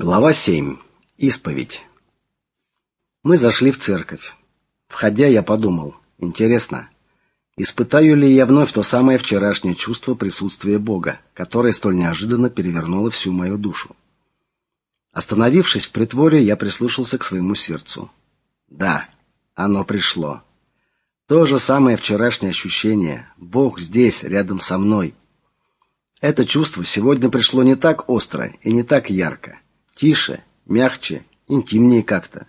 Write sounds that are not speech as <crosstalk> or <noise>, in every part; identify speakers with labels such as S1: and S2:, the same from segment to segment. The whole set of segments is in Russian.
S1: Глава 7. Исповедь. Мы зашли в церковь. Входя, я подумал: интересно, испытаю ли я вновь то самое вчерашнее чувство присутствия Бога, которое столь неожиданно перевернуло всю мою душу. Остановившись в притворе, я прислушался к своему сердцу. Да, оно пришло. То же самое вчерашнее ощущение. Бог здесь, рядом со мной. Это чувство сегодня пришло не так остро и не так ярко Тише, мягче, интимнее как-то.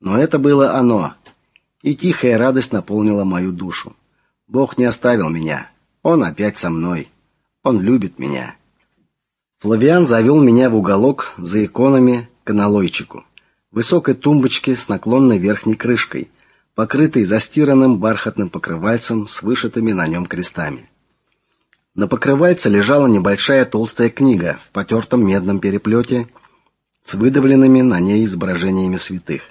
S1: Но это было оно. И тихая радость наполнила мою душу. Бог не оставил меня. Он опять со мной. Он любит меня. Флавиан завел меня в уголок за иконами к аналойчику, высокой тумбочке с наклонной верхней крышкой, покрытой застиранным бархатным покрывальцем с вышитыми на нем крестами. На покрывальце лежала небольшая толстая книга в потертом медном переплете с выдавленными на ней изображениями святых.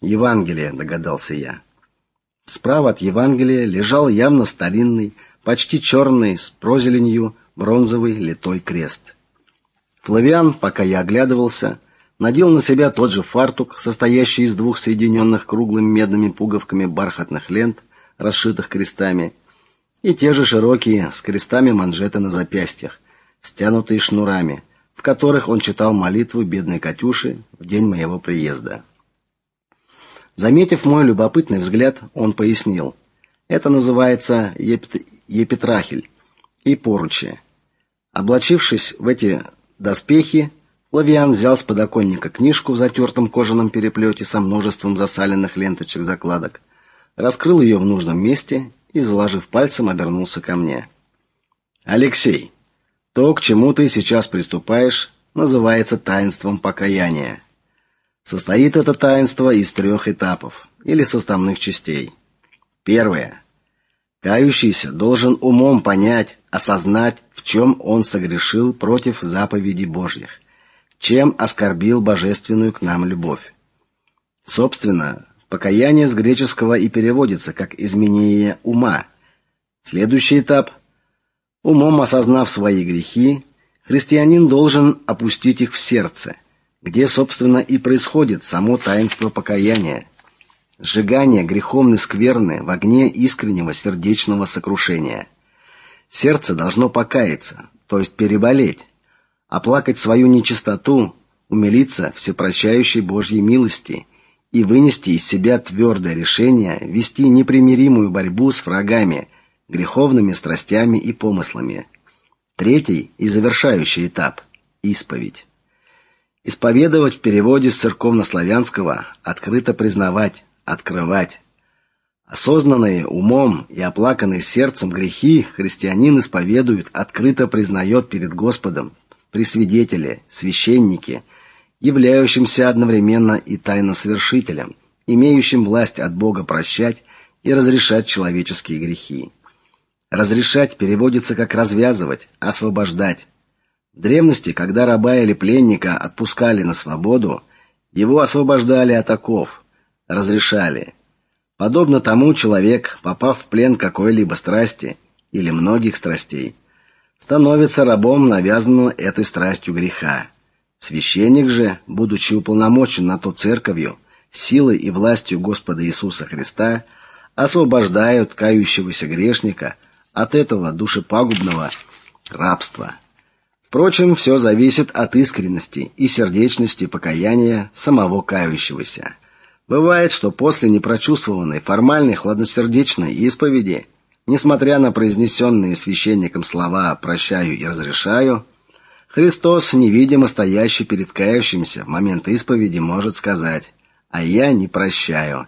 S1: Евангелие, догадался я. Справа от Евангелия лежал явно старинный, почти черный, с прозеленью, бронзовый литой крест. Флавиан, пока я оглядывался, надел на себя тот же фартук, состоящий из двух соединенных круглыми медными пуговками бархатных лент, расшитых крестами, и те же широкие с крестами манжеты на запястьях, стянутые шнурами, в которых он читал молитву бедной Катюши в день моего приезда. Заметив мой любопытный взгляд, он пояснил: "Это называется епит... епитрахиль и поручи". Облачившись в эти доспехи, Лавиан взял с подоконника книжку в затертом кожаном переплете со множеством засаленных ленточек-закладок, раскрыл ее в нужном месте и, заложив пальцем, обернулся ко мне. Алексей, то, к чему ты сейчас приступаешь, называется таинством покаяния. Состоит это таинство из трех этапов или составных частей. Первое. Кающийся должен умом понять, осознать, в чем он согрешил против заповедей Божьих, чем оскорбил божественную к нам любовь. Собственно, покаяние с греческого и переводится как изменение ума. Следующий этап Умом осознав свои грехи, христианин должен опустить их в сердце, где, собственно, и происходит само таинство покаяния. Сжигание греховной скверны в огне искреннего сердечного сокрушения. Сердце должно покаяться, то есть переболеть, оплакать свою нечистоту, умилиться всепрощающей Божьей милости и вынести из себя твердое решение вести непримиримую борьбу с врагами, греховными страстями и помыслами. Третий и завершающий этап исповедь. Исповедовать в переводе с церковнославянского открыто признавать, открывать. Осознанные умом и оплаканные сердцем грехи христианин исповедует, открыто признает перед Господом, при свидетеле, священнике, являющимся одновременно и тайносовершителем, имеющим власть от Бога прощать и разрешать человеческие грехи. Разрешать переводится как развязывать, освобождать. В древности, когда раба или пленника отпускали на свободу, его освобождали от оков, разрешали. Подобно тому человек, попав в плен какой-либо страсти или многих страстей, становится рабом навязанного этой страстью греха. Священник же, будучи уполномочен на то церковью, силой и властью Господа Иисуса Христа, освобождают кающегося грешника от этого душепагубного рабства. Впрочем, все зависит от искренности и сердечности покаяния самого кающегося. Бывает, что после непрочувствованной формальной хладносердечной исповеди, несмотря на произнесенные священником слова «прощаю» и «разрешаю», Христос, невидимо стоящий перед кающимся в момент исповеди, может сказать: "А я не прощаю".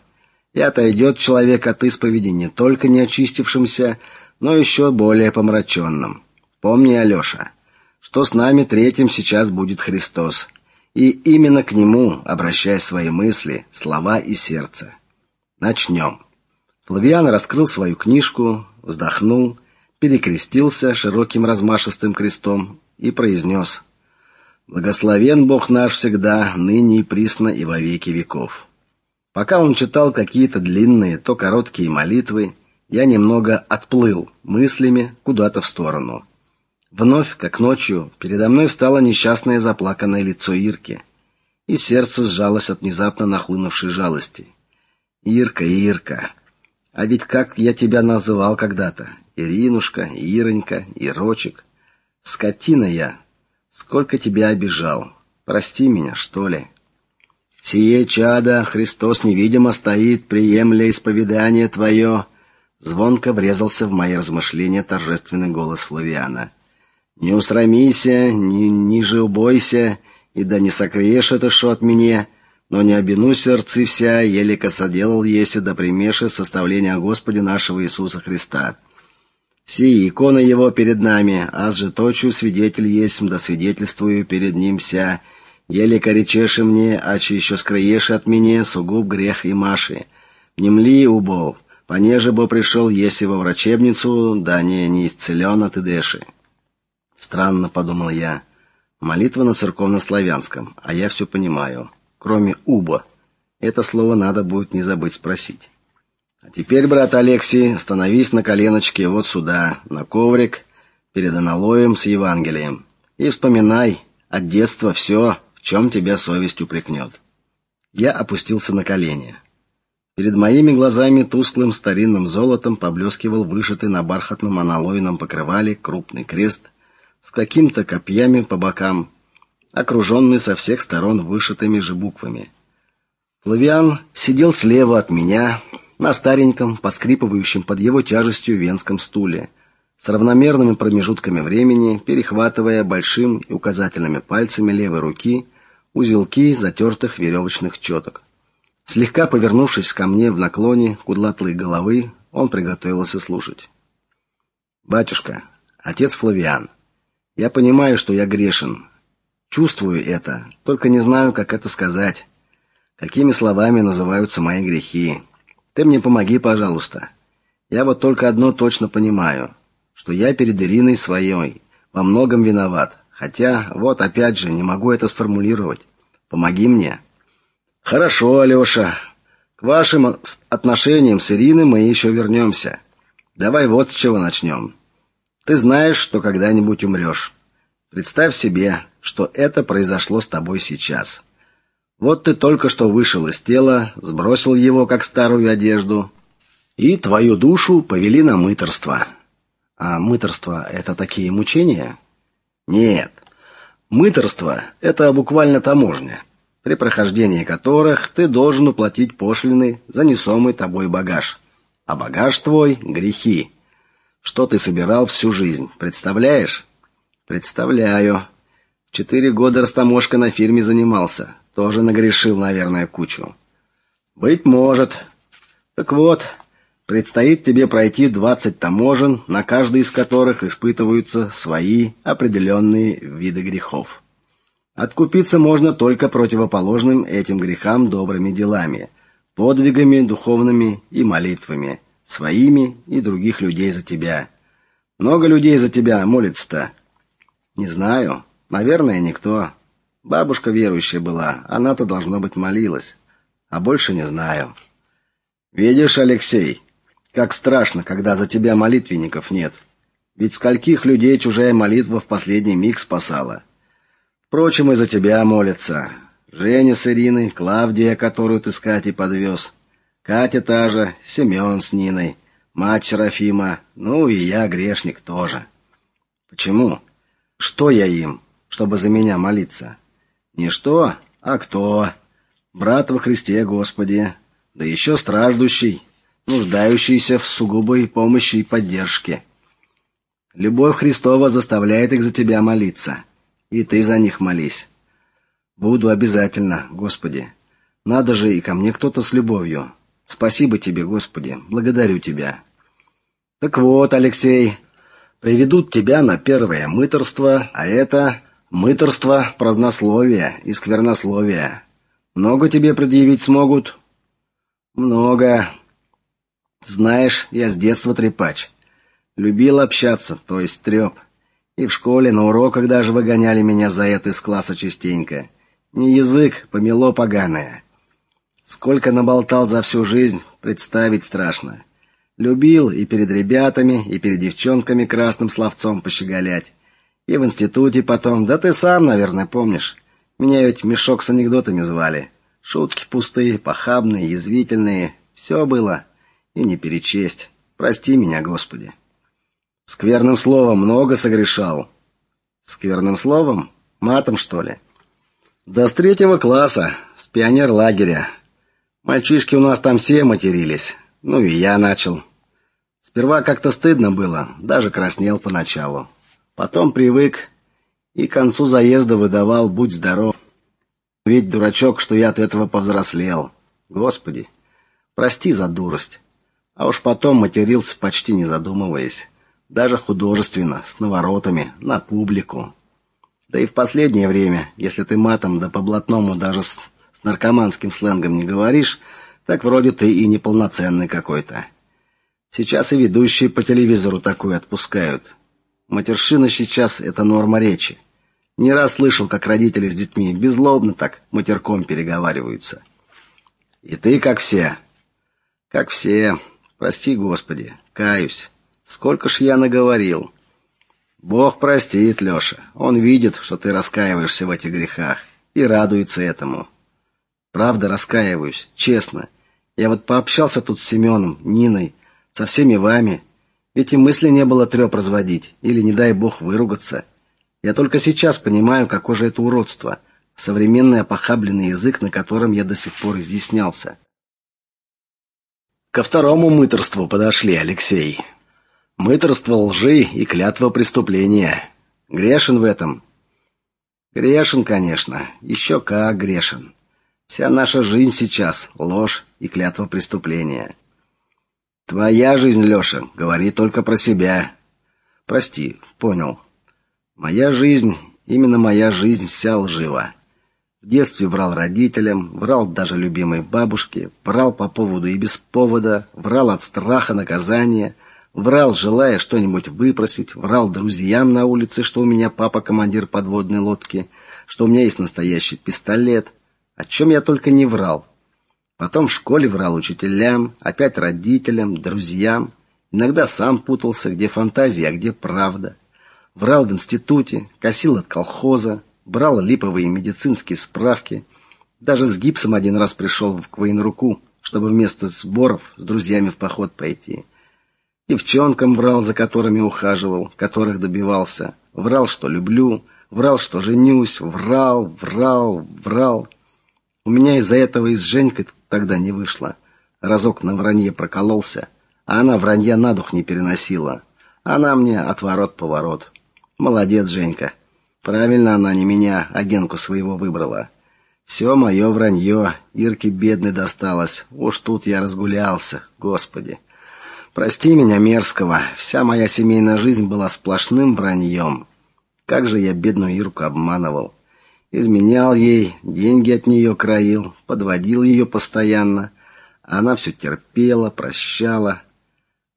S1: И отойдет человек от исповеди не только не очистившимся, но еще более помраченным. Помни, Алёша, что с нами третьим сейчас будет Христос, и именно к нему обращай свои мысли, слова и сердце. Начнем. Флавиан раскрыл свою книжку, вздохнул, перекрестился широким размашистым крестом и произнес: Благословен Бог наш всегда, ныне и присно и во веки веков. Пока он читал какие-то длинные, то короткие молитвы, я немного отплыл мыслями куда-то в сторону. Вновь, как ночью, передо мной встало несчастное заплаканное лицо Ирки. и сердце сжалось от внезапно нахлынувшей жалости. Ирка, Ирка, а ведь как я тебя называл когда-то? Иринушка, Иронька, Ирочек. Скотина я. Сколько тебя обижал. Прости меня, что ли? Сие чадо Христос невидимо стоит, приемля исповедание твое. Звонко врезался в мои размышления торжественный голос Флавиана. Не усрамися, ни ниже убойся, и да не сокреешь это шо от меня, но не обину сердцы вся, еле соделал еси да примеши составление о Господе нашего Иисуса Христа. Си икона его перед нами, аз же точу свидетель есть, да свидетельствую перед ним вся, еле речеши мне, аче еще скроеши от меня сугуб грех и маши. Немли убов, понеже бы пришел, если во врачебницу, да не, не исцелен от идеши. Странно, подумал я. Молитва на церковнославянском, а я все понимаю, кроме уба. Это слово надо будет не забыть спросить. А теперь, брат Алексей, становись на коленочки вот сюда, на коврик перед аналоем с Евангелием, и вспоминай от детства все, в чем тебя совесть упрекнет. Я опустился на колени. Перед моими глазами тусклым старинным золотом поблескивал вышитый на бархатном аналойном покрывале крупный крест с какими-то копьями по бокам, окруженный со всех сторон вышитыми же буквами. Флавиан сидел слева от меня, на стареньком, поскрипывающем под его тяжестью венском стуле, с равномерными промежутками времени, перехватывая большим и указательными пальцами левой руки узелки затертых веревочных четок. Слегка повернувшись ко мне в наклоне кудлатой головы, он приготовился слушать. Батюшка, отец Флавиан, я понимаю, что я грешен. Чувствую это, только не знаю, как это сказать. Какими словами называются мои грехи? Ты мне помоги, пожалуйста. Я вот только одно точно понимаю, что я перед Ириной своей во многом виноват. Хотя, вот опять же, не могу это сформулировать. Помоги мне. Хорошо, Алёша. К вашим отношениям с Ириной мы еще вернемся. Давай вот с чего начнем. Ты знаешь, что когда-нибудь умрешь. Представь себе, что это произошло с тобой сейчас. Вот ты только что вышел из тела, сбросил его как старую одежду, и твою душу повели на мыторство. А мыторство это такие мучения? Нет. Мыторство это буквально таможня, при прохождении которых ты должен уплатить пошлины за несомый тобой багаж. А багаж твой грехи. Что ты собирал всю жизнь, представляешь? Представляю. Четыре года растаможкой на фирме занимался. Тоже нагрешил, наверное, кучу. Быть может. Так вот, предстоит тебе пройти двадцать таможен, на каждой из которых испытываются свои определенные виды грехов. Откупиться можно только противоположным этим грехам добрыми делами, подвигами духовными и молитвами, своими и других людей за тебя. Много людей за тебя молится-то. Не знаю, наверное, никто. Бабушка верующая была, она-то должно быть молилась, а больше не знаю. Видишь, Алексей, как страшно, когда за тебя молитвенников нет. Ведь скольких людей чужая молитва в последний миг спасала. Впрочем, и за тебя молятся. Женя с Ириной, Клавдия, которую ты с Катей подвез, Катя та же, Семен с Ниной, мать Серафима, ну и я, грешник, тоже. Почему? Что я им, чтобы за меня молиться? Не что, а кто? Брат во Христе Господи, да еще страждущий, нуждающийся в сугубой помощи и поддержке. Любовь Христова заставляет их за тебя молиться, и ты за них молись. Буду обязательно, Господи. Надо же и ко мне кто-то с любовью. Спасибо тебе, Господи, благодарю тебя. Так вот, Алексей, приведут тебя на первое мыторство, а это Мыторство, празднословие и сквернословие. Много тебе предъявить смогут? Много. Знаешь, я с детства трепач. Любил общаться, то есть треп. И в школе на уроках даже выгоняли меня за это из класса частенько. Не язык, помело поганое. Сколько наболтал за всю жизнь, представить страшно. Любил и перед ребятами, и перед девчонками красным словцом пощеголять. И в институте потом, да ты сам, наверное, помнишь. Меня ведь мешок с анекдотами звали. Шутки пустые, похабные, язвительные. Все было. И не перечесть. Прости меня, Господи. Скверным словом много согрешал. Скверным словом? Матом, что ли? С третьего класса, с пионер-лагеря. Мальчишки у нас там все матерились. Ну и я начал. Сперва как-то стыдно было, даже краснел поначалу. Потом привык и к концу заезда выдавал «Будь здоров». Ведь дурачок, что я от этого повзрослел. Господи, прости за дурость. А уж потом матерился, почти не задумываясь. Даже художественно, с наворотами, на публику. Да и в последнее время, если ты матом да по-блатному даже с, с наркоманским сленгом не говоришь, так вроде ты и неполноценный какой-то. Сейчас и ведущие по телевизору такое отпускают. Матершина сейчас — это норма речи. Не раз слышал, как родители с детьми беззлобно так матерком переговариваются. И ты как все. Как все. Прости, Господи, каюсь. Сколько ж я наговорил. Бог простит, Лёша. Он видит, что ты раскаиваешься в этих грехах и радуется этому. Правда, раскаиваюсь, честно. Я вот пообщался тут с Семеном, Ниной, со всеми вами. Ведь и мысли не было трёп разводить или, не дай бог, выругаться. Я только сейчас понимаю, какое же это уродство. Современный опохабленный язык, на котором я до сих пор изъяснялся. Ко второму мыторству подошли, Алексей. Мыторство лжи и клятва преступления. Грешен в этом. Грешен, конечно. Еще как грешен. Вся наша жизнь сейчас ложь и клятва преступления. Твоя жизнь, Леша, говори только про себя. Прости, понял. Моя жизнь, именно моя жизнь вся лжива. В детстве врал родителям, врал даже любимой бабушке, врал по поводу и без повода, врал от страха наказания, врал, желая что-нибудь выпросить, врал друзьям на улице, что у меня папа командир подводной лодки, что у меня есть настоящий пистолет, о чем я только не врал. Потом в школе врал учителям, опять родителям, друзьям, иногда сам путался, где фантазия, а где правда. Врал в институте, косил от колхоза, брал липовые медицинские справки. Даже с гипсом один раз пришел в военруку, чтобы вместо сборов с друзьями в поход пойти. Девчонкам врал, за которыми ухаживал, которых добивался. Врал, что люблю, врал, что женюсь, врал, врал, врал. У меня из-за этого и с Женькой тогда не вышло. Разок на вранье прокололся, а она вранья на дух не переносила. Она мне отворот-поворот. Молодец, Женька. Правильно она не меня, а Генку своего выбрала. Все мое вранье Ирке бедной досталось. Уж тут я разгулялся, Господи. Прости меня, мерзкого. Вся моя семейная жизнь была сплошным враньем. Как же я бедную Ирку обманывал. Изменял ей, деньги от нее краил, подводил ее постоянно. Она все терпела, прощала,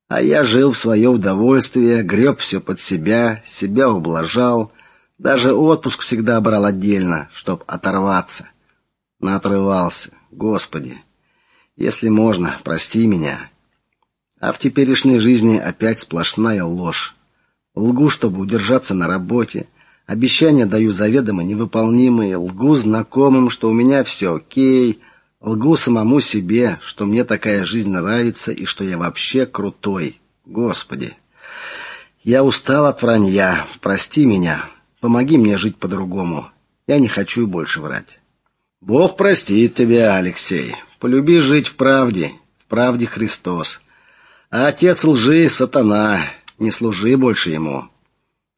S1: а я жил в свое удовольствие, греб все под себя, себя ублажал, даже отпуск всегда брал отдельно, чтоб оторваться. Наотрывался. Господи, если можно, прости меня. А в теперешней жизни опять сплошная ложь. Лгу, чтобы удержаться на работе. Обещания даю заведомо невыполнимые. Лгу знакомым, что у меня все окей. Лгу самому себе, что мне такая жизнь нравится и что я вообще крутой. Господи, я устал от вранья. Прости меня. Помоги мне жить по-другому. Я не хочу больше врать. Бог простит тебя, Алексей. Полюби жить в правде. В правде Христос. А отец лжи — сатана. Не служи больше ему.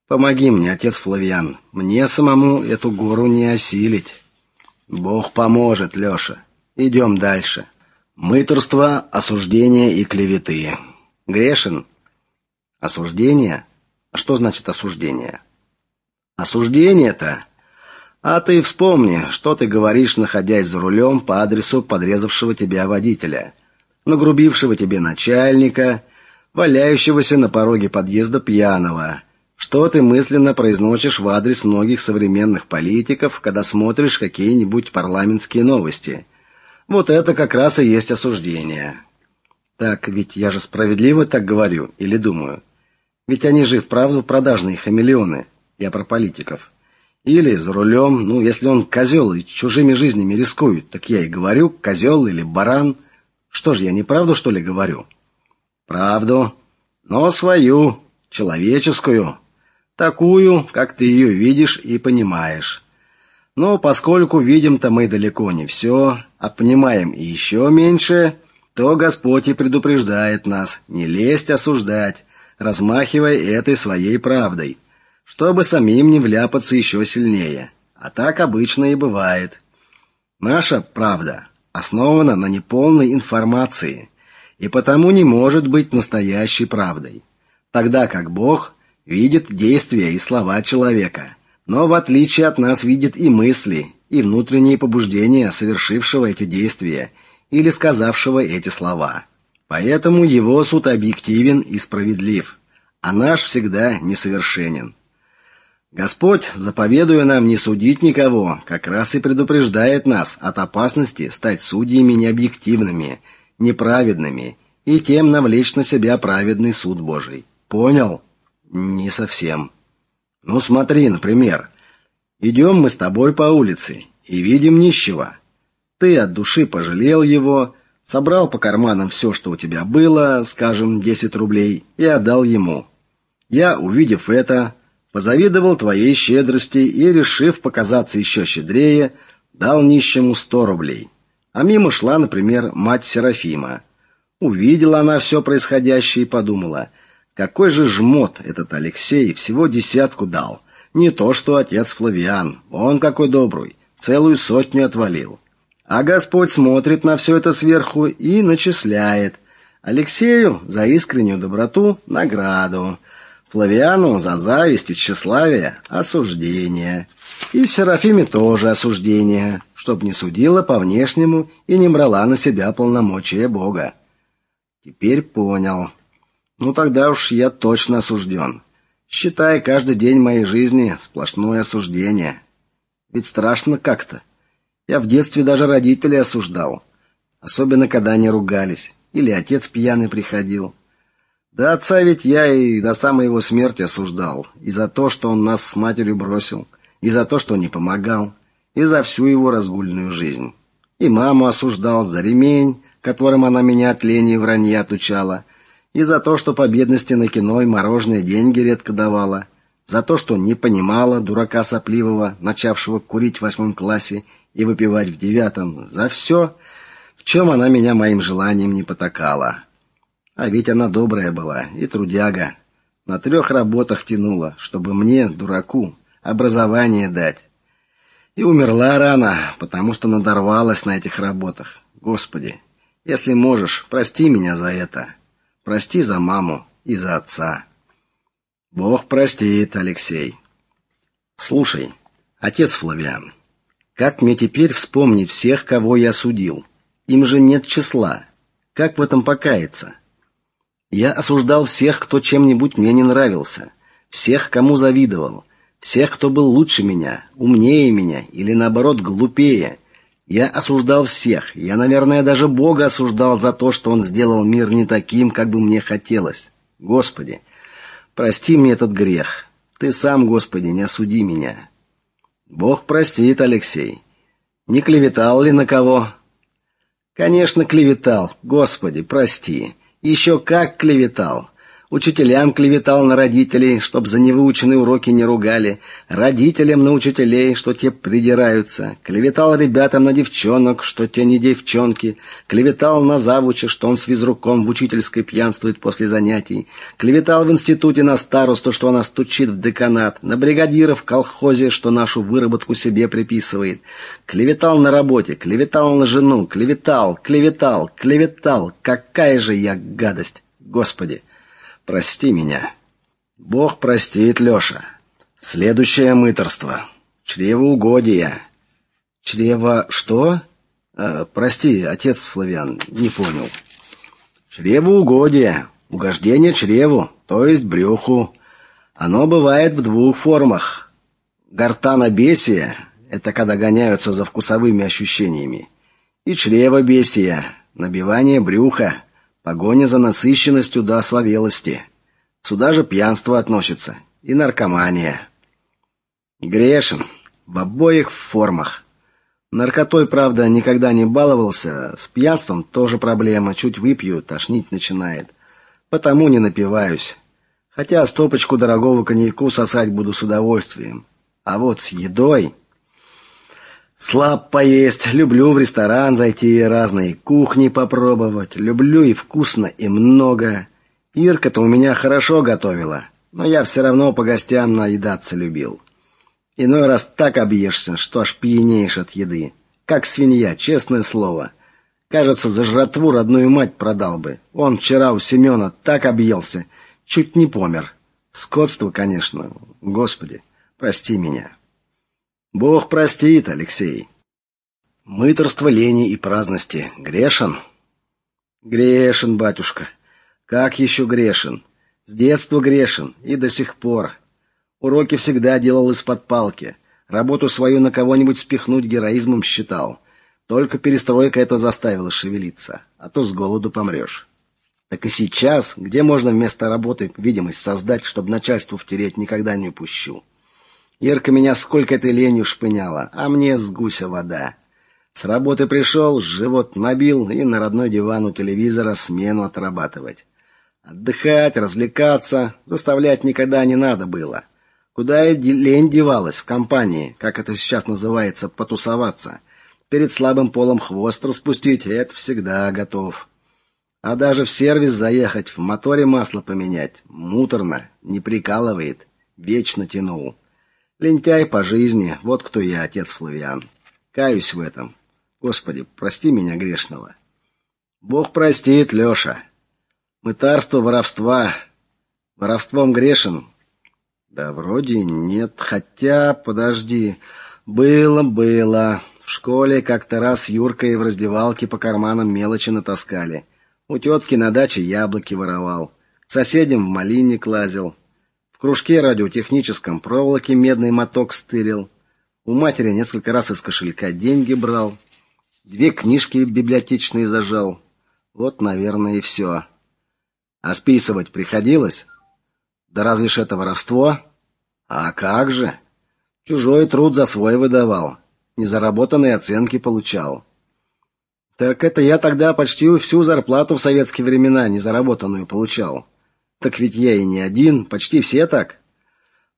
S1: Помоги мне, отец Флавиан. Мне самому эту гору не осилить. Бог поможет, Леша. Идем дальше. Мыторство, осуждение и клеветы. Грешен? Осуждение? А что значит осуждение? Осуждение-то? А ты вспомни, что ты говоришь, находясь за рулем по адресу подрезавшего тебя водителя, нагрубившего тебе начальника, валяющегося на пороге подъезда пьяного. Что ты мысленно произносишь в адрес многих современных политиков, когда смотришь какие-нибудь парламентские новости – вот это как раз и есть осуждение. Так, ведь я же справедливо так говорю или думаю? Ведь они же вправду продажные хамелеоны. Я про политиков. Или за рулем, ну, если он козел и чужими жизнями рискует, так я и говорю, козел или баран. Что ж, я неправду, что ли, говорю? Правду, но свою, человеческую, такую, как ты ее видишь и понимаешь. Но поскольку видим-то мы далеко не все, а понимаем и еще меньше, то Господь и предупреждает нас не лезть осуждать, размахивая этой своей правдой – чтобы самим не вляпаться еще сильнее. А так обычно и бывает. Наша правда основана на неполной информации и потому не может быть настоящей правдой. Тогда как Бог видит действия и слова человека, но в отличие от нас видит и мысли, и внутренние побуждения совершившего эти действия или сказавшего эти слова. Поэтому его суд объективен и справедлив, а наш всегда несовершенен. Господь, заповедуя нам не судить никого, как раз и предупреждает нас от опасности стать судьями необъективными, неправедными и тем навлечь на себя праведный суд Божий. Понял? Не совсем. Ну смотри, например, идем мы с тобой по улице и видим нищего. Ты от души пожалел его, собрал по карманам все, что у тебя было, скажем, 10 рублей, и отдал ему. Я, увидев это, позавидовал твоей щедрости и, решив показаться еще щедрее, дал нищему сто рублей. А мимо шла, например, мать Серафима. Увидела она все происходящее и подумала, какой же жмот этот Алексей, всего десятку дал. Не то, что отец Флавиан, он какой добрый, целую сотню отвалил. А Господь смотрит на все это сверху и начисляет. Алексею за искреннюю доброту награду – Флавиану за зависть и тщеславие осуждение. И Серафиме тоже осуждение, чтоб не судила по внешнему и не брала на себя полномочия Бога. Теперь понял. Ну тогда уж я точно осужден. Считай каждый день моей жизни сплошное осуждение. Ведь страшно как-то. Я в детстве даже родителей осуждал, особенно когда они ругались или отец пьяный приходил. Да отца ведь я и до самой его смерти осуждал. И за то, что он нас с матерью бросил, и за то, что не помогал, и за всю его разгульную жизнь. И маму осуждал за ремень, которым она меня от лени и вранья отучала, и за то, что по бедности на кино и мороженое деньги редко давала, за то, что не понимала дурака сопливого, начавшего курить в восьмом классе и выпивать в девятом, за все, в чем она меня моим желанием не потакала. А ведь она добрая была и трудяга. На трех работах тянула, чтобы мне, дураку, образование дать. И умерла рано, потому что надорвалась на этих работах. Господи, если можешь, прости меня за это. Прости за маму и за отца. Бог простит, Алексей. Слушай, отец Флавиан, как мне теперь вспомнить всех, кого я судил? Им же нет числа. Как в этом покаяться? Я осуждал всех, кто чем-нибудь мне не нравился, всех, кому завидовал, всех, кто был лучше меня, умнее меня или наоборот глупее. Я осуждал всех. Я, наверное, даже Бога осуждал за то, что он сделал мир не таким, как бы мне хотелось. Господи, прости мне этот грех. Ты сам, Господи, не осуди меня. Бог простит, Алексей. Не клеветал ли на кого? Конечно, клеветал. Господи, прости. Еще как клеветал. Учителям клеветал на родителей, чтоб за невыученные уроки не ругали, родителям на учителей, что те придираются, клеветал ребятам на девчонок, что те не девчонки, клеветал на завуча, что он с физруком в учительской пьянствует после занятий, клеветал в институте на старосту, что она стучит в деканат, на бригадиров в колхозе, что нашу выработку себе приписывает, клеветал на работе, клеветал на жену, клеветал, клеветал, клеветал. Какая же я гадость, Господи! Прости меня. Бог простит, Лёша. Следующее мыторство. Чревоугодие. Чрево что? Э, прости, отец Флавиан, не понял. Чревоугодие. Угождение чреву, то есть брюху. Оно бывает в двух формах. Гортанобесие – это когда гоняются за вкусовыми ощущениями. И чревобесие – набивание брюха – Погоня за насыщенностью до ословелости. Сюда же пьянство относится и наркомания. Грешен в обоих формах. Наркотой, правда, никогда не баловался, с пьянством тоже проблема, чуть выпью, тошнить начинает. Потому не напиваюсь. Хотя стопочку дорогого коньяку сосать буду с удовольствием. А вот с едой... Слаб поесть, люблю в ресторан зайти и разные кухни попробовать. Люблю и вкусно, и много. Ирка-то у меня хорошо готовила, но я все равно по гостям наедаться любил. Иной раз так объешься, что аж пьянеешь от еды. Как свинья, честное слово. Кажется, за жратву родную мать продал бы. Он вчера у Семена так объелся, чуть не помер. Скотство, конечно. Господи, прости меня. Бог простит, Алексей. Мыторство лени и праздности. Грешен? Грешен, батюшка. Как еще грешен? С детства грешен и до сих пор. Уроки всегда делал из-под палки. Работу свою на кого-нибудь спихнуть героизмом считал. Только перестройка это заставила шевелиться, а то с голоду помрешь. Так и сейчас, где можно вместо работы видимость создать, чтобы начальству втереть, никогда не упущу. Ирка меня сколько этой ленью шпыняла, а мне с гуся вода. С работы пришел, живот набил и на родной диван у телевизора смену отрабатывать. Отдыхать, развлекаться, заставлять никогда не надо было. Куда и лень девалась в компании, как это сейчас называется, потусоваться. Перед слабым полом хвост распустить — это всегда готов. А даже в сервис заехать, в моторе масло поменять — муторно, не прикалывает, вечно тянул. Лентяй по жизни, вот кто я, отец Флавиан. Каюсь в этом. Господи, прости меня грешного. Бог простит, Лёша. Мытарство, воровства. Воровством грешен. Да вроде нет, хотя, подожди. Было, было. В школе как-то раз Юрка и в раздевалке по карманам мелочи натаскали. У тетки на даче яблоки воровал. Соседям в малинник лазил кружке радиотехническом проволоке медный моток стырил. У матери несколько раз из кошелька деньги брал. Две книжки библиотечные зажал. Вот, наверное, и все. А списывать приходилось? Да разве ж это воровство? А как же? Чужой труд за свой выдавал. Незаработанные оценки получал. Так это я тогда почти всю зарплату в советские времена незаработанную получал. Так ведь я и не один, почти все так.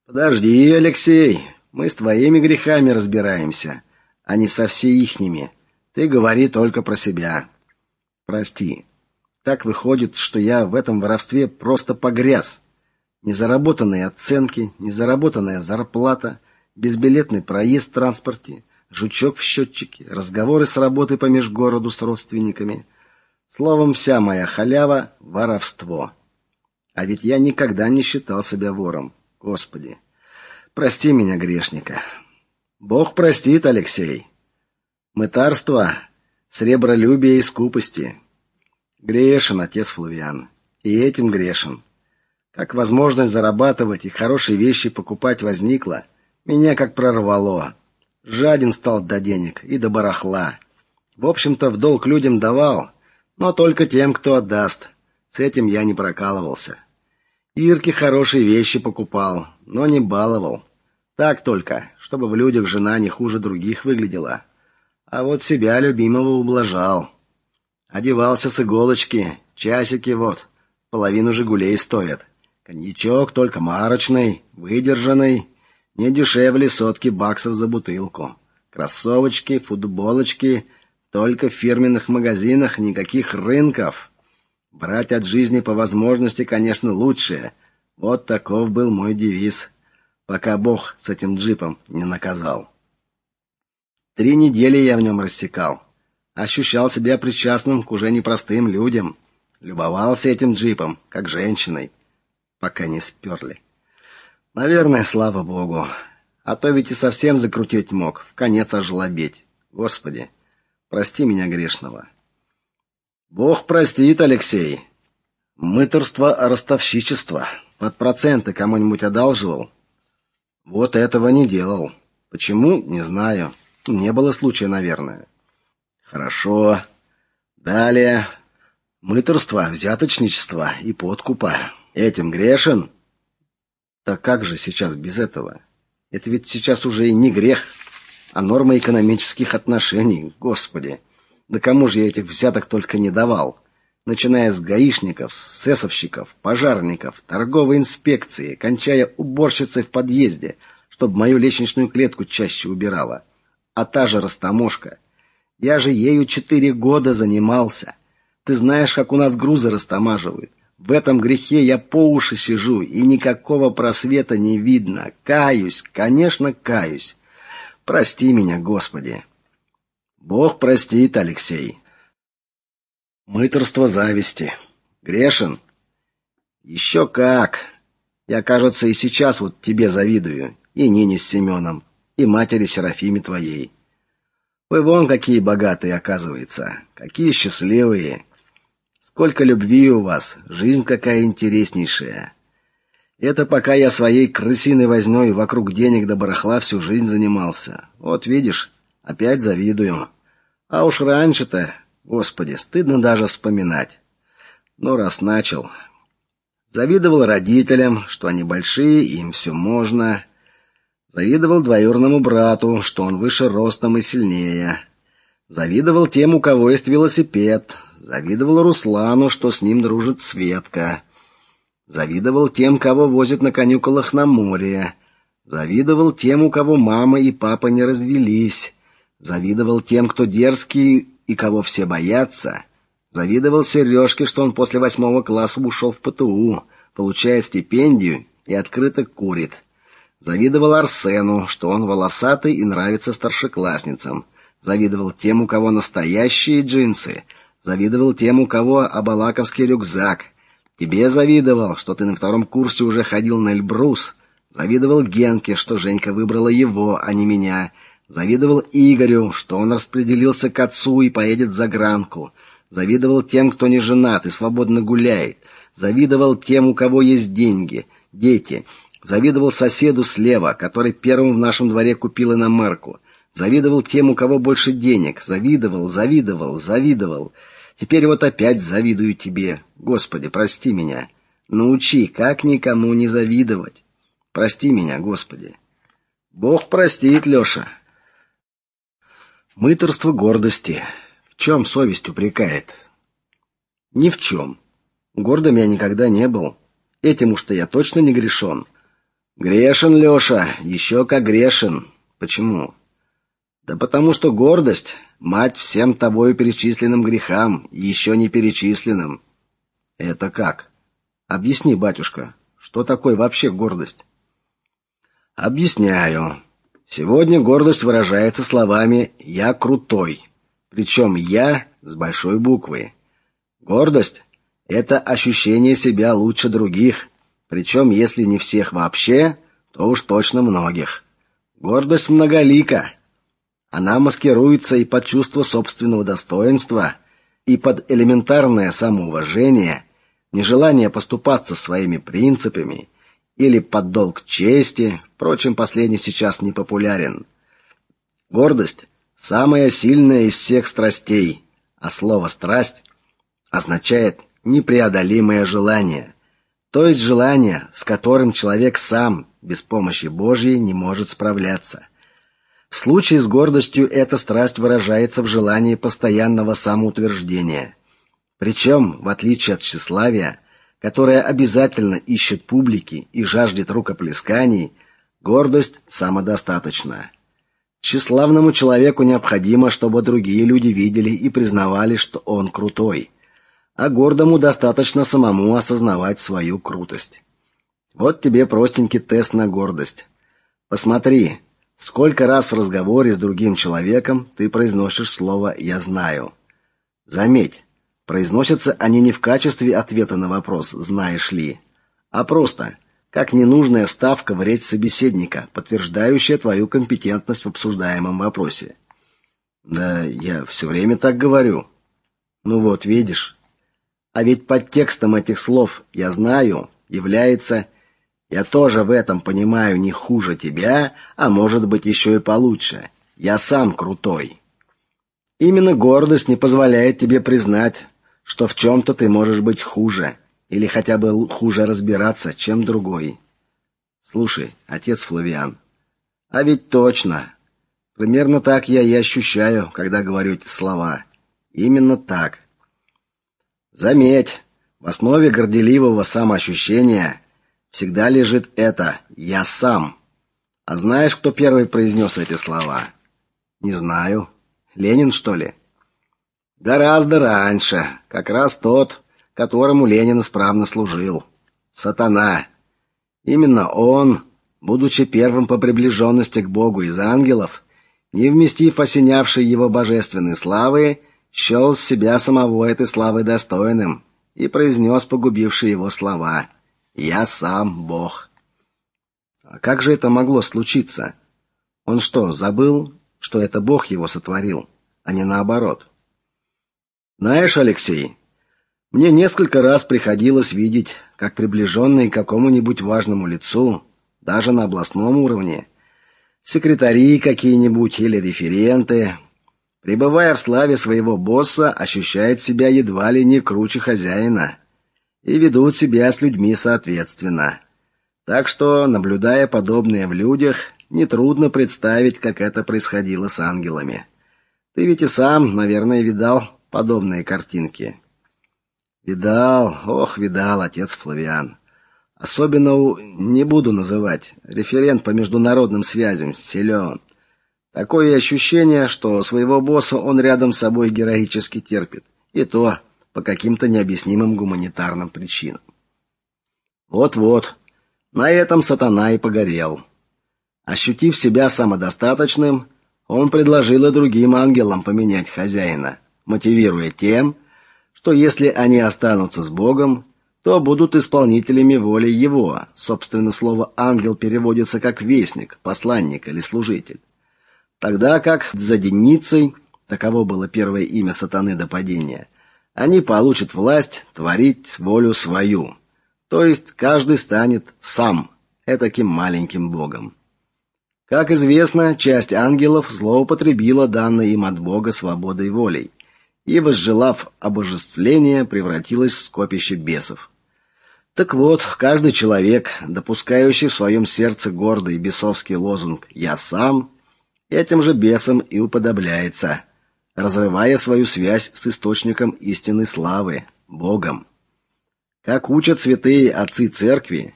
S1: Подожди, Алексей, мы с твоими грехами разбираемся, а не со все ихними. Ты говори только про себя. Прости. Так выходит, что я в этом воровстве просто погряз. Незаработанные оценки, незаработанная зарплата, безбилетный проезд в транспорте, жучок в счетчике, разговоры с работы по межгороду с родственниками. Словом, вся моя халява — воровство. А ведь я никогда не считал себя вором. Господи, прости меня, грешника. Бог простит, Алексей. Мытарство, сребролюбие и скупости. Грешен, отец Флавиан, и этим грешен. Как возможность зарабатывать и хорошие вещи покупать возникла, меня как прорвало. Жаден стал до денег и до барахла. В общем-то, в долг людям давал, но только тем, кто отдаст. С этим я не прокалывался. Ирке хорошие вещи покупал, но не баловал. Так только, чтобы в людях жена не хуже других выглядела. А вот себя любимого ублажал. Одевался с иголочки, часики вот, половину «Жигулей» стоят. Коньячок только марочный, выдержанный, не дешевле сотки баксов за бутылку. Кроссовочки, футболочки, только в фирменных магазинах, никаких рынков. Брать от жизни по возможности, конечно, лучше. Вот таков был мой девиз, пока Бог с этим джипом не наказал. Три недели я в нем рассекал. Ощущал себя причастным к уже непростым людям. Любовался этим джипом, как женщиной, пока не сперли. Наверное, слава Богу. А то ведь и совсем закрутить мог, в конец ожлобеть. Господи, прости меня грешного. Бог простит, Алексей. Мыторство, ростовщичество. Под проценты кому-нибудь одалживал? Вот этого не делал. Почему? Не знаю. Не было случая, наверное. Хорошо. Далее. Мыторство, взяточничество и подкупа. Этим грешен? Так как же сейчас без этого? Это ведь сейчас уже и не грех, а норма экономических отношений. Господи, да кому же я этих взяток только не давал? Начиная с гаишников, с эсовщиков, пожарников, торговой инспекции, кончая уборщицей в подъезде, чтобы мою лестничную клетку чаще убирала. А та же растаможка. Я же ею четыре года занимался. Ты знаешь, как у нас грузы растамаживают. В этом грехе я по уши сижу, и никакого просвета не видно. Каюсь, конечно, каюсь. Прости меня, Господи. Бог простит, Алексей. Мыторство зависти. Грешен? Еще как. Я, кажется, и сейчас вот тебе завидую, и Нине с Семеном, и матери Серафиме твоей. Вы вон какие богатые, оказывается, какие счастливые. Сколько любви у вас, жизнь какая интереснейшая. Это пока я своей крысиной вознёй вокруг денег да барахла всю жизнь занимался. Вот видишь, опять завидую. А уж раньше-то, господи, стыдно даже вспоминать. Но раз начал, завидовал родителям, что они большие, им все можно. Завидовал двоюродному брату, что он выше ростом и сильнее. Завидовал тем, у кого есть велосипед, Завидовал Руслану, что с ним дружит Светка. Завидовал тем, кого возят на конюколах на море. Завидовал тем, у кого мама и папа не развелись. Завидовал тем, кто дерзкий и кого все боятся. Завидовал Сережке, что он после восьмого класса ушел в ПТУ, получает стипендию и открыто курит. Завидовал Арсену, что он волосатый и нравится старшеклассницам. Завидовал тем, у кого настоящие джинсы — Завидовал тем, у кого абалаковский рюкзак. Тебе завидовал, что ты на втором курсе уже ходил на Эльбрус. Завидовал Генке, что Женька выбрала его, а не меня. Завидовал Игорю, что он распределился к отцу и поедет за гранку. Завидовал тем, кто не женат и свободно гуляет. Завидовал тем, у кого есть деньги, дети. Завидовал соседу слева, который первым в нашем дворе купил иномарку. Завидовал тем, у кого больше денег. Завидовал, завидовал, завидовал. Теперь вот опять завидую тебе. Господи, прости меня. Научи, как никому не завидовать. Прости меня, Господи. Бог простит, Лёша. Мыторство гордости. В чем совесть упрекает? Ни в чем. Гордым я никогда не был. Этим уж-то я точно не грешен. Грешен, Лёша, еще как грешен. Почему? Да потому что гордость мать всем тобою перечисленным грехам, еще не перечисленным. Это как? Объясни, батюшка, что такое вообще гордость? Объясняю. Сегодня гордость выражается словами я крутой. Причем я с большой буквы. Гордость это ощущение себя лучше других, причем если не всех вообще, то уж точно многих. Гордость многолика. Она маскируется и под чувство собственного достоинства, и под элементарное самоуважение, нежелание поступаться своими принципами или под долг чести, впрочем, последний сейчас не популярен. Гордость самая сильная из всех страстей, а слово страсть означает непреодолимое желание, то есть желание, с которым человек сам без помощи Божьей не может справляться. В случае с гордостью эта страсть выражается в желании постоянного самоутверждения. Причем, в отличие от тщеславия, которое обязательно ищет публики и жаждет рукоплесканий, гордость самодостаточна. Тщеславному человеку необходимо, чтобы другие люди видели и признавали, что он крутой, а гордому достаточно самому осознавать свою крутость. Вот тебе простенький тест на гордость. Посмотри, Сколько раз в разговоре с другим человеком ты произносишь слово я знаю? Заметь, произносятся они не в качестве ответа на вопрос знаешь ли, а просто как ненужная вставка в речь собеседника, подтверждающая твою компетентность в обсуждаемом вопросе. Да, я все время так говорю. Ну вот, видишь? А ведь под текстом этих слов я знаю является я тоже в этом понимаю не хуже тебя, а может быть еще и получше. Я сам крутой. Именно гордость не позволяет тебе признать, что в чем то ты можешь быть хуже или хотя бы хуже разбираться, чем другой. Слушай, отец Флавиан, А ведь точно. Примерно так я и ощущаю, когда говорю эти слова. Именно так. Заметь, в основе горделивого самоощущения всегда лежит это «я сам». А знаешь, кто первый произнес эти слова? Не знаю. Ленин, что ли? Гораздо раньше. Как раз тот, которому Ленин исправно служил. Сатана. Именно он, будучи первым по приближенности к Богу из ангелов, не вместив осенявшей его божественной славы, счел себя самого этой славы достойным и произнес погубившие его слова «Я сам Бог». А как же это могло случиться? Он что, забыл, что это Бог его сотворил, а не наоборот? Знаешь, Алексей, мне несколько раз приходилось видеть, как приближенные к какому-нибудь важному лицу, даже на областном уровне, секретари какие-нибудь или референты, пребывая в славе своего босса, ощущают себя едва ли не круче хозяина и ведут себя с людьми соответственно. Так что, наблюдая подобное в людях, нетрудно представить, как это происходило с ангелами. Ты ведь и сам, наверное, видал подобные картинки. Видал, ох, видал, отец Флавиан. Особенно у, не буду называть, референт по международным связям, силен. Такое ощущение, что своего босса он рядом с собой героически терпит. И то по каким-то необъяснимым гуманитарным причинам. Вот-вот, на этом сатана и погорел. Ощутив себя самодостаточным, он предложил и другим ангелам поменять хозяина, мотивируя тем, что если они останутся с Богом, то будут исполнителями воли его. Собственно, слово ангел переводится как вестник, посланник или служитель. Тогда как за деницей, таково было первое имя сатаны до падения, они получат власть творить волю свою. То есть каждый станет сам этаким маленьким богом. Как известно, часть ангелов злоупотребила данной им от Бога свободой волей и, возжелав обожествления, превратилась в скопище бесов. Так вот, каждый человек, допускающий в своем сердце гордый бесовский лозунг «Я сам», этим же бесом и уподобляется, разрывая свою связь с источником истинной славы, Богом. Как учат святые отцы церкви,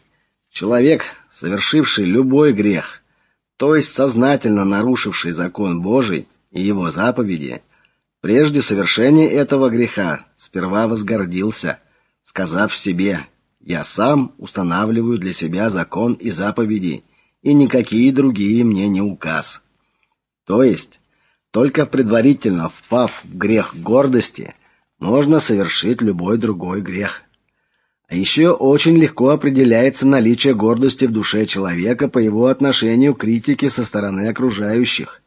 S1: человек, совершивший любой грех, то есть сознательно нарушивший закон Божий и его заповеди, прежде совершения этого греха сперва возгордился, сказав себе: "Я сам устанавливаю для себя закон и заповеди, и никакие другие мне не указ". То есть только предварительно впав в грех гордости, можно совершить любой другой грех. А еще очень легко определяется наличие гордости в душе человека по его отношению к критике со стороны окружающих.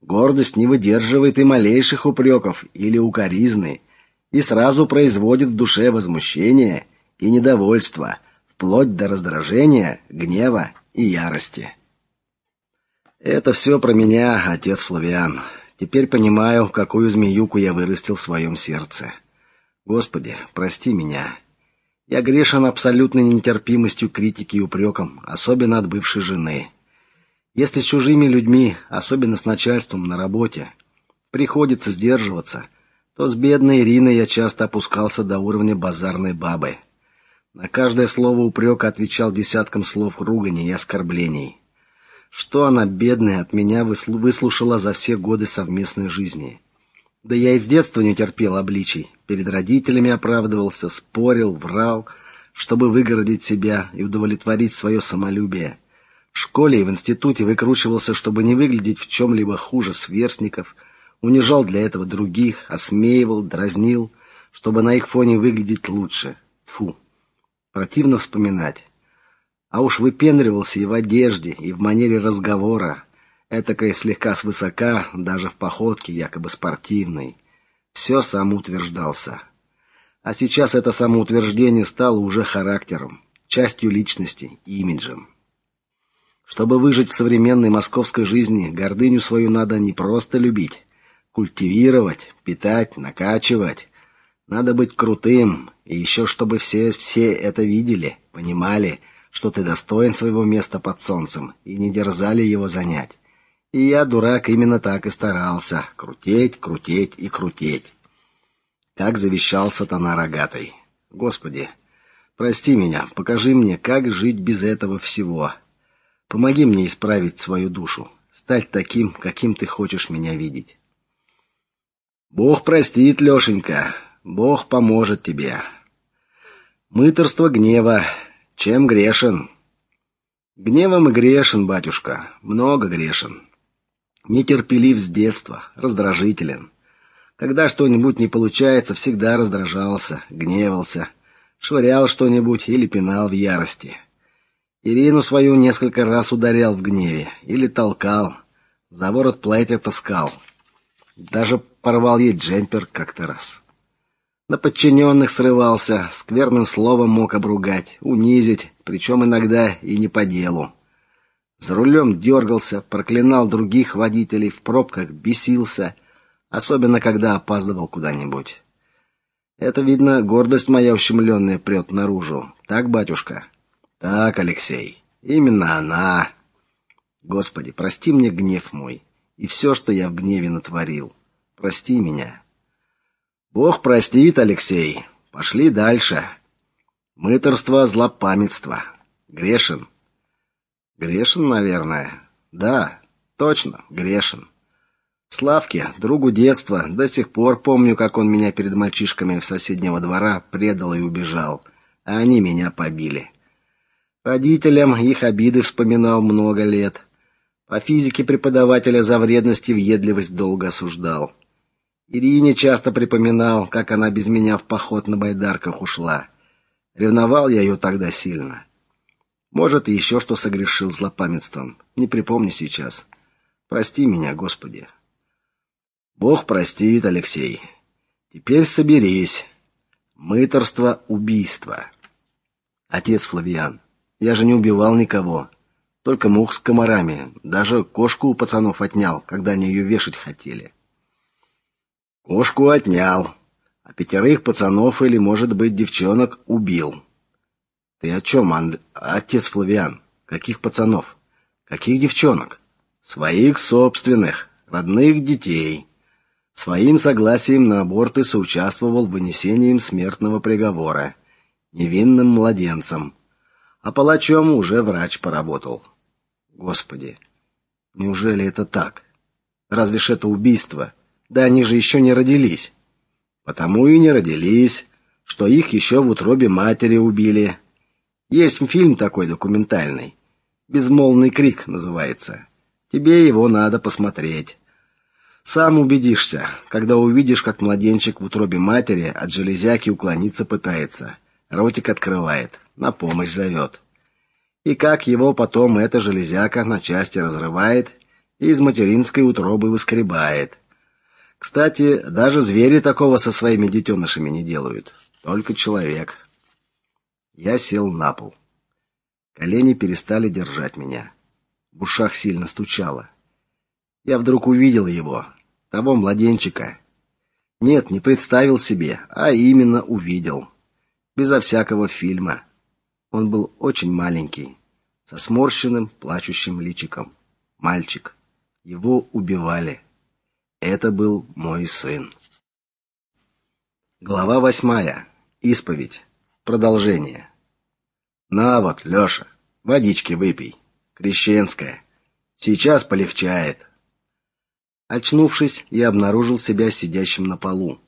S1: Гордость не выдерживает и малейших упреков или укоризны и сразу производит в душе возмущение и недовольство, вплоть до раздражения, гнева и ярости. Это все про меня, отец Флавиан. Теперь понимаю, какую змеюку я вырастил в своем сердце. Господи, прости меня. Я грешен абсолютной нетерпимостью критики и упрекам, особенно от бывшей жены. Если с чужими людьми, особенно с начальством на работе, приходится сдерживаться, то с бедной Ириной я часто опускался до уровня базарной бабы. На каждое слово упрека отвечал десятком слов ругани и оскорблений. Что она, бедная, от меня выслушала за все годы совместной жизни. Да я и с детства не терпел обличий. Перед родителями оправдывался, спорил, врал, чтобы выгородить себя и удовлетворить свое самолюбие. В школе и в институте выкручивался, чтобы не выглядеть в чем либо хуже сверстников, унижал для этого других, осмеивал, дразнил, чтобы на их фоне выглядеть лучше. Тфу. Противно вспоминать. А уж выпендривался и в одежде, и в манере разговора, этакой слегка свысока, даже в походке якобы спортивной. Все самоутверждался. А сейчас это самоутверждение стало уже характером, частью личности, имиджем. Чтобы выжить в современной московской жизни, гордыню свою надо не просто любить, культивировать, питать, накачивать. Надо быть крутым, и еще чтобы все все это видели, понимали, что ты достоин своего места под солнцем, и не дерзали его занять. И я, дурак, именно так и старался: крутеть, крутеть и крутеть. Как завещал сатана рогатый. Господи, прости меня, покажи мне, как жить без этого всего. Помоги мне исправить свою душу, стать таким, каким ты хочешь меня видеть. Бог простит, Лёшенька. Бог поможет тебе. Мыторство гнева. Чем грешен? Гневом и грешен, батюшка, много грешен. Нетерпелив с детства, раздражителен. Когда что-нибудь не получается, всегда раздражался, гневался, швырял что-нибудь или пинал в ярости. Ирину свою несколько раз ударял в гневе или толкал, за ворот платья таскал. Даже порвал ей джемпер как-то раз. На подчиненных срывался, скверным словом мог обругать, унизить, причем иногда и не по делу. За рулем дергался, проклинал других водителей, в пробках бесился, особенно когда опаздывал куда-нибудь. Это видно, гордость моя ущемленная прет наружу. Так, батюшка? Так, Алексей. Именно она. Господи, прости мне гнев мой и все, что я в гневе натворил. Прости меня. Бог простит, Алексей. Пошли дальше. Мыторство, злопамятство. Грешен. Грешен, наверное. Да, точно, грешен. Славке, другу детства, до сих пор помню, как он меня перед мальчишками в соседнего двора предал и убежал, а они меня побили. Родителям их обиды вспоминал много лет. По физике преподавателя за вредность и въедливость долго осуждал. Ирине часто припоминал, как она без меня в поход на байдарках ушла. Ревновал я ее тогда сильно. Может, еще что согрешил злопамятством. Не припомню сейчас. Прости меня, Господи. Бог простит, Алексей. Теперь соберись. Мыторство, убийство. Отец Флавиан, я же не убивал никого. Только мух с комарами. Даже кошку у пацанов отнял, когда они ее вешать хотели. Кошку отнял, а пятерых пацанов или, может быть, девчонок убил. Ты о чем, Анд... отец Флавиан? Каких пацанов? Каких девчонок? Своих собственных, родных детей. Своим согласием на аборты соучаствовал в вынесении им смертного приговора невинным младенцам. А палачом уже врач поработал. Господи, неужели это так? Разве ж это убийство? Да они же еще не родились. Потому и не родились, что их еще в утробе матери убили. Есть фильм такой документальный. Безмолвный крик называется. Тебе его надо посмотреть. Сам убедишься, когда увидишь, как младенчик в утробе матери от железяки уклониться пытается. Ротик открывает, на помощь зовет. И как его потом эта железяка на части разрывает и из материнской утробы выскребает. Кстати, даже звери такого со своими детенышами не делают, только человек. Я сел на пол. Колени перестали держать меня. В ушах сильно стучало. Я вдруг увидел его, того младенчика. Нет, не представил себе, а именно увидел. Безо всякого фильма. Он был очень маленький, со сморщенным, плачущим личиком. Мальчик. Его убивали. Это был мой сын. Глава восьмая. Исповедь. Продолжение. На вот, Лёша, водички выпей. Крещенская. Сейчас полегчает. Очнувшись, я обнаружил себя сидящим на полу,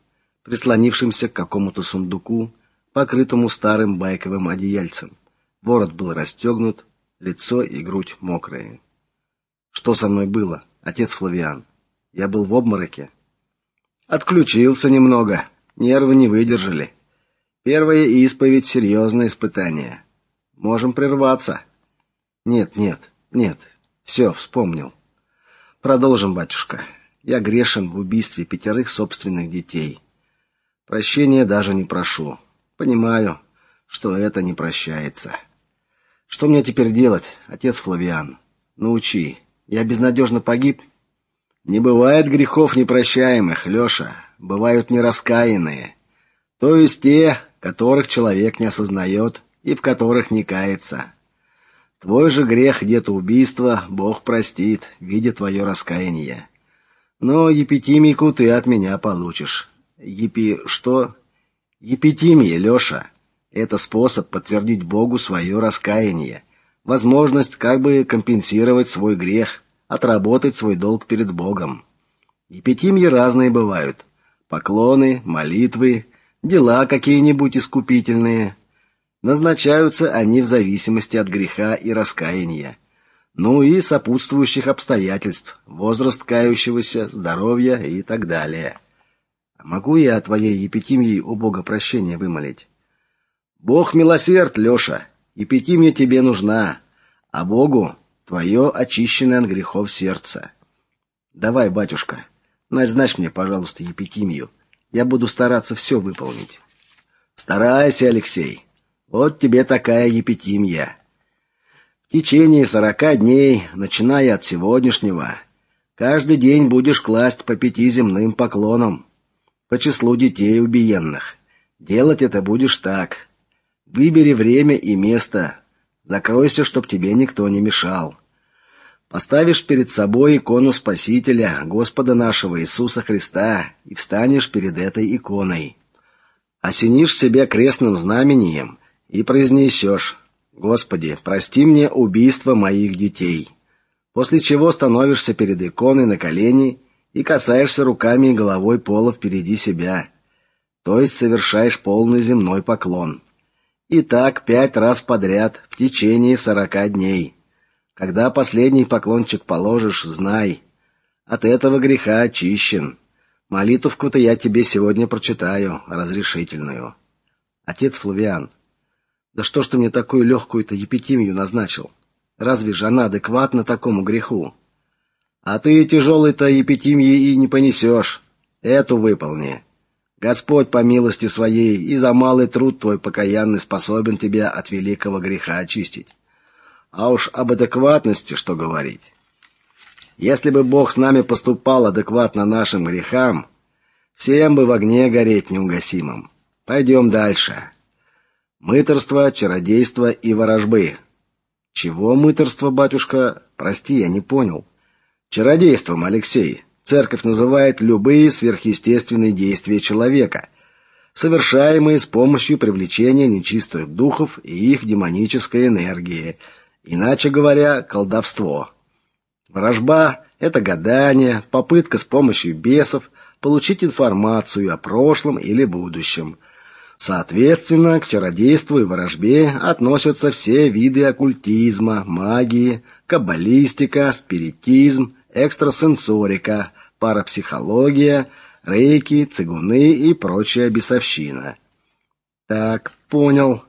S1: прислонившимся к какому-то сундуку, покрытому старым байковым одеяльцем. Ворот был расстегнут, лицо и грудь мокрые. Что со мной было, отец Флавиан? Я был в обмороке. Отключился немного. Нервы не выдержали. Первая исповедь серьезное испытание. Можем прерваться. Нет, нет, нет. Все, вспомнил. Продолжим, батюшка. Я грешен в убийстве пятерых собственных детей. Прощения даже не прошу. Понимаю, что это не прощается. Что мне теперь делать, отец Флавиан? Научи. Я безнадежно погиб, не бывает грехов непрощаемых, Лёша, бывают нераскаянные, то есть те, которых человек не осознает и в которых не кается. Твой же грех где-то убийство Бог простит, видя твое раскаяние. Но епитимику ты от меня получишь. Епи что? Епитимия, Лёша. Это способ подтвердить Богу свое раскаяние, возможность как бы компенсировать свой грех, отработать свой долг перед Богом. Епитимии разные бывают: поклоны, молитвы, дела какие-нибудь искупительные. Назначаются они в зависимости от греха и раскаяния, ну и сопутствующих обстоятельств, возраст кающегося, здоровья и так далее. Могу я о твоей епитимии у Бога прощения вымолить? Бог милосерд, Лёша, епитимия тебе нужна, а Богу твое очищенное от грехов сердце. Давай, батюшка, назначь мне, пожалуйста, епитимию. Я буду стараться все выполнить. Старайся, Алексей. Вот тебе такая епитимия. В течение сорока дней, начиная от сегодняшнего, каждый день будешь класть по пяти земным поклонам по числу детей убиенных. Делать это будешь так: выбери время и место, закройся, чтоб тебе никто не мешал. Поставишь перед собой икону Спасителя, Господа нашего Иисуса Христа, и встанешь перед этой иконой. Осенишь себя крестным знамением и произнесешь: Господи, прости мне убийство моих детей. После чего становишься перед иконой на колени и касаешься руками и головой пола впереди себя. То есть совершаешь полный земной поклон. И так пять раз подряд в течение сорока дней. Когда последний поклончик положишь, знай, от этого греха очищен. Молитвку-то я тебе сегодня прочитаю, разрешительную. Отец Флавиан, да что ж ты мне такую легкую-то епитимию назначил? Разве же она адекватна такому греху? А ты тяжелой-то епитимии и не понесешь. Эту выполни. Господь по милости своей и за малый труд твой покаянный способен тебя от великого греха очистить. А уж об адекватности что говорить? Если бы Бог с нами поступал адекватно нашим грехам, всем бы в огне гореть неугасимым. Пойдем дальше. Мыторство, чародейство и ворожбы. Чего мыторство, батюшка? Прости, я не понял. Чародейством, Алексей. Церковь называет любые сверхъестественные действия человека, совершаемые с помощью привлечения нечистых духов и их демонической энергии, иначе говоря, колдовство. Ворожба это гадание, попытка с помощью бесов получить информацию о прошлом или будущем. Соответственно, к чародейству и ворожбе относятся все виды оккультизма, магии, каббалистика, спиритизм, экстрасенсорика, парапсихология, рейки, цигуны и прочая бесовщина. Так, понял.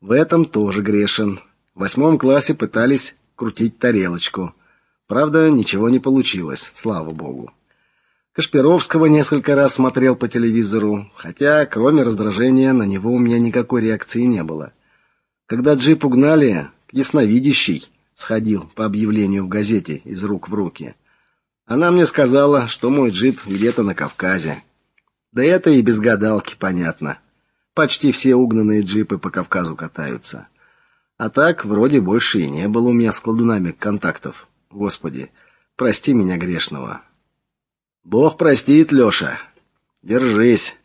S1: В этом тоже грешен. В восьмом классе пытались крутить тарелочку. Правда, ничего не получилось, слава богу. Кашпировского несколько раз смотрел по телевизору, хотя кроме раздражения на него у меня никакой реакции не было. Когда джип угнали, ясновидящий сходил по объявлению в газете из рук в руки. Она мне сказала, что мой джип где-то на Кавказе. Да это и без гадалки понятно. Почти все угнанные джипы по Кавказу катаются. А так, вроде больше и не было у меня с кладунами контактов. Господи, прости меня грешного. Бог простит, Лёша. Держись.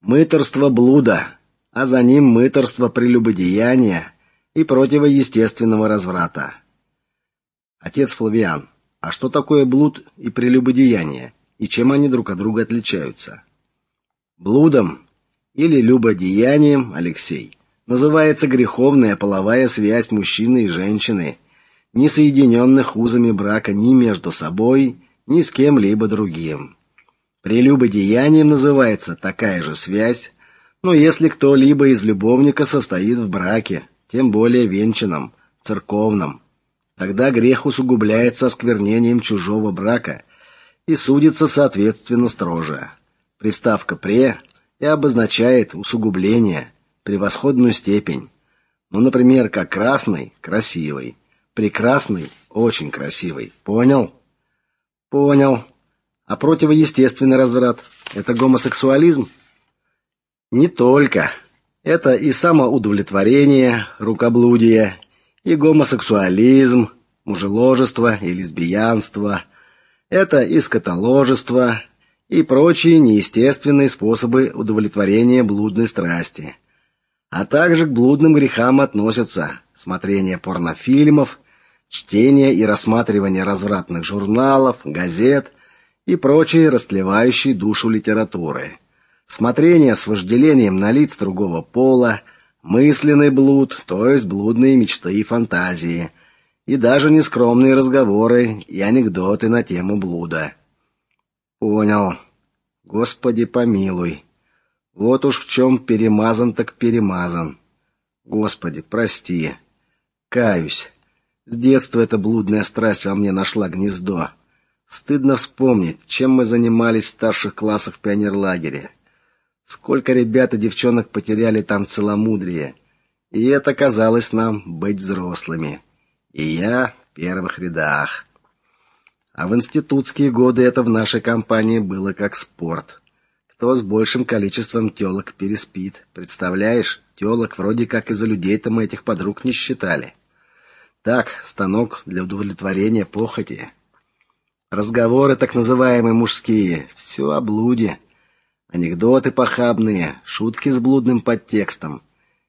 S1: Мыторство блуда, а за ним мыторство прелюбодеяния и противоестественного разврата. Отец Флавиан, а что такое блуд и прелюбодеяние, и чем они друг от друга отличаются? Блудом или любодеянием, Алексей, называется греховная половая связь мужчины и женщины, не соединенных узами брака ни между собой, ни с кем-либо другим. Прелюбодеянием называется такая же связь, но если кто-либо из любовника состоит в браке, тем более венчанном, церковном, тогда грех усугубляется осквернением чужого брака и судится соответственно строже. Приставка пре и обозначает усугубление, превосходную степень. Ну, например, как красный красивый, прекрасный очень красивый. Понял? Понял. А противоестественный разврат это гомосексуализм? Не только. Это и самоудовлетворение, рукоблудие, И гомосексуализм, мужеложество и лесбиянство это и скотоложество, и прочие неестественные способы удовлетворения блудной страсти. А также к блудным грехам относятся смотрение порнофильмов, чтение и рассматривание развратных журналов, газет и прочей растлевающей душу литературы. Смотрение с вожделением на лиц другого пола, мысленный блуд, то есть блудные мечты и фантазии, и даже нескромные разговоры и анекдоты на тему блуда. Понял. Господи, помилуй. Вот уж в чем перемазан так перемазан. Господи, прости. Каюсь. С детства эта блудная страсть во мне нашла гнездо. Стыдно вспомнить, чем мы занимались в старших классах в пионерлагере. Сколько ребят и девчонок потеряли там целомудрие. И это казалось нам быть взрослыми. И я в первых рядах. А в институтские годы это в нашей компании было как спорт. Кто с большим количеством тёлок переспит. Представляешь, тёлок вроде как из-за людей-то мы этих подруг не считали. Так, станок для удовлетворения похоти. Разговоры так называемые мужские, все о блуде. Анекдоты похабные, шутки с блудным подтекстом.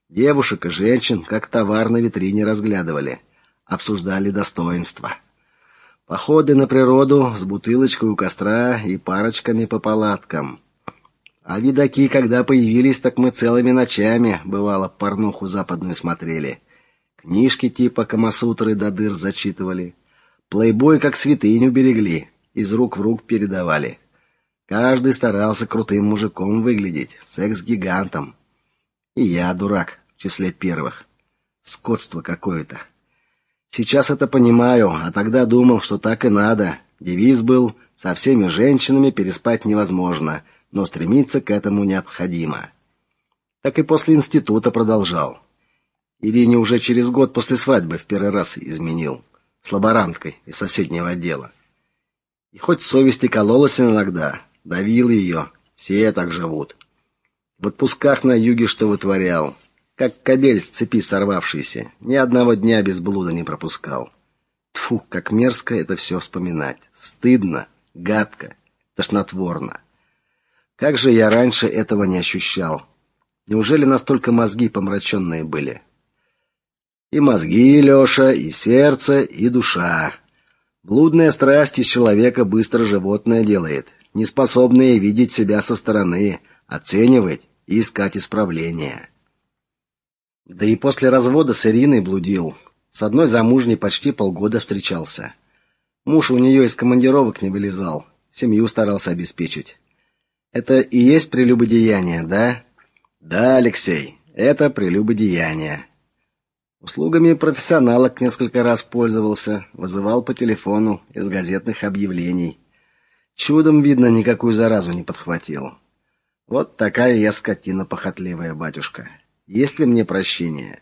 S1: Девушек и женщин как товар на витрине разглядывали, обсуждали достоинства. Походы на природу с бутылочкой у костра и парочками по палаткам. А видаки, когда появились, так мы целыми ночами, бывало, порнуху западную смотрели. Книжки типа Камасутры до дыр зачитывали. Плейбой как святыню берегли, из рук в рук передавали. Каждый старался крутым мужиком выглядеть, секс-гигантом. И я, дурак, в числе первых. Скотство какое-то. Сейчас это понимаю, а тогда думал, что так и надо. Девиз был: со всеми женщинами переспать невозможно, но стремиться к этому необходимо. Так и после института продолжал. Ирине уже через год после свадьбы в первый раз изменил с лаборанткой из соседнего отдела. И хоть совесть кололась иногда, давил ее, все так живут. В отпусках на юге что вытворял, как кобель с цепи сорвавшийся, ни одного дня без блуда не пропускал. Тфу, как мерзко это все вспоминать. Стыдно, гадко, тошнотворно. Как же я раньше этого не ощущал? Неужели настолько мозги помраченные были? И мозги, Лёша, и сердце, и душа. Блудная страсть из человека быстро животное делает, неспособное видеть себя со стороны, оценивать и искать исправления. Да и после развода с Ириной блудил. С одной замужней почти полгода встречался. Муж у нее из командировок не вылезал, семью старался обеспечить. Это и есть прелюбодеяние, да? Да, Алексей, это прелюбодеяние. Услугами профессионалок несколько раз пользовался, вызывал по телефону из газетных объявлений. Чудом видно, никакую заразу не подхватил. Вот такая я скотина похотливая, батюшка. Есть ли мне прощение?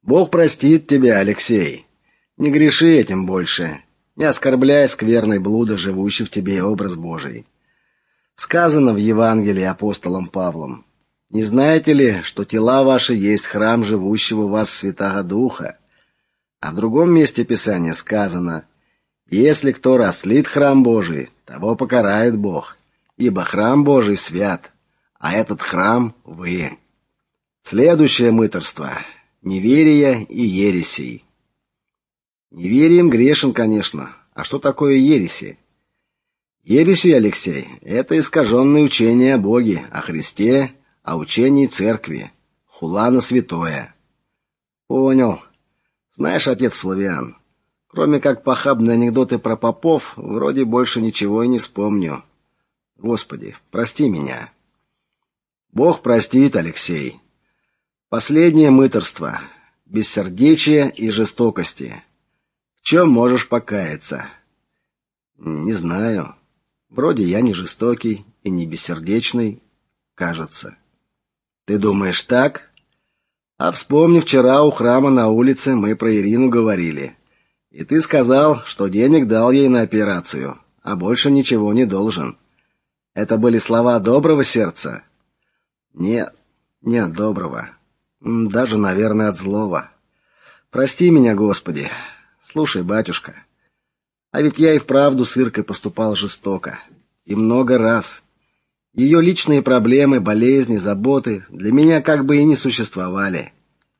S1: Бог простит тебя, Алексей. Не греши этим больше. Не оскорбляй скверной блуда, живущий в тебе образ Божий. Сказано в Евангелии апостолом Павлом: "Не знаете ли, что тела ваши есть храм живущего в вас Святаго Духа?" А в другом месте Писания сказано: "Если кто растлит храм Божий, того покарает Бог, ибо храм Божий свят, а этот храм вы". Следующее мыторство неверие и ересей. Неверием грешен, конечно. А что такое ереси? Ереси, Алексей это искаженное учение о Боге, о Христе, о учении церкви. Хула на святое. Понял. Знаешь, отец Флавиан, кроме как похабные анекдоты про попов, вроде больше ничего и не вспомню. Господи, прости меня. Бог простит, Алексей. Последнее мыторство, бессердечие и жестокости. В чем можешь покаяться? Не знаю. Вроде я не жестокий и не бессердечный, кажется. Ты думаешь так? А вспомни, вчера у храма на улице мы про Ирину говорили. И ты сказал, что денег дал ей на операцию, а больше ничего не должен. Это были слова доброго сердца? Нет, не доброго. Даже, наверное, от злого. Прости меня, Господи. Слушай, батюшка, а ведь я и вправду с Иркой поступал жестоко. И много раз. Ее личные проблемы, болезни, заботы для меня как бы и не существовали.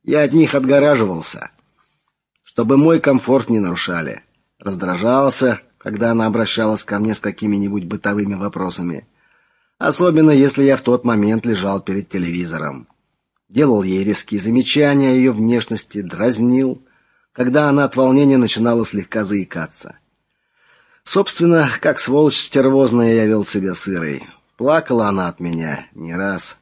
S1: Я от них отгораживался, чтобы мой комфорт не нарушали. Раздражался, когда она обращалась ко мне с какими-нибудь бытовыми вопросами. Особенно, если я в тот момент лежал перед телевизором. Делал ей резкие замечания о ее внешности, дразнил, когда она от волнения начинала слегка заикаться. Собственно, как сволочь стервозная я вел себя сырой. Плакала она от меня не раз.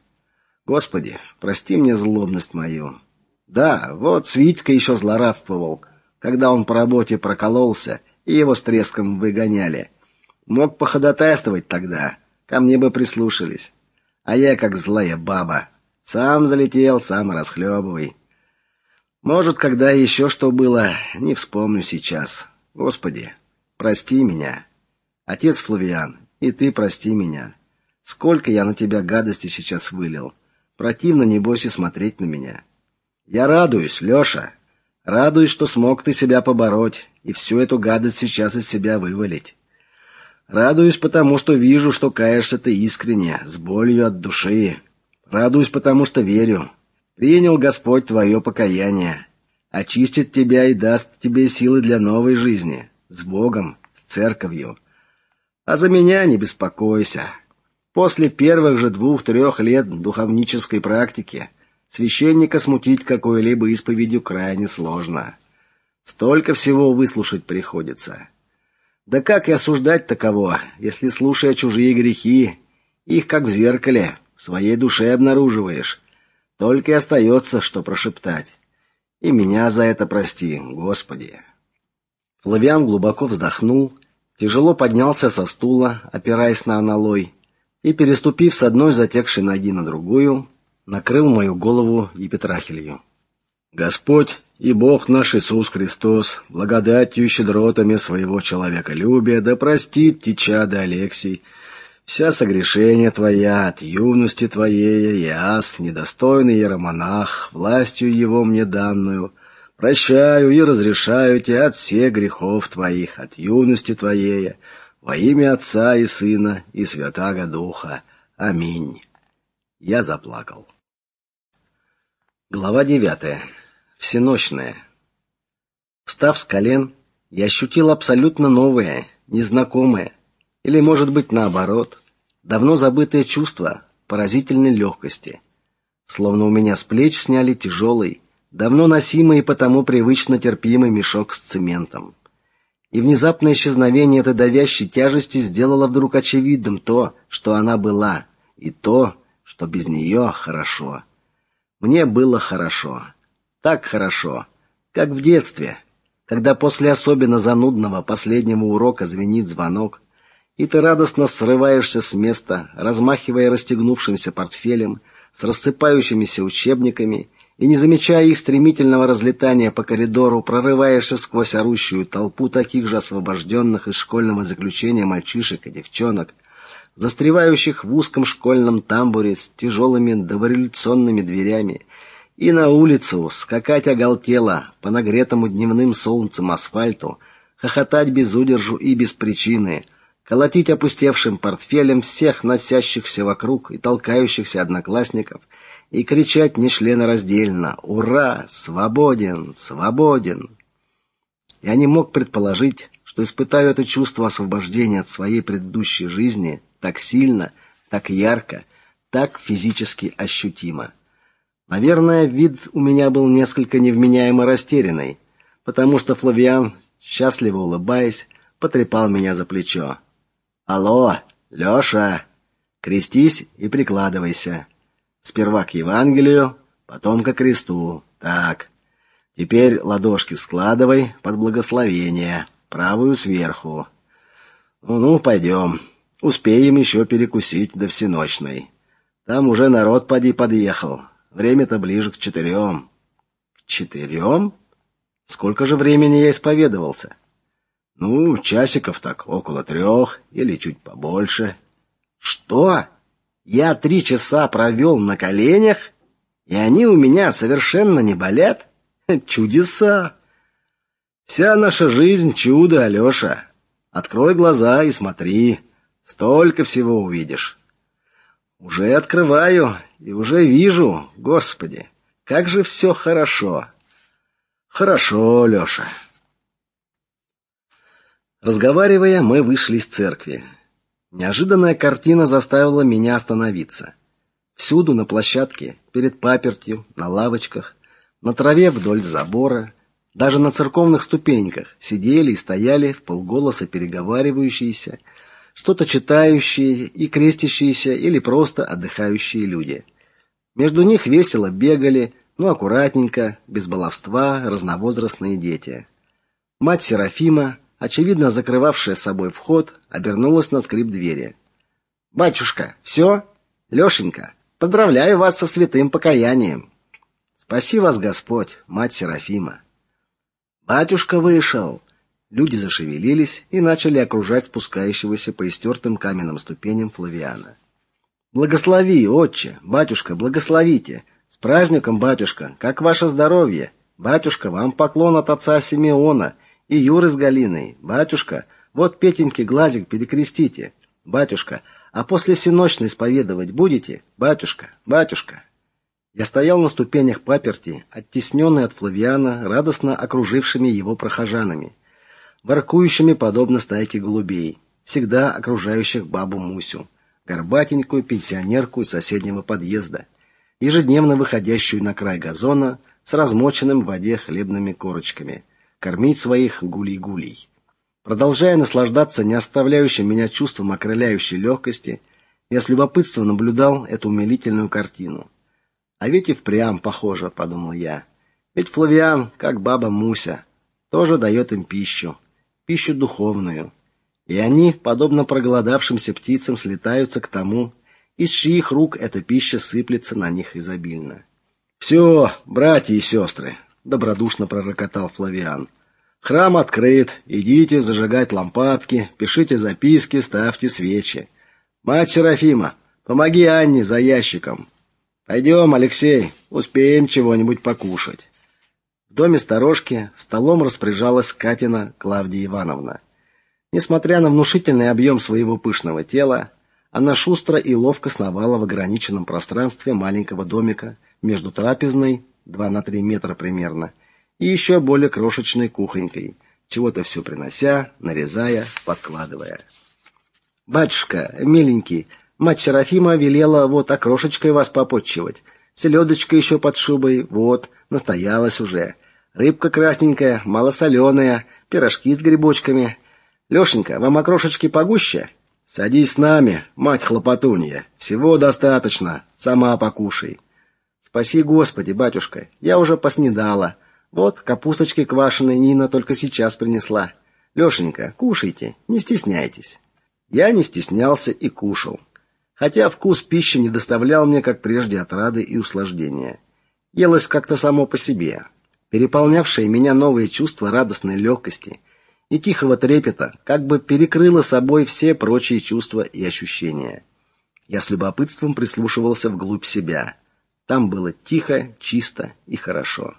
S1: Господи, прости мне злобность мою. Да, вот с Витькой еще злорадствовал, когда он по работе прокололся, и его с треском выгоняли. Мог походатайствовать тогда, ко мне бы прислушались. А я, как злая баба, сам залетел, сам расхлебывай. Может, когда еще что было, не вспомню сейчас. Господи, прости меня. Отец Флавиан, и ты прости меня. Сколько я на тебя гадости сейчас вылил. Противно, небось, и смотреть на меня. Я радуюсь, Лёша. Радуюсь, что смог ты себя побороть и всю эту гадость сейчас из себя вывалить. Радуюсь, потому что вижу, что каешься ты искренне, с болью от души. Радуюсь, потому что верю. Принял Господь твое покаяние, очистит тебя и даст тебе силы для новой жизни, с Богом, с церковью. А за меня не беспокойся. После первых же двух-трех лет духовнической практики священника смутить какой-либо исповедью крайне сложно. Столько всего выслушать приходится. Да как и осуждать таково, если слушая чужие грехи, их как в зеркале в своей душе обнаруживаешь? Только и остается, что прошептать: "И меня за это прости, Господи". Флавиан глубоко вздохнул, тяжело поднялся со стула, опираясь на аналой, и, переступив с одной затекшей ноги на другую, накрыл мою голову епитрахилью. Господь и Бог наш Иисус Христос, благодатью и щедротами своего человеколюбия, да простит тебя, да Алексей, вся согрешения твоя от юности твоей, и ас, недостойный иеромонах, властью его мне данную, прощаю и разрешаю тебе от всех грехов твоих, от юности твоей, во имя Отца и Сына и Святаго Духа. Аминь. Я заплакал. Глава девятая. Всенощная. Встав с колен, я ощутил абсолютно новое, незнакомое, или, может быть, наоборот, давно забытое чувство поразительной легкости. Словно у меня с плеч сняли тяжелый, давно носимый и потому привычно терпимый мешок с цементом и внезапное исчезновение этой давящей тяжести сделало вдруг очевидным то, что она была, и то, что без нее хорошо. Мне было хорошо. Так хорошо, как в детстве, когда после особенно занудного последнего урока звенит звонок, и ты радостно срываешься с места, размахивая расстегнувшимся портфелем, с рассыпающимися учебниками и, не замечая их стремительного разлетания по коридору, прорываешься сквозь орущую толпу таких же освобожденных из школьного заключения мальчишек и девчонок, застревающих в узком школьном тамбуре с тяжелыми дореволюционными дверями, и на улицу скакать оголтело по нагретому дневным солнцем асфальту, хохотать без удержу и без причины, колотить опустевшим портфелем всех носящихся вокруг и толкающихся одноклассников — и кричать нечленораздельно «Ура! Свободен! Свободен!». Я не мог предположить, что испытаю это чувство освобождения от своей предыдущей жизни так сильно, так ярко, так физически ощутимо. Наверное, вид у меня был несколько невменяемо растерянный, потому что Флавиан, счастливо улыбаясь, потрепал меня за плечо. «Алло, Лёша, крестись и прикладывайся. Сперва к Евангелию, потом к кресту. Так. Теперь ладошки складывай под благословение, правую сверху. Ну-ну, пойдем. Успеем еще перекусить до всеночной. Там уже народ поди подъехал. Время-то ближе к четырем. К четырем? Сколько же времени я исповедовался? Ну, часиков так около трех или чуть побольше. Что? Я три часа провел на коленях, и они у меня совершенно не болят? <laughs> Чудеса! Вся наша жизнь чудо, Алёша. Открой глаза и смотри. Столько всего увидишь. Уже открываю и уже вижу, Господи, как же все хорошо. Хорошо, Лёша. Разговаривая, мы вышли из церкви. Неожиданная картина заставила меня остановиться. Всюду на площадке, перед папертью, на лавочках, на траве вдоль забора, даже на церковных ступеньках сидели и стояли в полголоса переговаривающиеся, что-то читающие и крестящиеся или просто отдыхающие люди. Между них весело бегали, но аккуратненько, без баловства, разновозрастные дети. Мать Серафима, очевидно закрывавшая собой вход, обернулась на скрип двери. Батюшка, все? Лешенька, поздравляю вас со святым покаянием. Спаси вас Господь, мать Серафима. Батюшка вышел. Люди зашевелились и начали окружать спускающегося по истертым каменным ступеням Флавиана. Благослови, отче, батюшка, благословите. С праздником, батюшка. Как ваше здоровье? Батюшка, вам поклон от отца Симеона и Юры с Галиной. Батюшка, вот Петеньке глазик перекрестите. Батюшка, а после всеночной исповедовать будете? Батюшка, батюшка. Я стоял на ступенях паперти, оттесненный от Флавиана радостно окружившими его прохожанами воркующими подобно стайке голубей, всегда окружающих бабу Мусю, горбатенькую пенсионерку из соседнего подъезда, ежедневно выходящую на край газона с размоченным в воде хлебными корочками, кормить своих гулей-гулей. Продолжая наслаждаться не оставляющим меня чувством окрыляющей легкости, я с любопытством наблюдал эту умилительную картину. А ведь и впрямь похоже, подумал я. Ведь Флавиан, как баба Муся, тоже дает им пищу, пищу духовную, и они, подобно проголодавшимся птицам, слетаются к тому, из чьих рук эта пища сыплется на них изобильно. «Все, братья и сестры!» — добродушно пророкотал Флавиан. «Храм открыт, идите зажигать лампадки, пишите записки, ставьте свечи. Мать Серафима, помоги Анне за ящиком. Пойдем, Алексей, успеем чего-нибудь покушать». В доме сторожки столом распоряжалась Катина Клавдия Ивановна. Несмотря на внушительный объем своего пышного тела, она шустро и ловко сновала в ограниченном пространстве маленького домика между трапезной, 2 на 3 метра примерно, и еще более крошечной кухонькой, чего-то все принося, нарезая, подкладывая. «Батюшка, миленький, мать Серафима велела вот окрошечкой вас попотчевать, селедочка еще под шубой, вот, настоялась уже. Рыбка красненькая, малосоленая, пирожки с грибочками. Лешенька, вам окрошечки погуще? Садись с нами, мать хлопотунья. Всего достаточно, сама покушай. Спаси Господи, батюшка, я уже поснедала. Вот капусточки квашеной Нина только сейчас принесла. Лешенька, кушайте, не стесняйтесь. Я не стеснялся и кушал. Хотя вкус пищи не доставлял мне, как прежде, отрады и услаждения. Елось как-то само по себе переполнявшее меня новое чувство радостной легкости и тихого трепета как бы перекрыло собой все прочие чувства и ощущения. Я с любопытством прислушивался вглубь себя. Там было тихо, чисто и хорошо.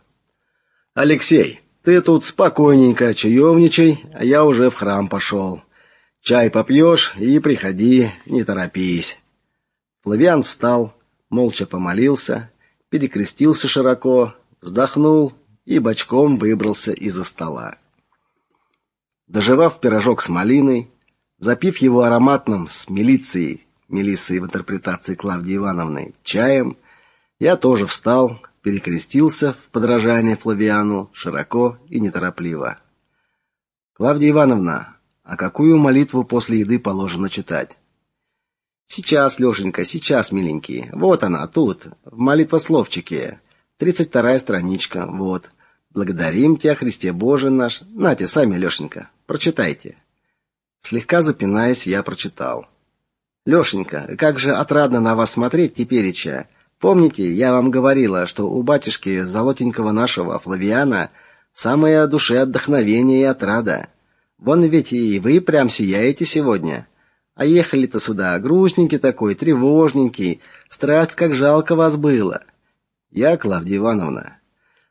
S1: Алексей, ты тут спокойненько чаевничай, а я уже в храм пошел. Чай попьешь и приходи, не торопись. Флавиан встал, молча помолился, перекрестился широко, вздохнул и бочком выбрался из-за стола. Доживав пирожок с малиной, запив его ароматным с милицией, милицией в интерпретации Клавдии Ивановны, чаем, я тоже встал, перекрестился в подражание Флавиану широко и неторопливо. Клавдия Ивановна, а какую молитву после еды положено читать? Сейчас, Лёшенька, сейчас, миленький. Вот она, тут, в молитвословчике. Тридцать вторая страничка, вот. Благодарим тебя, Христе Боже наш. Нате, сами, Лешенька, прочитайте. Слегка запинаясь, я прочитал. Лешенька, как же отрадно на вас смотреть тепереча. Помните, я вам говорила, что у батюшки золотенького нашего Флавиана самое душе отдохновение и отрада. Вон ведь и вы прям сияете сегодня. А ехали-то сюда грустненький такой, тревожненький. Страсть, как жалко вас было. Я, Клавдия Ивановна,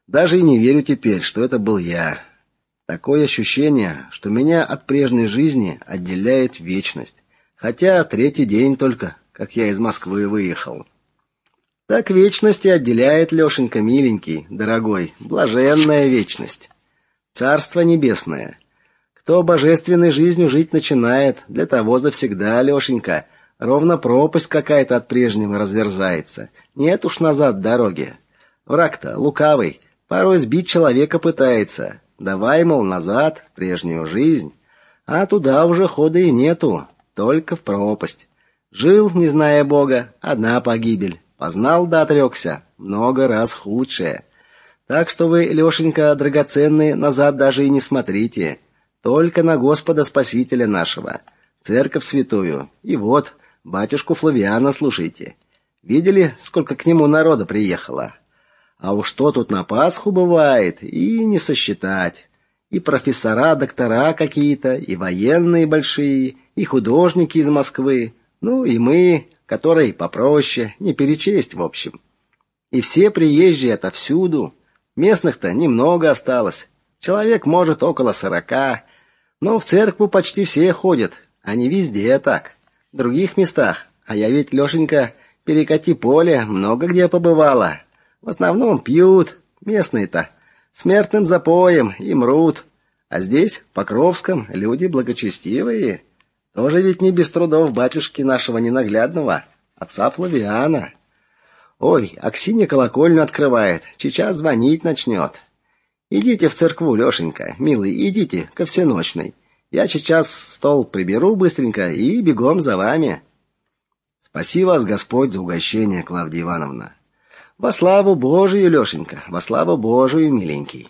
S1: Даже и не верю теперь, что это был я. Такое ощущение, что меня от прежней жизни отделяет вечность. Хотя третий день только, как я из Москвы выехал. Так вечность и отделяет Лешенька, миленький, дорогой, блаженная вечность. Царство небесное. Кто божественной жизнью жить начинает, для того завсегда, Лешенька, ровно пропасть какая-то от прежнего разверзается. Нет уж назад дороги. Враг-то лукавый, порой сбить человека пытается. Давай, мол, назад, в прежнюю жизнь. А туда уже хода и нету, только в пропасть. Жил, не зная Бога, одна погибель. Познал да отрекся, много раз худшее. Так что вы, Лешенька, драгоценный, назад даже и не смотрите. Только на Господа Спасителя нашего, церковь святую. И вот, батюшку Флавиана слушайте. Видели, сколько к нему народа приехало? А уж что тут на Пасху бывает, и не сосчитать. И профессора, доктора какие-то, и военные большие, и художники из Москвы. Ну и мы, которые попроще, не перечесть в общем. И все приезжие отовсюду. Местных-то немного осталось. Человек, может, около сорока. Но в церкву почти все ходят, а не везде так. В других местах, а я ведь, Лешенька, перекати поле, много где побывала. В основном пьют, местные-то, смертным запоем и мрут. А здесь, в Покровском, люди благочестивые. Тоже ведь не без трудов батюшки нашего ненаглядного, отца Флавиана. Ой, Аксинья колокольню открывает, сейчас звонить начнет. Идите в церкву, Лешенька, милый, идите ко всеночной. Я сейчас стол приберу быстренько и бегом за вами. Спаси вас, Господь, за угощение, Клавдия Ивановна. Во славу Божию, Лешенька, во славу Божию, миленький.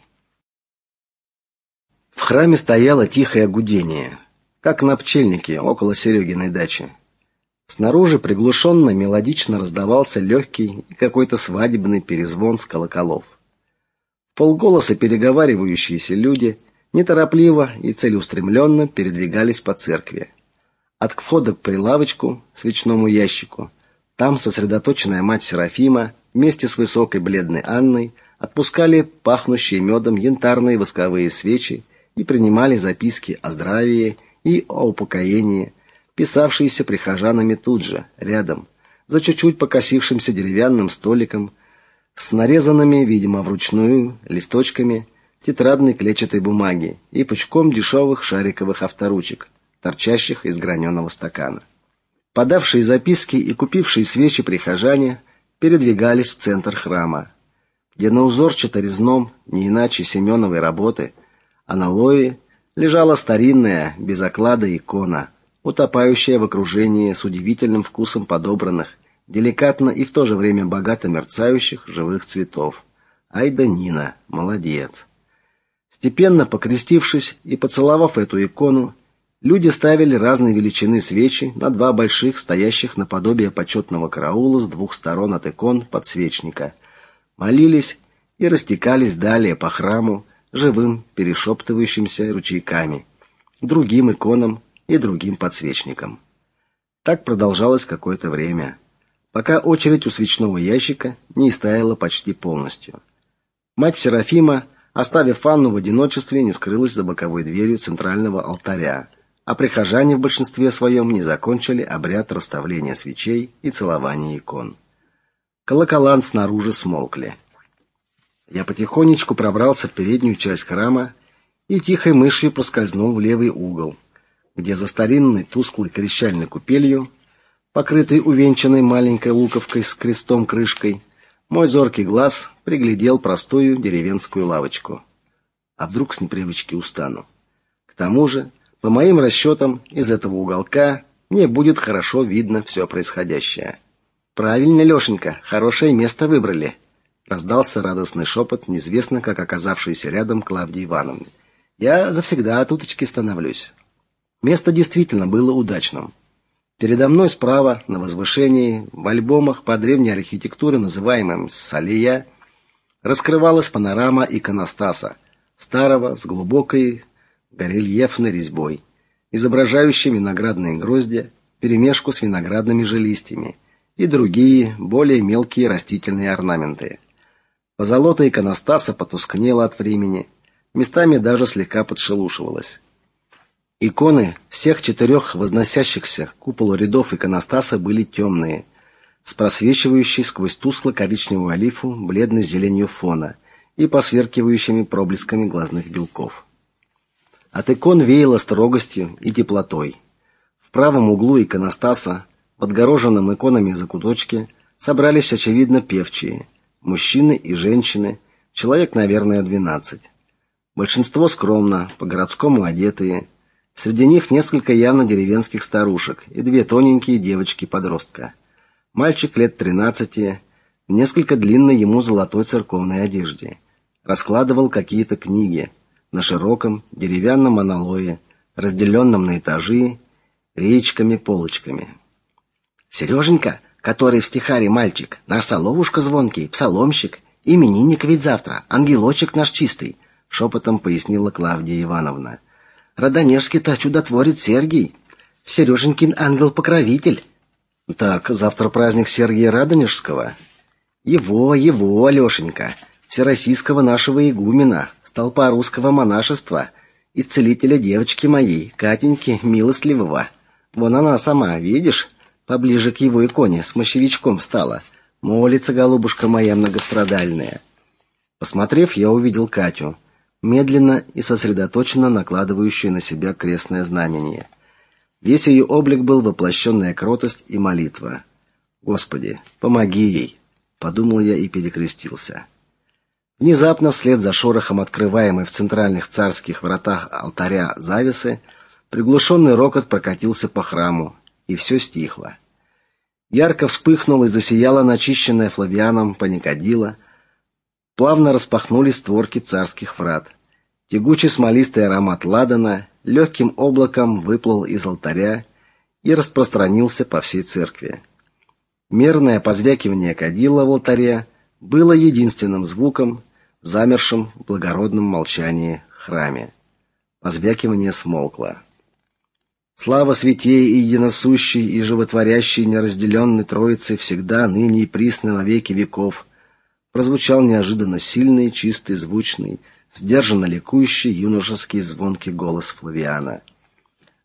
S1: В храме стояло тихое гудение, как на пчельнике около Серегиной дачи. Снаружи приглушенно мелодично раздавался легкий и какой-то свадебный перезвон с колоколов полголоса переговаривающиеся люди неторопливо и целеустремленно передвигались по церкви. От входа к прилавочку, свечному ящику, там сосредоточенная мать Серафима вместе с высокой бледной Анной отпускали пахнущие медом янтарные восковые свечи и принимали записки о здравии и о упокоении, писавшиеся прихожанами тут же, рядом, за чуть-чуть покосившимся деревянным столиком с нарезанными, видимо, вручную листочками тетрадной клетчатой бумаги и пучком дешевых шариковых авторучек, торчащих из граненого стакана. Подавшие записки и купившие свечи прихожане передвигались в центр храма, где на узорчато-резном, не иначе Семеновой работы, аналое лежала старинная, без оклада икона, утопающая в окружении с удивительным вкусом подобранных деликатно и в то же время богато мерцающих живых цветов. Ай да Нина, молодец. Степенно покрестившись и поцеловав эту икону, люди ставили разной величины свечи на два больших, стоящих наподобие почетного караула с двух сторон от икон подсвечника, молились и растекались далее по храму живым перешептывающимся ручейками, другим иконам и другим подсвечникам. Так продолжалось какое-то время пока очередь у свечного ящика не истаяла почти полностью. Мать Серафима, оставив Анну в одиночестве, не скрылась за боковой дверью центрального алтаря, а прихожане в большинстве своем не закончили обряд расставления свечей и целования икон. Колокола снаружи смолкли. Я потихонечку пробрался в переднюю часть храма и тихой мышью проскользнул в левый угол, где за старинной тусклой крещальной купелью покрытый увенчанной маленькой луковкой с крестом-крышкой, мой зоркий глаз приглядел простую деревенскую лавочку. А вдруг с непривычки устану? К тому же, по моим расчетам, из этого уголка мне будет хорошо видно все происходящее. Правильно, Лешенька, хорошее место выбрали, раздался радостный шепот, неизвестно как оказавшийся рядом Клавдии Ивановны. Я завсегда туточки становлюсь. Место действительно было удачным. Передо мной справа, на возвышении, в альбомах по древней архитектуре, называемым «Салия», раскрывалась панорама иконостаса, старого с глубокой горельефной резьбой, изображающей виноградные гроздья, перемешку с виноградными же листьями и другие, более мелкие растительные орнаменты. Позолота иконостаса потускнела от времени, местами даже слегка подшелушивалась. Иконы всех четырех возносящихся к куполу рядов иконостаса были темные, с просвечивающей сквозь тускло-коричневую олифу бледной зеленью фона и посверкивающими проблесками глазных белков. От икон веяло строгостью и теплотой. В правом углу иконостаса, подгороженном иконами закуточке, собрались очевидно певчие, мужчины и женщины, человек, наверное, двенадцать. Большинство скромно, по-городскому одетые. Среди них несколько явно деревенских старушек и две тоненькие девочки-подростка. Мальчик лет тринадцати, в несколько длинной ему золотой церковной одежде, раскладывал какие-то книги на широком деревянном аналое, разделенном на этажи речками-полочками. Сереженька, который в стихаре мальчик, наш соловушка звонкий, псаломщик, именинник ведь завтра, ангелочек наш чистый, шепотом пояснила Клавдия Ивановна. Родонежский-то чудотворец Сергий, Сереженькин ангел-покровитель. Так, завтра праздник Сергия Радонежского. Его, его, Алешенька, всероссийского нашего игумена, столпа русского монашества, исцелителя девочки моей, Катеньки милостливого. Вон она сама, видишь, поближе к его иконе с мощевичком встала. Молится голубушка моя многострадальная. Посмотрев, я увидел Катю медленно и сосредоточенно накладывающую на себя крестное знамение. Весь ее облик был воплощенная кротость и молитва. Господи, помоги ей, подумал я и перекрестился. Внезапно, вслед за шорохом открываемой в центральных царских вратах алтаря завесы, приглушенный рокот прокатился по храму, и все стихло. Ярко вспыхнула и засияла начищенная Флавианом паникадила, Плавно распахнулись створки царских врат. Тягучий смолистый аромат ладана легким облаком выплыл из алтаря и распространился по всей церкви. Мерное позвякивание кадила в алтаре было единственным звуком, замершим в благородном молчании храме. Позвякивание смолкло. Слава святей и единосущей и животворящей неразделенной Троицы всегда, ныне и присно во веки веков – прозвучал неожиданно сильный, чистый, звучный, сдержанно ликующий юношеский звонкий голос Флавиана.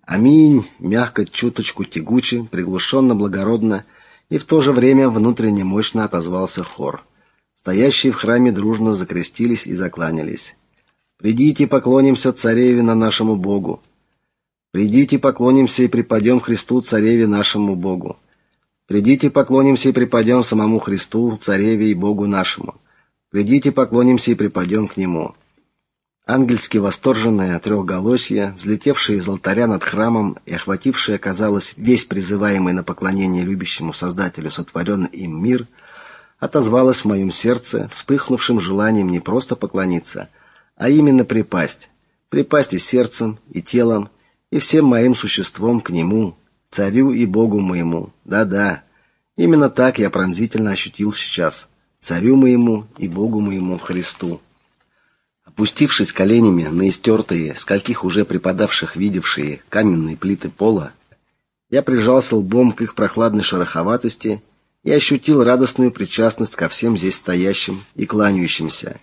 S1: Аминь, мягко, чуточку тягуче, приглушенно, благородно и в то же время внутренне мощно отозвался хор. Стоящие в храме дружно закрестились и закланялись. Придите, поклонимся цареве на нашему Богу. Придите, поклонимся и преподем Христу цареве нашему Богу. Придите, поклонимся и припадем самому Христу, цареве и Богу нашему. Придите, поклонимся и припадем к нему. Ангельски восторженное трехголосье, взлетевшее из алтаря над храмом и охватившее, казалось, весь призываемый на поклонение любящему Создателю сотворенный им мир, отозвалось в моем сердце вспыхнувшим желанием не просто поклониться, а именно припасть, припасть и сердцем, и телом, и всем моим существом к нему, царю и богу моему. Да-да. Именно так я пронзительно ощутил сейчас. Царю моему и богу моему Христу. Опустившись коленями на истертые, скольких уже преподавших видевшие каменные плиты пола, я прижался лбом к их прохладной шероховатости и ощутил радостную причастность ко всем здесь стоящим и кланяющимся,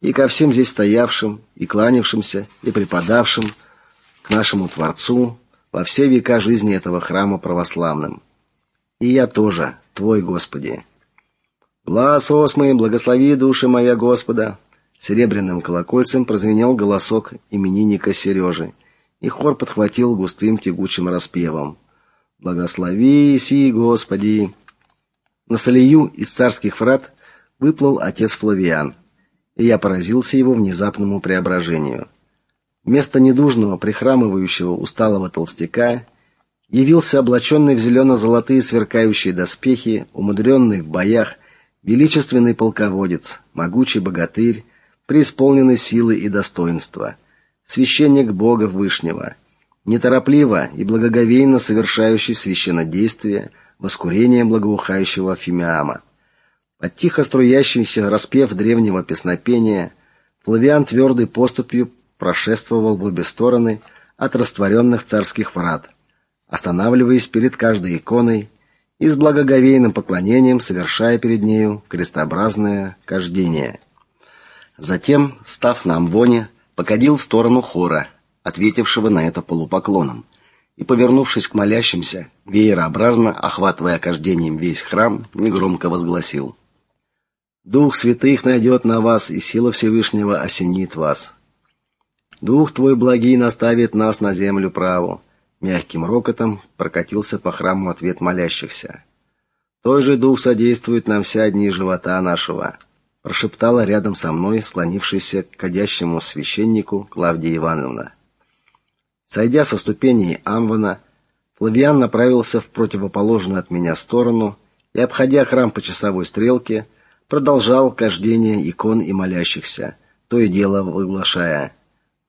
S1: и ко всем здесь стоявшим и кланявшимся и преподавшим к нашему Творцу, во все века жизни этого храма православным. И я тоже, твой, Господи. Глаз осмый, благослови души моя Господа. Серебряным колокольцем прозвенел голосок именинника Сережи, и хор подхватил густым тягучим распевом. Благослови си, Господи. На солью из царских врат выплыл отец Флавиан, и я поразился его внезапному преображению. Вместо недужного, прихрамывающего, усталого толстяка явился облаченный в зелено-золотые сверкающие доспехи, умудренный в боях, величественный полководец, могучий богатырь, преисполненный силы и достоинства, священник Бога Вышнего, неторопливо и благоговейно совершающий священнодействие, воскурение благоухающего фимиама. Под тихо струящийся распев древнего песнопения Флавиан твердой поступью прошествовал в обе стороны от растворенных царских врат, останавливаясь перед каждой иконой и с благоговейным поклонением совершая перед нею крестообразное кождение – Затем, став на амвоне, покадил в сторону хора, ответившего на это полупоклоном, и, повернувшись к молящимся, веерообразно, охватывая окаждением весь храм, негромко возгласил: Дух святых найдет на вас, и сила Всевышнего осенит вас. Дух твой благий наставит нас на землю праву. Мягким рокотом прокатился по храму ответ молящихся. Той же дух содействует нам вся дни живота нашего, прошептала рядом со мной склонившаяся к кадящему священнику Клавдия Ивановна. Сойдя со ступеней Амвана, Флавиан направился в противоположную от меня сторону и, обходя храм по часовой стрелке, продолжал кождение икон и молящихся, то и дело выглашая: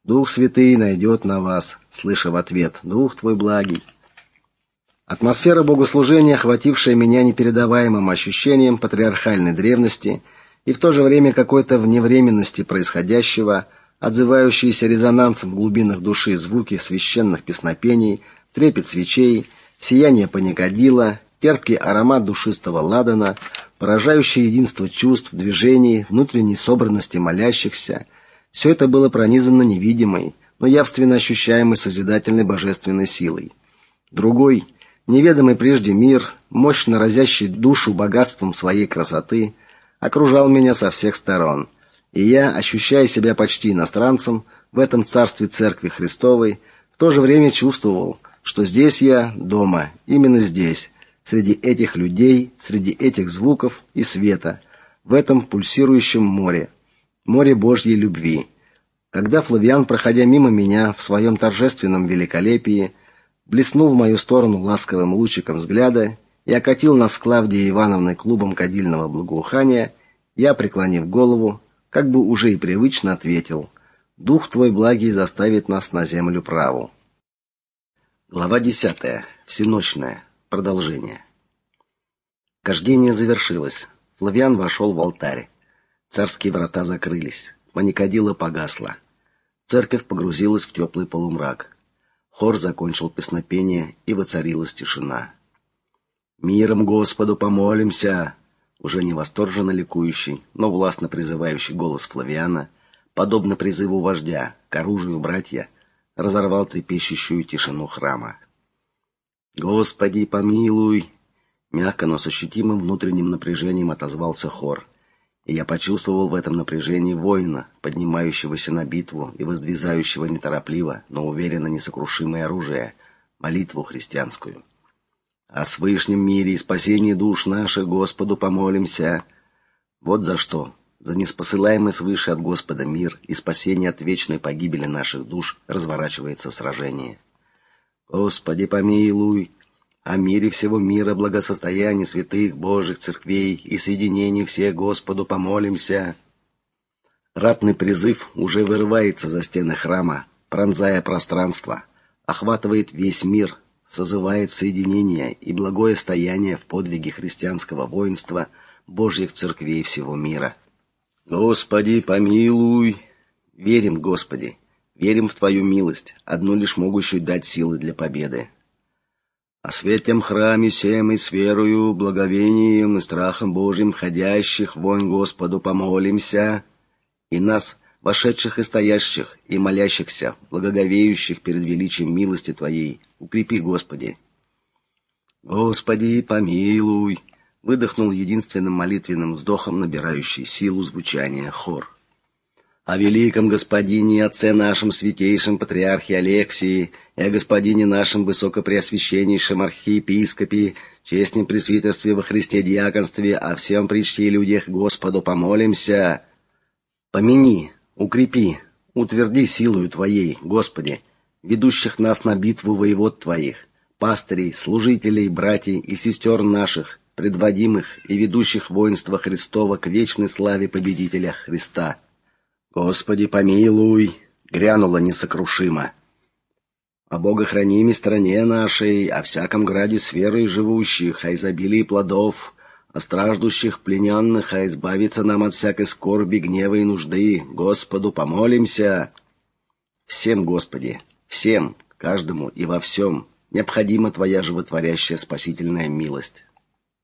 S1: "Дух Святый найдет на вас", слыша в ответ: "Дух твой благий". Атмосфера богослужения, охватившая меня непередаваемым ощущением патриархальной древности и в то же время какой-то вневременности происходящего, отзывающиеся резонансом в глубинах души звуки священных песнопений, трепет свечей, сияние паникадила, терпкий аромат душистого ладана, поражающее единство чувств, движений, внутренней собранности молящихся. Все это было пронизано невидимой, но явственно ощущаемой созидательной божественной силой. Другой, неведомый прежде мир, мощно разящий душу богатством своей красоты, окружал меня со всех сторон – и я, ощущая себя почти иностранцем в этом царстве Церкви Христовой, в то же время чувствовал, что здесь я дома, именно здесь, среди этих людей, среди этих звуков и света, в этом пульсирующем море, море Божьей любви. Когда Флавиан, проходя мимо меня в своем торжественном великолепии, блеснул в мою сторону ласковым лучиком взгляда и окатил нас с Клавдией Ивановной клубом кадильного благоухания, я, преклонив голову, как бы уже и привычно ответил: "Дух твой благий заставит нас на землю праву". Глава десятая. Всеночная. Продолжение. Кождение завершилось. Флавиан вошел в алтарь. Царские врата закрылись. Маникадила погасла. Церковь погрузилась в теплый полумрак. Хор закончил песнопение, и воцарилась тишина. Миром Господу помолимся, уже не восторженно ликующий, но властно призывающий голос Флавиана, подобно призыву вождя к оружию братья, разорвал трепещущую тишину храма. Господи, помилуй, мягко, но с ощутимым внутренним напряжением отозвался хор. И я почувствовал в этом напряжении воина, поднимающегося на битву и воздвигающего неторопливо, но уверенно несокрушимое оружие молитву христианскую. О свышнем мире и спасении душ наших Господу помолимся. Вот за что. За неспосылаемый свыше от Господа мир и спасение от вечной погибели наших душ разворачивается сражение. Господи, помилуй. О мире всего мира, благосостоянии святых Божьих церквей и соединении всех Господу помолимся. Ратный призыв уже вырывается за стены храма, пронзая пространство, охватывает весь мир, созывает соединение и благое стояние в подвиге христианского воинства Божьих церквей всего мира. Господи, помилуй. Верим, Господи, верим в твою милость, одну лишь могущую дать силы для победы. О святем храме всем и с верою, благовением и страхом Божьим ходящих вонь Господу помолимся, и нас вошедших и стоящих, и молящихся, благоговеющих перед величием милости Твоей, укрепи, Господи. Господи, помилуй, выдохнул единственным молитвенным вздохом набирающий силу звучания хор. О великом господине и отце нашем святейшем патриархе Алексии и о господине нашем высокопреосвященнейшем архиепископе, честном пресвитерстве во Христе диаконстве, о всем причте людях Господу помолимся. Помяни, Укрепи, утверди силою Твоей, Господи, ведущих нас на битву воевод Твоих, пастырей, служителей, братьев и сестер наших, предводимых и ведущих воинство Христово к вечной славе победителя Христа. Господи, помилуй, грянуло несокрушимо. О богохранимой стране нашей, о всяком граде с верой живущих, о изобилии плодов, о страждущих плененных, а избавиться нам от всякой скорби, гнева и нужды. Господу помолимся. Всем, Господи, всем, каждому и во всем необходима Твоя животворящая спасительная милость.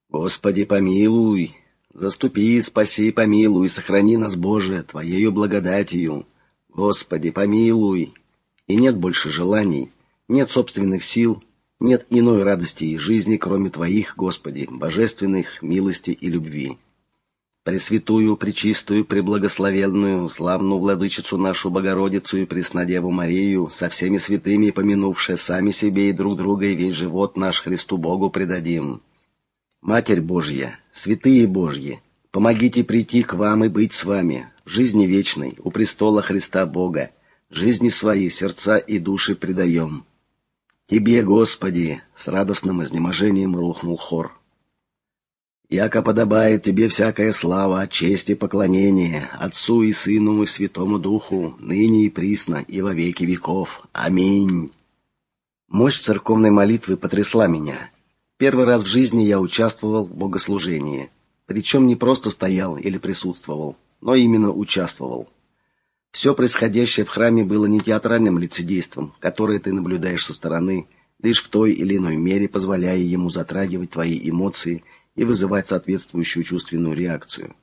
S1: Господи, помилуй. заступи, спаси, помилуй, сохрани нас, Боже, Твоею благодатью. Господи, помилуй. И нет больше желаний, нет собственных сил, нет иной радости и жизни, кроме Твоих, Господи, божественных милости и любви. Пресвятую, пречистую, преблагословенную, славную владычицу нашу Богородицу и Преснодеву Марию, со всеми святыми помянувшие сами себе и друг друга и весь живот наш Христу Богу предадим. Матерь Божья, святые Божьи, помогите прийти к вам и быть с вами в жизни вечной у престола Христа Бога. Жизни свои сердца и души предаем. Тебе, Господи, с радостным изнеможением рухнул хор. Яко подобает тебе всякая слава, честь и поклонение Отцу и Сыну и Святому Духу, ныне и присно и во веки веков. Аминь. Мощь церковной молитвы потрясла меня. Первый раз в жизни я участвовал в богослужении, причем не просто стоял или присутствовал, но именно участвовал. Все происходящее в храме было не театральным лицедейством, которое ты наблюдаешь со стороны, лишь в той или иной мере позволяя ему затрагивать твои эмоции и вызывать соответствующую чувственную реакцию.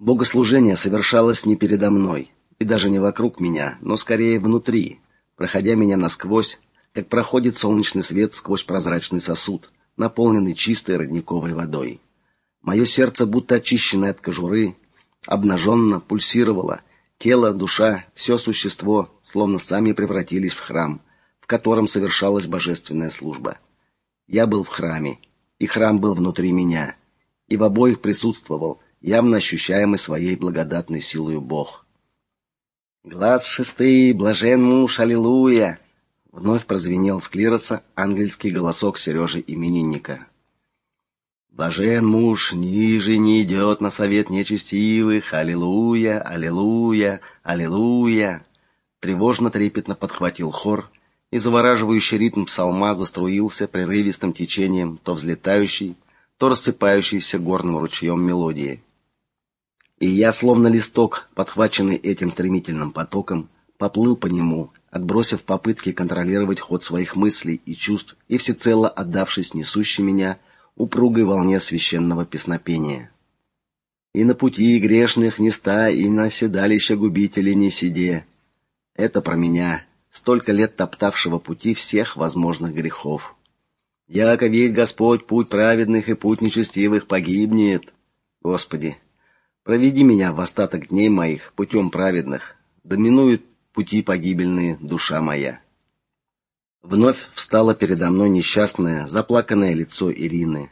S1: Богослужение совершалось не передо мной и даже не вокруг меня, но скорее внутри, проходя меня насквозь, как проходит солнечный свет сквозь прозрачный сосуд, наполненный чистой родниковой водой. Мое сердце, будто очищенное от кожуры, обнаженно пульсировало, тело, душа, все существо словно сами превратились в храм, в котором совершалась божественная служба. Я был в храме, и храм был внутри меня, и в обоих присутствовал явно ощущаемый своей благодатной силой Бог. Глаз шестый, блажен муж, аллилуйя. Вновь прозвенел с клироса ангельский голосок Сережи именинника. Блажен муж, ниже не идет на совет нечестивых. Аллилуйя, аллилуйя, аллилуйя. Тревожно трепетно подхватил хор, и завораживающий ритм псалма заструился прерывистым течением, то взлетающей, то рассыпающейся горным ручьем мелодии. И я, словно листок, подхваченный этим стремительным потоком, поплыл по нему, отбросив попытки контролировать ход своих мыслей и чувств и всецело отдавшись несущей меня упругой волне священного песнопения. И на пути грешных не ста, и на седалище губителей не сиде. Это про меня, столько лет топтавшего пути всех возможных грехов. Яко ведь Господь путь праведных и путь нечестивых погибнет. Господи, проведи меня в остаток дней моих путем праведных, доминуют пути погибельные душа моя. Вновь встало передо мной несчастное, заплаканное лицо Ирины.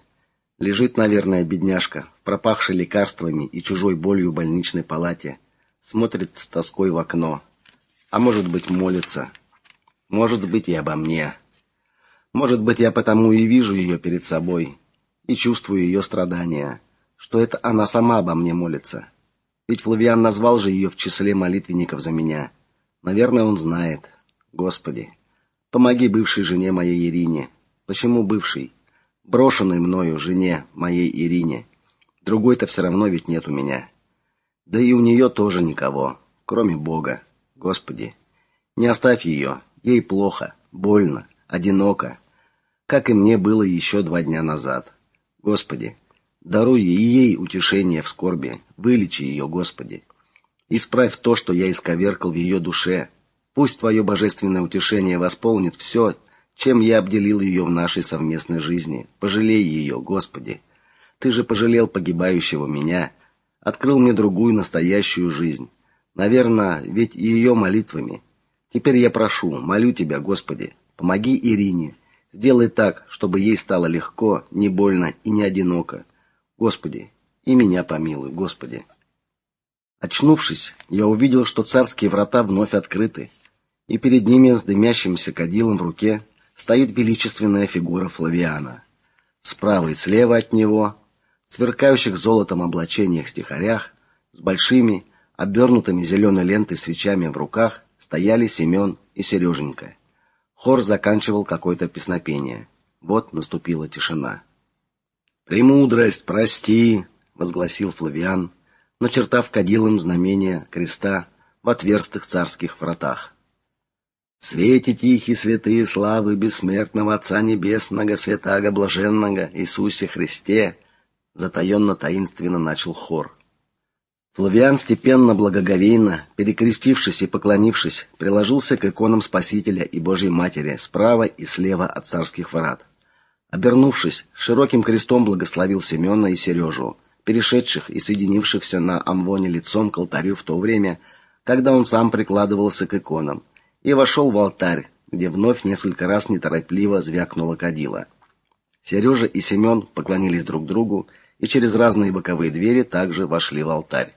S1: Лежит, наверное, бедняжка, в пропахшей лекарствами и чужой болью больничной палате, смотрит с тоской в окно а может быть, молится. Может быть, и обо мне. Может быть, я потому и вижу ее перед собой и чувствую ее страдания, что это она сама обо мне молится. Ведь Флавиан назвал же ее в числе молитвенников за меня. Наверное, он знает. Господи, помоги бывшей жене моей Ирине. Почему бывшей? Брошенной мною жене моей Ирине. Другой-то все равно ведь нет у меня. Да и у нее тоже никого, кроме Бога. Господи, не оставь ее, ей плохо, больно, одиноко, как и мне было еще два дня назад. Господи, даруй ей утешение в скорби, вылечи ее, Господи. Исправь то, что я исковеркал в ее душе. Пусть твое божественное утешение восполнит все, чем я обделил ее в нашей совместной жизни. Пожалей ее, Господи. Ты же пожалел погибающего меня, открыл мне другую настоящую жизнь. Наверное, ведь и ее молитвами. Теперь я прошу, молю тебя, Господи, помоги Ирине. Сделай так, чтобы ей стало легко, не больно и не одиноко. Господи, и меня помилуй, Господи. Очнувшись, я увидел, что царские врата вновь открыты, и перед ними с дымящимся кадилом в руке стоит величественная фигура Флавиана. Справа и слева от него, в сверкающих золотом облачениях стихарях, с большими обернутыми зеленой лентой свечами в руках, стояли Семен и Сереженька. Хор заканчивал какое-то песнопение. Вот наступила тишина. «Премудрость, прости!» — возгласил Флавиан, начертав кадилом знамение креста в отверстых царских вратах. «Свете тихий, святые славы бессмертного Отца Небесного, святаго блаженного Иисусе Христе, затаенно таинственно начал хор. Флавиан степенно, благоговейно, перекрестившись и поклонившись, приложился к иконам Спасителя и Божьей Матери справа и слева от царских врат. Обернувшись, широким крестом благословил Семёна и Сережу, перешедших и соединившихся на амвоне лицом к алтарю в то время, когда он сам прикладывался к иконам, и вошел в алтарь, где вновь несколько раз неторопливо звякнула кадила. Сережа и Семён поклонились друг другу и через разные боковые двери также вошли в алтарь.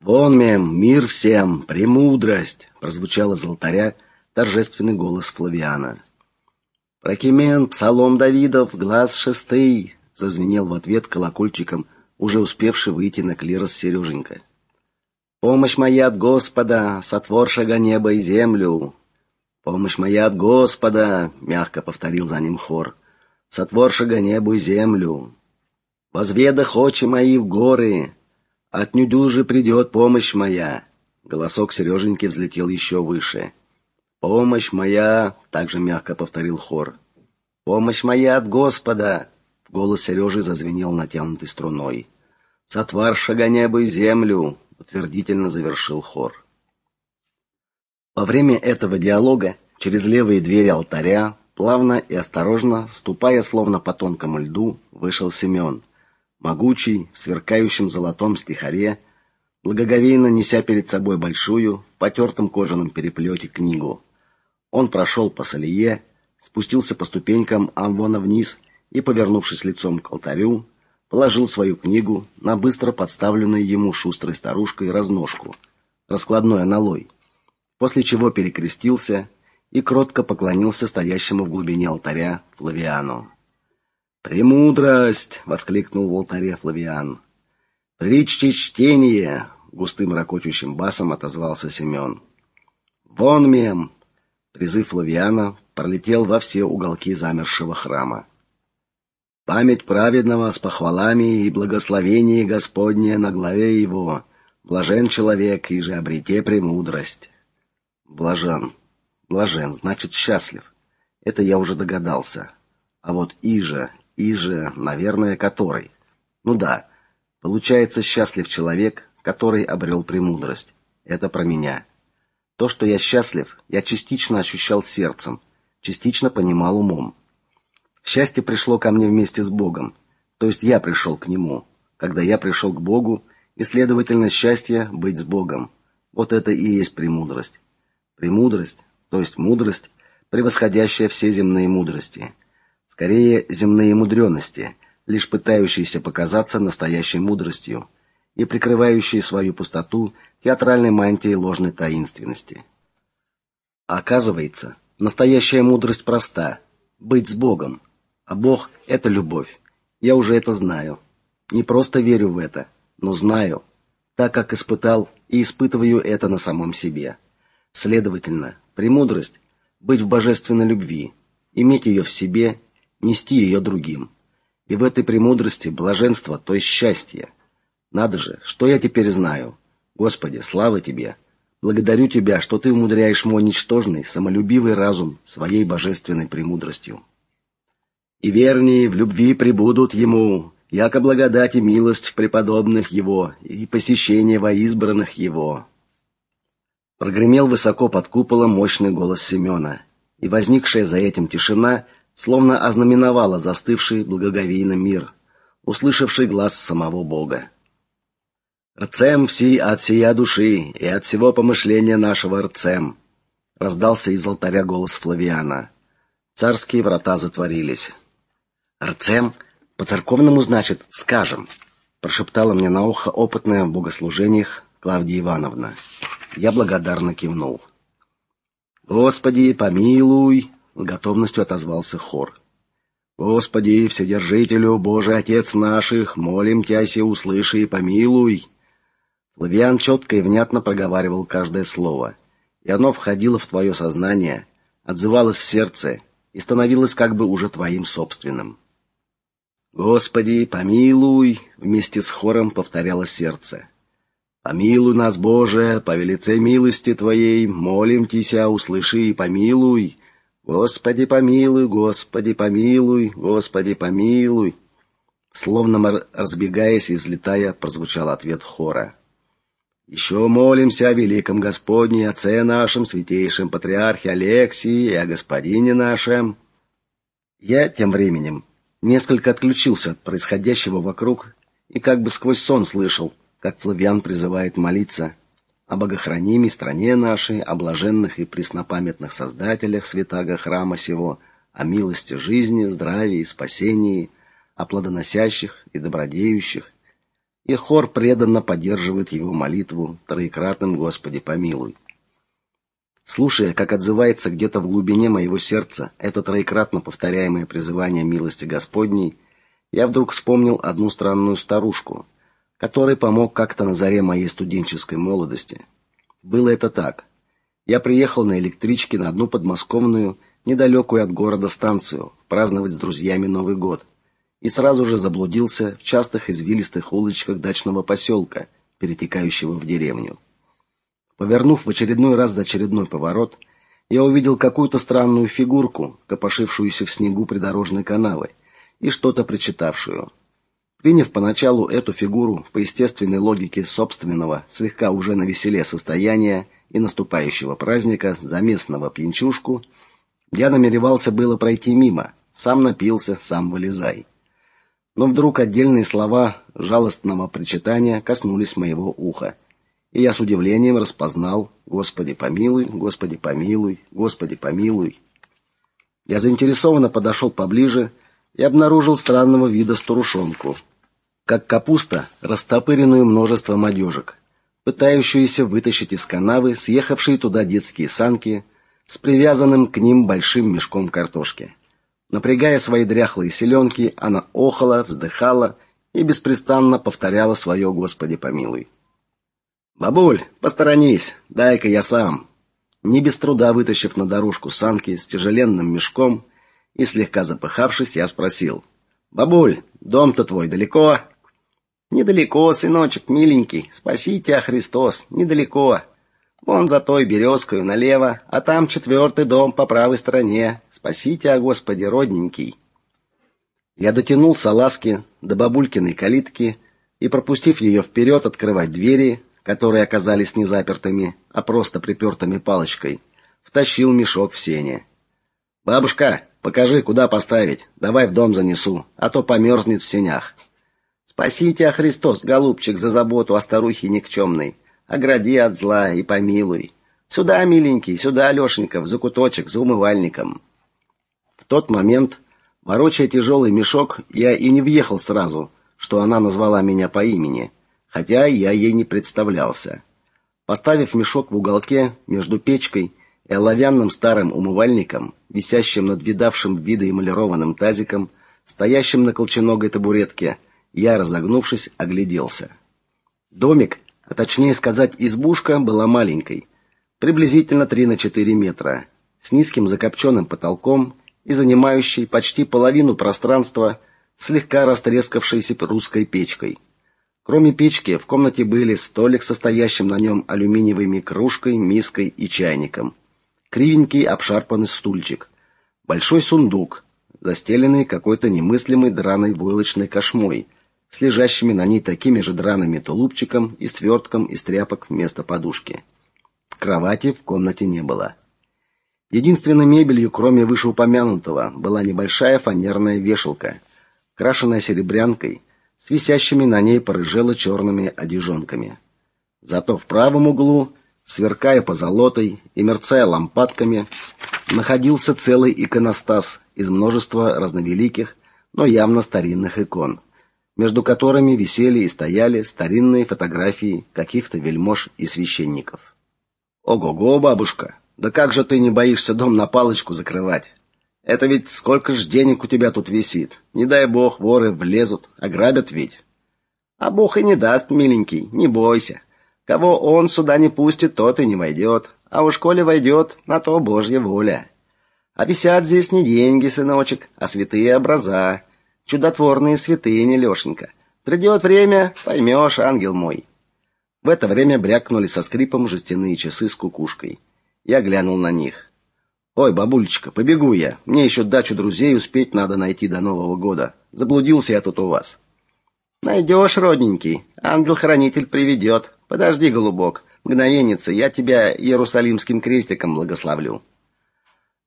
S1: «Вон, мем, мир всем, премудрость!» — прозвучал из алтаря торжественный голос Флавиана. «Прокимен, псалом Давидов, глаз шестый!» — зазвенел в ответ колокольчиком, уже успевший выйти на клирос Сереженька. «Помощь моя от Господа, сотворшего небо и землю!» «Помощь моя от Господа!» — мягко повторил за ним хор. «Сотворшего небо и землю!» «Возведа хочи мои в горы!» От Нюдюжи придет помощь моя. Голосок Сереженьки взлетел еще выше. Помощь моя, также мягко повторил хор. Помощь моя от Господа. Голос Сережи зазвенел натянутой струной. Сотварша небо и землю, утвердительно завершил хор. Во время этого диалога через левые двери алтаря, плавно и осторожно, ступая словно по тонкому льду, вышел Семен — могучий, в сверкающем золотом стихаре, благоговейно неся перед собой большую, в потертом кожаном переплете книгу. Он прошел по солие, спустился по ступенькам амвона вниз и, повернувшись лицом к алтарю, положил свою книгу на быстро подставленную ему шустрой старушкой разножку, раскладной аналой, после чего перекрестился и кротко поклонился стоящему в глубине алтаря Флавиану. «Премудрость!» — воскликнул в алтаре Флавиан. «Причти чтение!» — густым ракочущим басом отозвался Семен. «Вон мем!» — призыв Флавиана пролетел во все уголки замершего храма. «Память праведного с похвалами и благословение Господне на главе его. Блажен человек, и же обрете премудрость». «Блажен. Блажен, значит, счастлив. Это я уже догадался. А вот иже и же, наверное, который. Ну да, получается счастлив человек, который обрел премудрость. Это про меня. То, что я счастлив, я частично ощущал сердцем, частично понимал умом. Счастье пришло ко мне вместе с Богом, то есть я пришел к нему. Когда я пришел к Богу, и следовательно счастье быть с Богом. Вот это и есть премудрость. Премудрость, то есть мудрость, превосходящая все земные мудрости – скорее земные мудрёности, лишь пытающиеся показаться настоящей мудростью и прикрывающие свою пустоту театральной мантией ложной таинственности. А оказывается, настоящая мудрость проста быть с Богом. А Бог это любовь. Я уже это знаю. Не просто верю в это, но знаю, так как испытал и испытываю это на самом себе. Следовательно, премудрость быть в божественной любви, иметь ее в себе нести ее другим. И в этой премудрости блаженство, то есть счастье. Надо же, что я теперь знаю. Господи, слава тебе. Благодарю тебя, что ты умудряешь мой ничтожный, самолюбивый разум своей божественной премудростью. И вернее в любви пребудут ему, яко благодать и милость в преподобных его и посещение во избранных его. Прогремел высоко под куполом мощный голос Семена, и возникшая за этим тишина словно ознаменовала застывший благоговейно мир, услышавший глаз самого Бога. «Рцем всей от сия души и от всего помышления нашего рцем!» раздался из алтаря голос Флавиана. Царские врата затворились. «Рцем? По-церковному значит «скажем», прошептала мне на ухо опытная в богослужениях Клавдия Ивановна. Я благодарно кивнул. «Господи, помилуй!» готовностью отозвался хор. Господи, вседержителю, Божий Отец наших, молим Тебя, услыши и помилуй. Флавиан четко и внятно проговаривал каждое слово, и оно входило в твое сознание, отзывалось в сердце и становилось как бы уже твоим собственным. Господи, помилуй, вместе с хором повторяло сердце. Помилуй нас, Боже, по велице милости Твоей, молим Тися, услыши и помилуй. Господи помилуй, Господи помилуй, Господи помилуй. Словно разбегаясь и взлетая, прозвучал ответ хора. Еще молимся о великом Господне, Отце нашем, святейшем патриархе Алексии и о Господине нашем. Я тем временем несколько отключился от происходящего вокруг и как бы сквозь сон слышал, как Флавиан призывает молиться о богохранимой стране нашей, о блаженных и преснопамятных создателях святаго храма сего, о милости жизни, здравии и спасении, о плодоносящих и добродеющих, и хор преданно поддерживает его молитву троекратным «Господи, помилуй». Слушая, как отзывается где-то в глубине моего сердца это троекратно повторяемое призывание милости Господней, я вдруг вспомнил одну странную старушку, которой помог как-то на заре моей студенческой молодости. Было это так. Я приехал на электричке на одну подмосковную, недалекую от города станцию, праздновать с друзьями Новый год. И сразу же заблудился в частых извилистых улочках дачного поселка, перетекающего в деревню. Повернув в очередной раз за очередной поворот, я увидел какую-то странную фигурку, копошившуюся в снегу придорожной канавы, и что-то причитавшую. Приняв поначалу эту фигуру по естественной логике собственного, слегка уже на веселе состояния и наступающего праздника за местного пьянчушку, я намеревался было пройти мимо, сам напился, сам вылезай. Но вдруг отдельные слова жалостного причитания коснулись моего уха, и я с удивлением распознал «Господи помилуй, Господи помилуй, Господи помилуй». Я заинтересованно подошел поближе и обнаружил странного вида старушонку, как капуста, растопыренную множеством одежек, пытающуюся вытащить из канавы съехавшие туда детские санки с привязанным к ним большим мешком картошки. Напрягая свои дряхлые селенки, она охала, вздыхала и беспрестанно повторяла свое «Господи помилуй». «Бабуль, посторонись, дай-ка я сам». Не без труда вытащив на дорожку санки с тяжеленным мешком и слегка запыхавшись, я спросил. «Бабуль, дом-то твой далеко?» «Недалеко, сыночек, миленький, спаси тебя, Христос, недалеко. Вон за той березкой налево, а там четвертый дом по правой стороне. Спаси тебя, Господи, родненький». Я дотянулся ласки до бабулькиной калитки и, пропустив ее вперед открывать двери, которые оказались не запертыми, а просто припертыми палочкой, втащил мешок в сене. Бабушка, покажи, куда поставить. Давай в дом занесу, а то померзнет в сенях. Спасите, а Христос, голубчик, за заботу о старухе никчемной. Огради от зла и помилуй. Сюда, миленький, сюда, Алешенька, в закуточек за умывальником. В тот момент, ворочая тяжелый мешок, я и не въехал сразу, что она назвала меня по имени хотя я ей не представлялся. Поставив мешок в уголке между печкой и оловянным старым умывальником, висящим над видавшим виды эмалированным тазиком, стоящим на колченогой табуретке, я, разогнувшись, огляделся. Домик, а точнее сказать, избушка была маленькой, приблизительно 3 на 4 метра, с низким закопченным потолком и занимающей почти половину пространства слегка растрескавшейся русской печкой. Кроме печки, в комнате были столик, состоящим на нем алюминиевыми кружкой, миской и чайником, кривенький обшарпанный стульчик, большой сундук, застеленный какой-то немыслимой драной войлочной кошмой, с лежащими на ней такими же драными тулупчиком и свертком из тряпок вместо подушки. Кровати в комнате не было. Единственной мебелью, кроме вышеупомянутого, была небольшая фанерная вешалка, крашенная серебрянкой, с висящими на ней порыжело черными одежонками. Зато в правом углу, сверкая позолотой и мерцая лампадками, находился целый иконостас из множества разновеликих, но явно старинных икон, между которыми висели и стояли старинные фотографии каких-то вельмож и священников. Ого-го, бабушка, да как же ты не боишься дом на палочку закрывать? Это ведь сколько ж денег у тебя тут висит. Не дай бог, воры влезут, ограбят ведь. А бог и не даст, миленький, не бойся. Кого он сюда не пустит, тот и не войдет. А уж коли войдет, на то божья воля. А висят здесь не деньги, сыночек, а святые образа. Чудотворные святыни, Лешенька. Придет время, поймешь, ангел мой. В это время брякнули со скрипом жестяные часы с кукушкой. Я глянул на них. «Ой, бабулечка, побегу я. Мне еще дачу друзей успеть надо найти до Нового года. Заблудился я тут у вас. Найдешь, родненький. Ангел-хранитель приведет. Подожди, голубок. Мгновенница, я тебя Иерусалимским крестиком благословлю.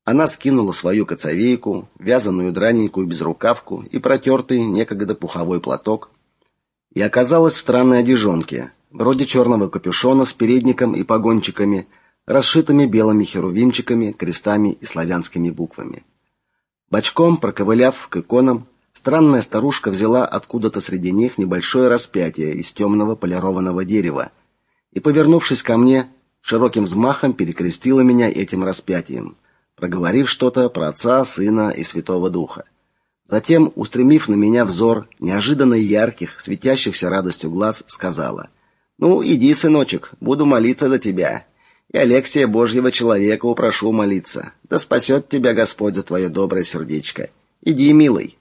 S1: Она скинула свою коцовейку, вязаную драненькую безрукавку и протертый некогда пуховой платок, и оказалась в странной одежонке, вроде черного капюшона с передником и погончиками, расшитыми белыми херувимчиками, крестами и славянскими буквами. Бочком проковыляв к иконам, странная старушка взяла откуда-то среди них небольшое распятие из темного полированного дерева и, повернувшись ко мне, широким взмахом перекрестила меня этим распятием проговорив что-то про Отца, Сына и Святого Духа. Затем, устремив на меня взор неожиданно ярких, светящихся радостью глаз, сказала: "Ну, иди, сыночек, буду молиться за тебя. И Алексия Божьего человека упрошу молиться. Да спасет тебя Господь за твое доброе сердечко. Иди, милый".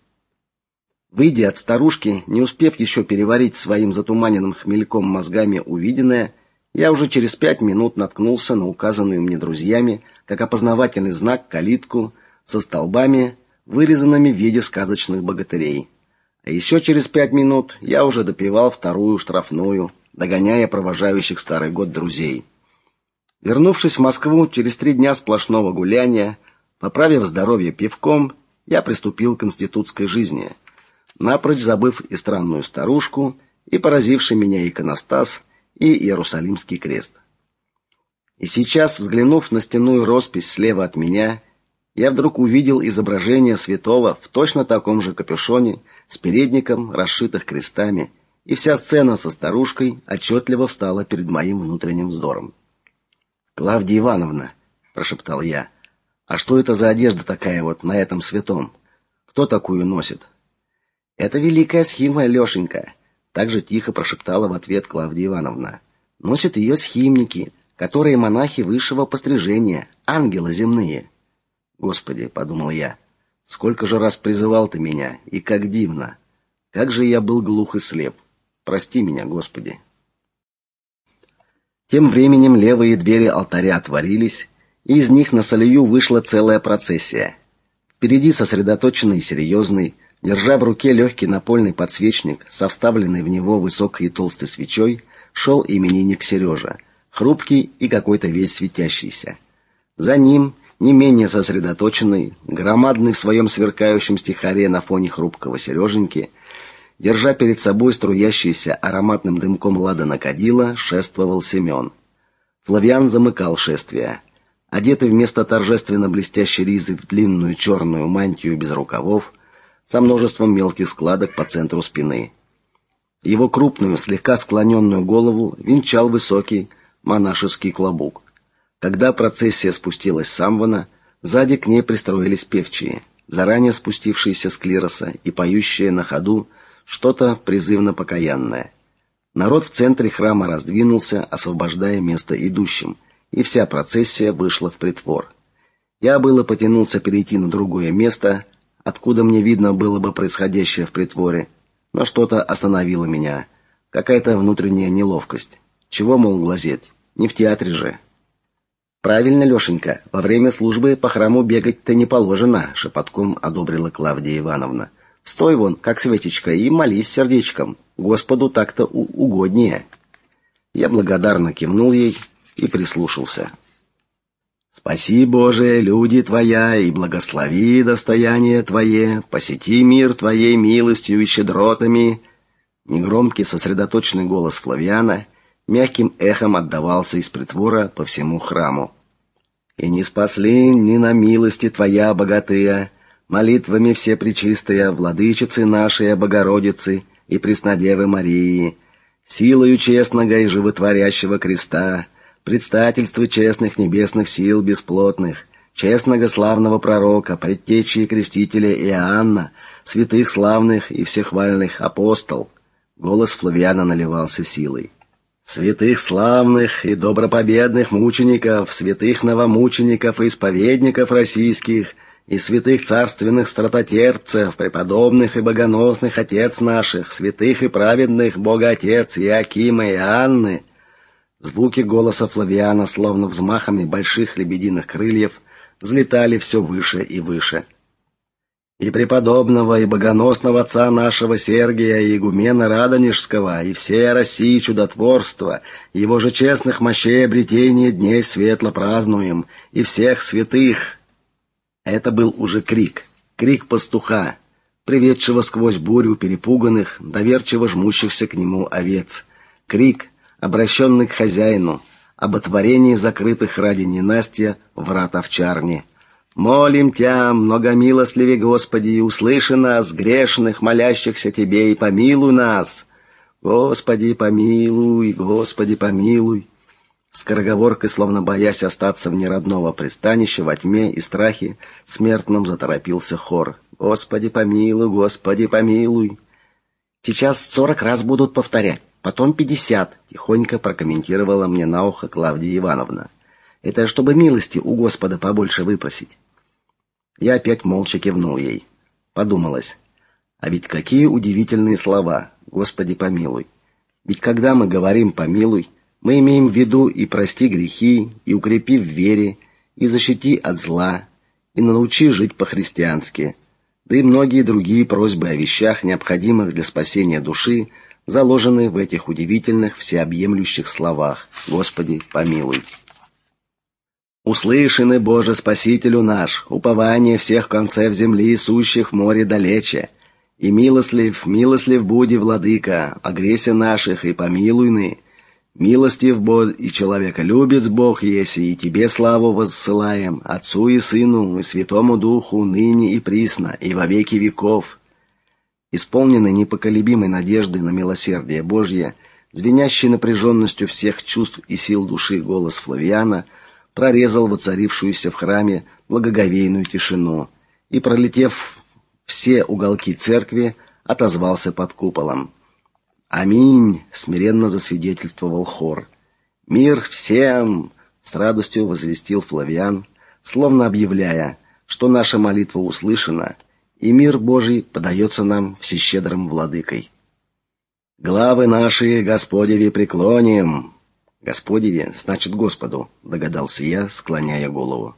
S1: Выйдя от старушки, не успев еще переварить своим затуманенным хмельком мозгами увиденное, я уже через пять минут наткнулся на указанную мне друзьями как опознавательный знак калитку со столбами, вырезанными в виде сказочных богатырей. А еще через пять минут я уже допивал вторую штрафную, догоняя провожающих старый год друзей. Вернувшись в Москву через три дня сплошного гуляния, поправив здоровье пивком, я приступил к институтской жизни, напрочь забыв и странную старушку, и поразивший меня иконостас, и Иерусалимский крест. И сейчас, взглянув на стенную роспись слева от меня, я вдруг увидел изображение святого в точно таком же капюшоне, с передником, расшитых крестами, и вся сцена со старушкой отчетливо встала перед моим внутренним взором. "Клавдия Ивановна", прошептал я. "А что это за одежда такая вот на этом святом? Кто такую носит?" "Это великая схима Лешенька», также тихо прошептала в ответ Клавдия Ивановна. "Носят ее схимники, которые монахи высшего пострижения, ангелы земные. Господи, подумал я, сколько же раз призывал ты меня, и как дивно. Как же я был глух и слеп. Прости меня, Господи. Тем временем левые двери алтаря отворились, и из них на солью вышла целая процессия. Впереди сосредоточенный и серьезный, держа в руке легкий напольный подсвечник со вставленной в него высокой и толстой свечой, шел именинник Сережа — хрупкий и какой-то весь светящийся. За ним, не менее сосредоточенный, громадный в своем сверкающем стихаре на фоне хрупкого Сереженьки, держа перед собой струящийся ароматным дымком ладана кадила, шествовал Семен. Флавиан замыкал шествие. Одетый вместо торжественно блестящей ризы в длинную черную мантию без рукавов, со множеством мелких складок по центру спины. Его крупную, слегка склоненную голову венчал высокий, монашеский клобук. Когда процессия спустилась с Амвона, сзади к ней пристроились певчие, заранее спустившиеся с клироса и поющие на ходу что-то призывно покаянное. Народ в центре храма раздвинулся, освобождая место идущим, и вся процессия вышла в притвор. Я было потянулся перейти на другое место, откуда мне видно было бы происходящее в притворе, но что-то остановило меня, какая-то внутренняя неловкость. Чего, мол, глазеть? Не в театре же. Правильно, Лешенька, во время службы по храму бегать-то не положено, шепотком одобрила Клавдия Ивановна. Стой вон, как светечка, и молись сердечком. Господу так-то угоднее. Я благодарно кивнул ей и прислушался. Спаси, Боже, люди Твоя, и благослови достояние Твое, посети мир Твоей милостью и щедротами. Негромкий сосредоточенный голос Флавиана мягким эхом отдавался из притвора по всему храму. И не спасли ни на милости твоя, богатыя, молитвами все пречистая, владычицы нашей Богородицы и Преснодевы Марии, силою честного и животворящего креста, предстательства честных небесных сил бесплотных, честного славного пророка, предтечи крестителя Иоанна, святых славных и всехвальных апостол. Голос Флавиана наливался силой святых славных и добропобедных мучеников, святых новомучеников и исповедников российских, и святых царственных стратотерпцев, преподобных и богоносных отец наших, святых и праведных Бога Отец Иакима и Анны. Звуки голоса Флавиана, словно взмахами больших лебединых крыльев, взлетали все выше и выше. и преподобного и богоносного отца нашего Сергия и игумена Радонежского и всей России чудотворства, его же честных мощей обретения дней светло празднуем, и всех святых. Это был уже крик, крик пастуха, приведшего сквозь бурю перепуганных, доверчиво жмущихся к нему овец. Крик, обращенный к хозяину, об отворении закрытых ради ненастья врат овчарни. Молим Тя, многомилостливый Господи, и услыши нас, грешных, молящихся Тебе, и помилуй нас. Господи, помилуй, Господи, помилуй. Скороговоркой, словно боясь остаться вне родного пристанища, во тьме и страхе, смертным заторопился хор. Господи, помилуй, Господи, помилуй. Сейчас сорок раз будут повторять, потом пятьдесят, тихонько прокомментировала мне на ухо Клавдия Ивановна. Это чтобы милости у Господа побольше выпросить. Я опять молча кивнул ей. Подумалось, а ведь какие удивительные слова, Господи помилуй. Ведь когда мы говорим помилуй, мы имеем в виду и прости грехи, и укрепи в вере, и защити от зла, и научи жить по-христиански. Да и многие другие просьбы о вещах, необходимых для спасения души, заложены в этих удивительных всеобъемлющих словах: Господи, помилуй. Услышаны, Боже, Спасителю наш, упование всех концев земли, сущих море далече. И милостлив, милостлив буди, владыка, о гресе наших и помилуйны. Милостив Бог и человека любит Бог, если и тебе славу воссылаем, Отцу и Сыну и Святому Духу, ныне и присно, и во веки веков. Исполненный непоколебимой надеждой на милосердие Божье, звенящий напряженностью всех чувств и сил души голос Флавиана – прорезал воцарившуюся в храме благоговейную тишину и, пролетев все уголки церкви, отозвался под куполом. Аминь, смиренно засвидетельствовал хор. Мир всем, с радостью возвестил Флавиан, словно объявляя, что наша молитва услышана, и мир Божий подается нам всещедрым владыкой. Главы наши Господеви преклоним, Господеве, значит Господу, догадался я, склоняя голову.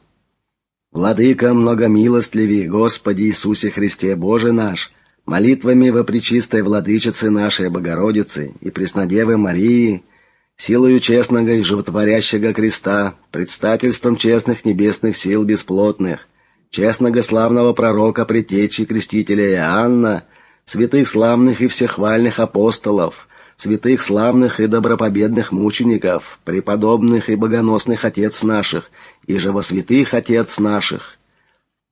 S1: Владыка многомилостливый, Господи Иисусе Христе, Боже наш, молитвами во пречистой владычице нашей Богородицы и Преснодевы Марии, силою честного и животворящего креста, предстательством честных небесных сил бесплотных, честного славного пророка предтечи крестителя Иоанна, святых славных и всехвальных апостолов, святых славных и добропобедных мучеников, преподобных и богоносных отец наших, и же во святых отец наших.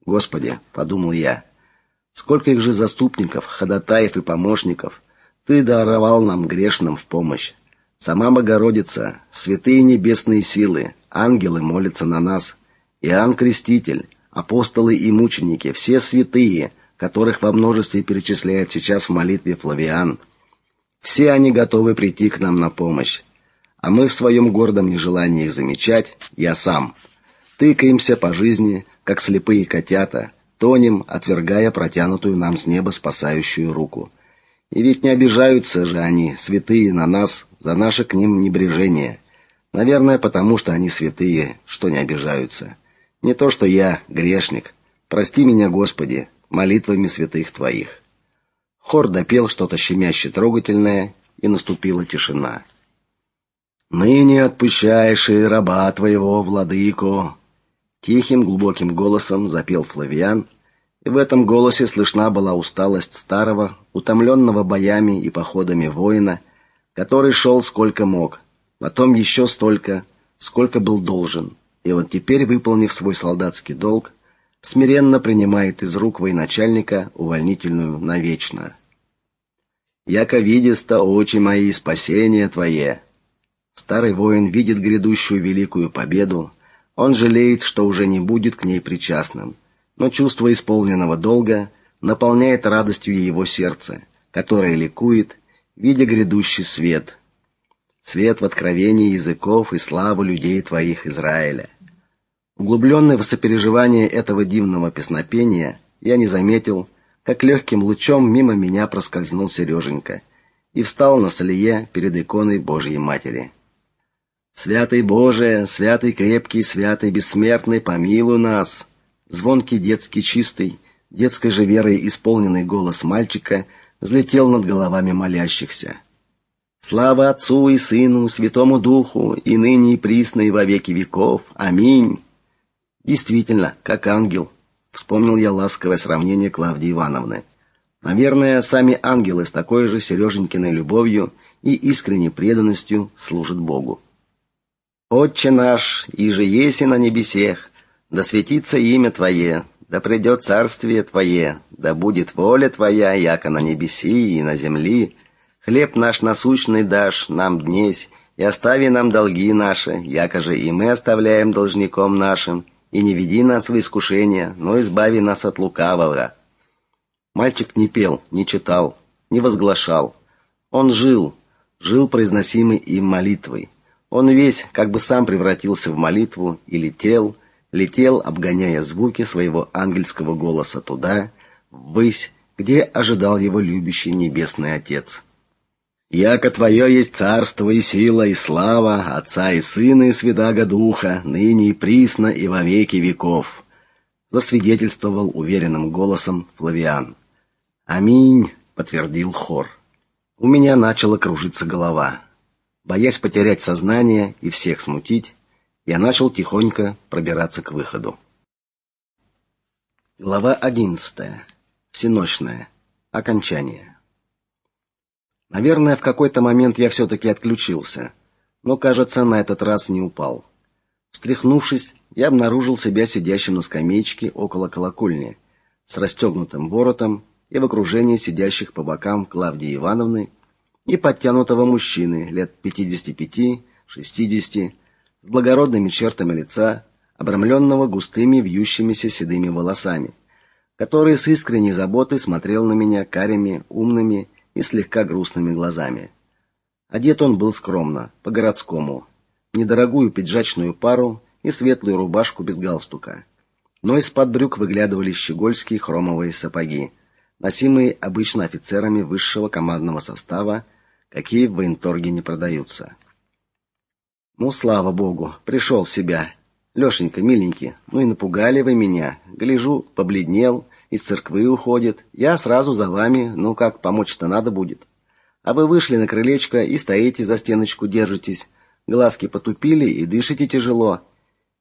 S1: Господи, подумал я, сколько их же заступников, ходатаев и помощников ты даровал нам грешным в помощь. Сама Богородица, святые небесные силы, ангелы молятся на нас, Иоанн Креститель, апостолы и мученики, все святые, которых во множестве перечисляет сейчас в молитве Флавиан – все они готовы прийти к нам на помощь. А мы в своем гордом нежелании их замечать, я сам, тыкаемся по жизни, как слепые котята, тонем, отвергая протянутую нам с неба спасающую руку. И ведь не обижаются же они, святые, на нас за наше к ним небрежение. Наверное, потому что они святые, что не обижаются. Не то, что я грешник. Прости меня, Господи, молитвами святых твоих. Хор допел что-то щемяще трогательное, и наступила тишина. Ныне отпущаешь и раба твоего, владыко, тихим глубоким голосом запел Флавиан, и в этом голосе слышна была усталость старого, утомленного боями и походами воина, который шел сколько мог, потом еще столько, сколько был должен. И вот теперь, выполнив свой солдатский долг, смиренно принимает из рук военачальника увольнительную навечно. Яко видеста очи мои спасение твое. Старый воин видит грядущую великую победу. Он жалеет, что уже не будет к ней причастным, но чувство исполненного долга наполняет радостью его сердце, которое ликует, видя грядущий свет. Свет в откровении языков и славу людей твоих Израиля. Углубленный в сопереживание этого дивного песнопения, я не заметил, как легким лучом мимо меня проскользнул Сереженька и встал на солие перед иконой Божьей Матери. Святый Боже, святый крепкий, святый бессмертный, помилуй нас. Звонкий детский чистый, Детской же верой исполненный голос мальчика взлетел над головами молящихся. Слава Отцу и Сыну, Святому Духу, и ныне и присно и во веки веков. Аминь. Действительно, как ангел, вспомнил я ласковое сравнение Клавдии Ивановны. Наверное, сами ангелы с такой же Сереженькиной любовью и искренней преданностью служат Богу. Отче наш, иже еси на небесех, да светится имя Твое, да придет царствие Твое, да будет воля Твоя, яко на небеси и на земли. Хлеб наш насущный дашь нам днесь, и остави нам долги наши, яко же и мы оставляем должником нашим, и не веди нас в искушение, но избави нас от лукавого». Мальчик не пел, не читал, не возглашал. Он жил, жил произносимой им молитвой. Он весь как бы сам превратился в молитву и летел, летел, обгоняя звуки своего ангельского голоса туда, ввысь, где ожидал его любящий небесный Отец. «Яко Твое есть царство и сила и слава Отца и Сына и Святаго Духа, ныне и присно и во веки веков», засвидетельствовал уверенным голосом Флавиан. «Аминь», — подтвердил хор. У меня начала кружиться голова. Боясь потерять сознание и всех смутить, я начал тихонько пробираться к выходу. Глава одиннадцатая. Всеночная. Окончание. Наверное, в какой-то момент я все таки отключился, но, кажется, на этот раз не упал. Встряхнувшись, я обнаружил себя сидящим на скамеечке около колокольни, с расстегнутым воротом и в окружении сидящих по бокам Клавдии Ивановны и подтянутого мужчины лет 55-60, с благородными чертами лица, обрамленного густыми вьющимися седыми волосами, который с искренней заботой смотрел на меня карими, умными и слегка грустными глазами. Одет он был скромно, по-городскому, недорогую пиджачную пару и светлую рубашку без галстука. Но из-под брюк выглядывали щегольские хромовые сапоги, носимые обычно офицерами высшего командного состава, какие в военторге не продаются. Ну, слава богу, пришел в себя. Лешенька, миленький, ну и напугали вы меня. Гляжу, побледнел, из церквы уходит. Я сразу за вами, ну как, помочь-то надо будет. А вы вышли на крылечко и стоите за стеночку держитесь. Глазки потупили и дышите тяжело.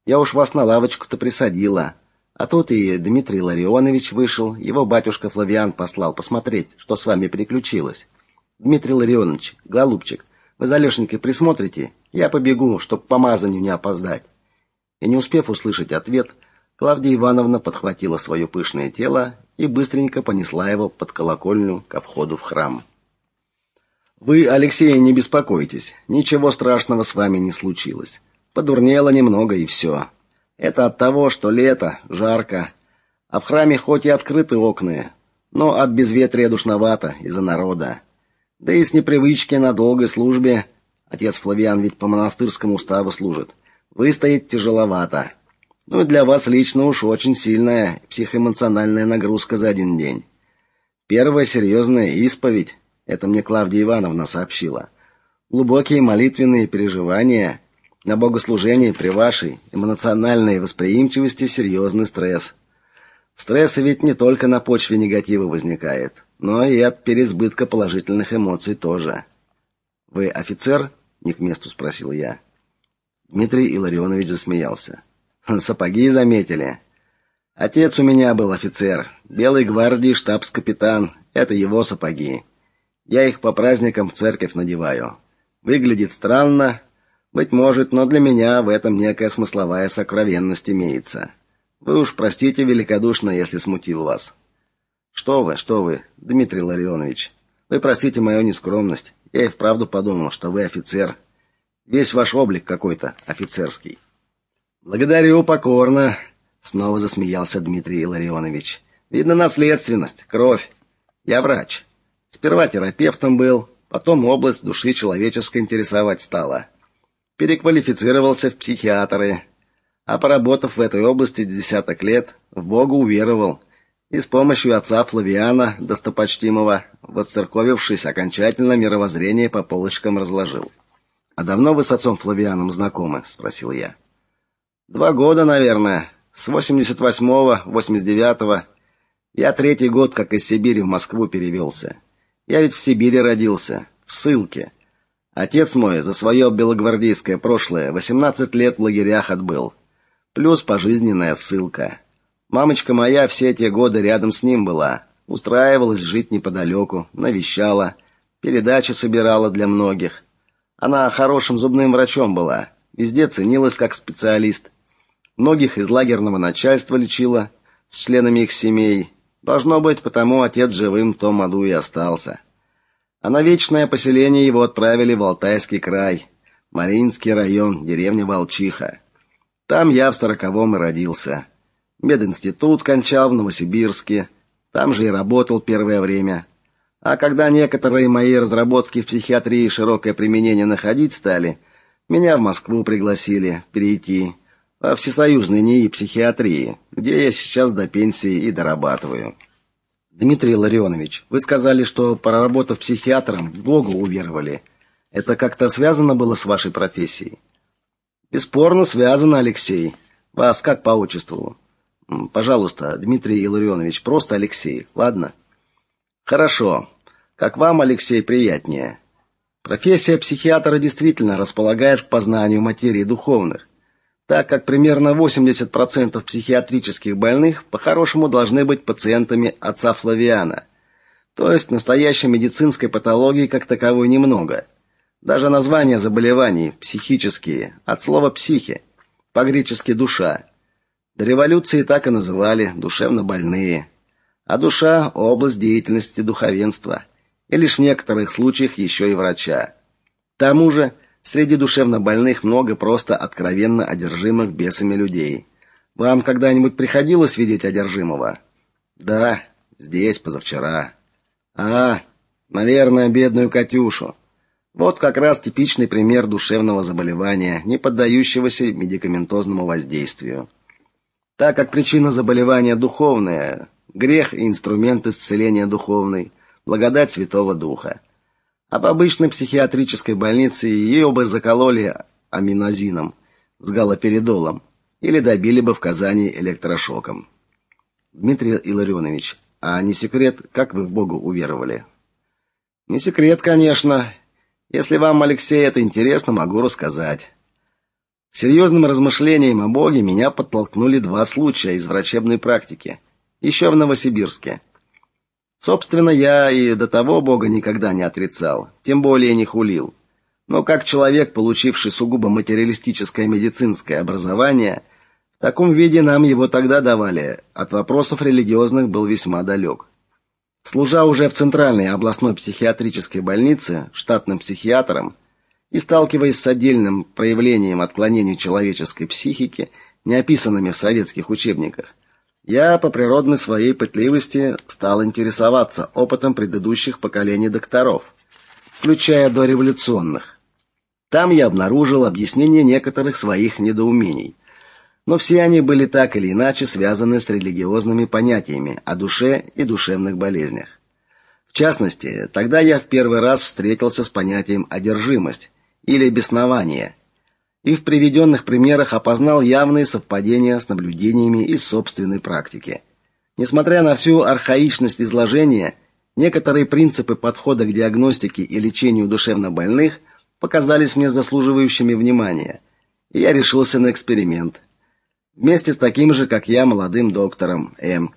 S1: Я уж вас на лавочку-то присадила. А тут и Дмитрий Ларионович вышел, его батюшка Флавиан послал посмотреть, что с вами приключилось. Дмитрий Ларионович, голубчик, вы за Лешенькой присмотрите, я побегу, чтоб помазанию не опоздать. И не успев услышать ответ, Клавдия Ивановна подхватила свое пышное тело и быстренько понесла его под колокольню ко входу в храм. Вы, Алексей, не беспокойтесь. Ничего страшного с вами не случилось. Подурнело немного и все. Это от того, что лето, жарко, а в храме хоть и открыты окна, но от безветрия душновато из-за народа. Да и с непривычки на долгой службе, отец Флавиан ведь по монастырскому уставу служит, выстоять тяжеловато. Ну и для вас лично уж очень сильная психоэмоциональная нагрузка за один день. Первая серьезная исповедь, это мне Клавдия Ивановна сообщила. Глубокие молитвенные переживания на богослужении при вашей эмоциональной восприимчивости серьезный стресс. Стресс ведь не только на почве негатива возникает, но и от переизбытка положительных эмоций тоже. Вы офицер? не к месту спросил я. Дмитрий Илларионович засмеялся. Сапоги заметили. Отец у меня был офицер, белой гвардии штабс-капитан. Это его сапоги. Я их по праздникам в церковь надеваю. Выглядит странно, быть может, но для меня в этом некая смысловая сокровенность имеется. Вы уж простите великодушно, если смутил вас. Что вы, что вы, Дмитрий Ларионович? Вы простите мою нескромность. Я и вправду подумал, что вы офицер. Весь ваш облик какой-то офицерский. Благодарю покорно, снова засмеялся Дмитрий Ларионович. Видно наследственность, кровь. Я врач. Сперва терапевтом был, потом область души человеческой интересовать стала. Переквалифицировался в психиатры, а поработав в этой области десяток лет, в Бога уверовал и с помощью отца Флавиана, достопочтимого, восцерковившись окончательно мировоззрение по полочкам разложил. А давно вы с отцом Флавианом знакомы, спросил я. Два года, наверное, с 88-го, 89-го. Я третий год как из Сибири в Москву перевелся. Я ведь в Сибири родился, в ссылке. Отец мой за свое белогвардейское прошлое 18 лет в лагерях отбыл. Плюс пожизненная ссылка. Мамочка моя все эти годы рядом с ним была. Устраивалась жить неподалеку, навещала, передачи собирала для многих. Она хорошим зубным врачом была, везде ценилась как специалист. Многих из лагерного начальства лечила с членами их семей. Должно быть, потому отец живым в том аду и остался. А на вечное поселение его отправили в Алтайский край, Маринский район, деревня Волчиха. Там я в сороковом и родился. Мединститут кончал в Новосибирске. Там же и работал первое время. А когда некоторые мои разработки в психиатрии широкое применение находить стали, меня в Москву пригласили перейти во всесоюзной НИИ психиатрии, где я сейчас до пенсии и дорабатываю. Дмитрий Ларионович, вы сказали, что проработав психиатром, Богу уверовали. Это как-то связано было с вашей профессией? Бесспорно связано, Алексей. Вас как по отчеству? Пожалуйста, Дмитрий Илларионович, просто Алексей, ладно? Хорошо. Как вам, Алексей, приятнее? Профессия психиатра действительно располагает к познанию материи духовных, так как примерно 80% психиатрических больных по-хорошему должны быть пациентами отца Флавиана. То есть настоящей медицинской патологии как таковой немного. Даже название заболеваний психические от слова психи, по-гречески душа. До революции так и называли душевно больные. А душа область деятельности духовенства, и лишь в некоторых случаях еще и врача. К тому же, среди душевно больных много просто откровенно одержимых бесами людей. Вам когда-нибудь приходилось видеть одержимого? Да, здесь позавчера. А, наверное, бедную Катюшу. Вот как раз типичный пример душевного заболевания, не поддающегося медикаментозному воздействию. Так как причина заболевания духовная, грех и инструмент исцеления духовный, благодать Святого Духа. А в обычной психиатрической больнице ее бы закололи аминозином с галоперидолом или добили бы в Казани электрошоком. Дмитрий Илларионович, а не секрет, как вы в Бога уверовали? Не секрет, конечно. Если вам, Алексей, это интересно, могу рассказать. К серьезным размышлениям о Боге меня подтолкнули два случая из врачебной практики, еще в Новосибирске. Собственно, я и до того Бога никогда не отрицал, тем более не хулил. Но как человек, получивший сугубо материалистическое медицинское образование, в таком виде нам его тогда давали, от вопросов религиозных был весьма далек. Служа уже в Центральной областной психиатрической больнице штатным психиатром и сталкиваясь с отдельным проявлением отклонений человеческой психики, не описанными в советских учебниках, я по природной своей пытливости стал интересоваться опытом предыдущих поколений докторов, включая дореволюционных. Там я обнаружил объяснение некоторых своих недоумений но все они были так или иначе связаны с религиозными понятиями о душе и душевных болезнях. В частности, тогда я в первый раз встретился с понятием одержимость или беснование, и в приведенных примерах опознал явные совпадения с наблюдениями из собственной практики. Несмотря на всю архаичность изложения, некоторые принципы подхода к диагностике и лечению душевнобольных показались мне заслуживающими внимания, и я решился на эксперимент – Вместе с таким же, как я, молодым доктором М.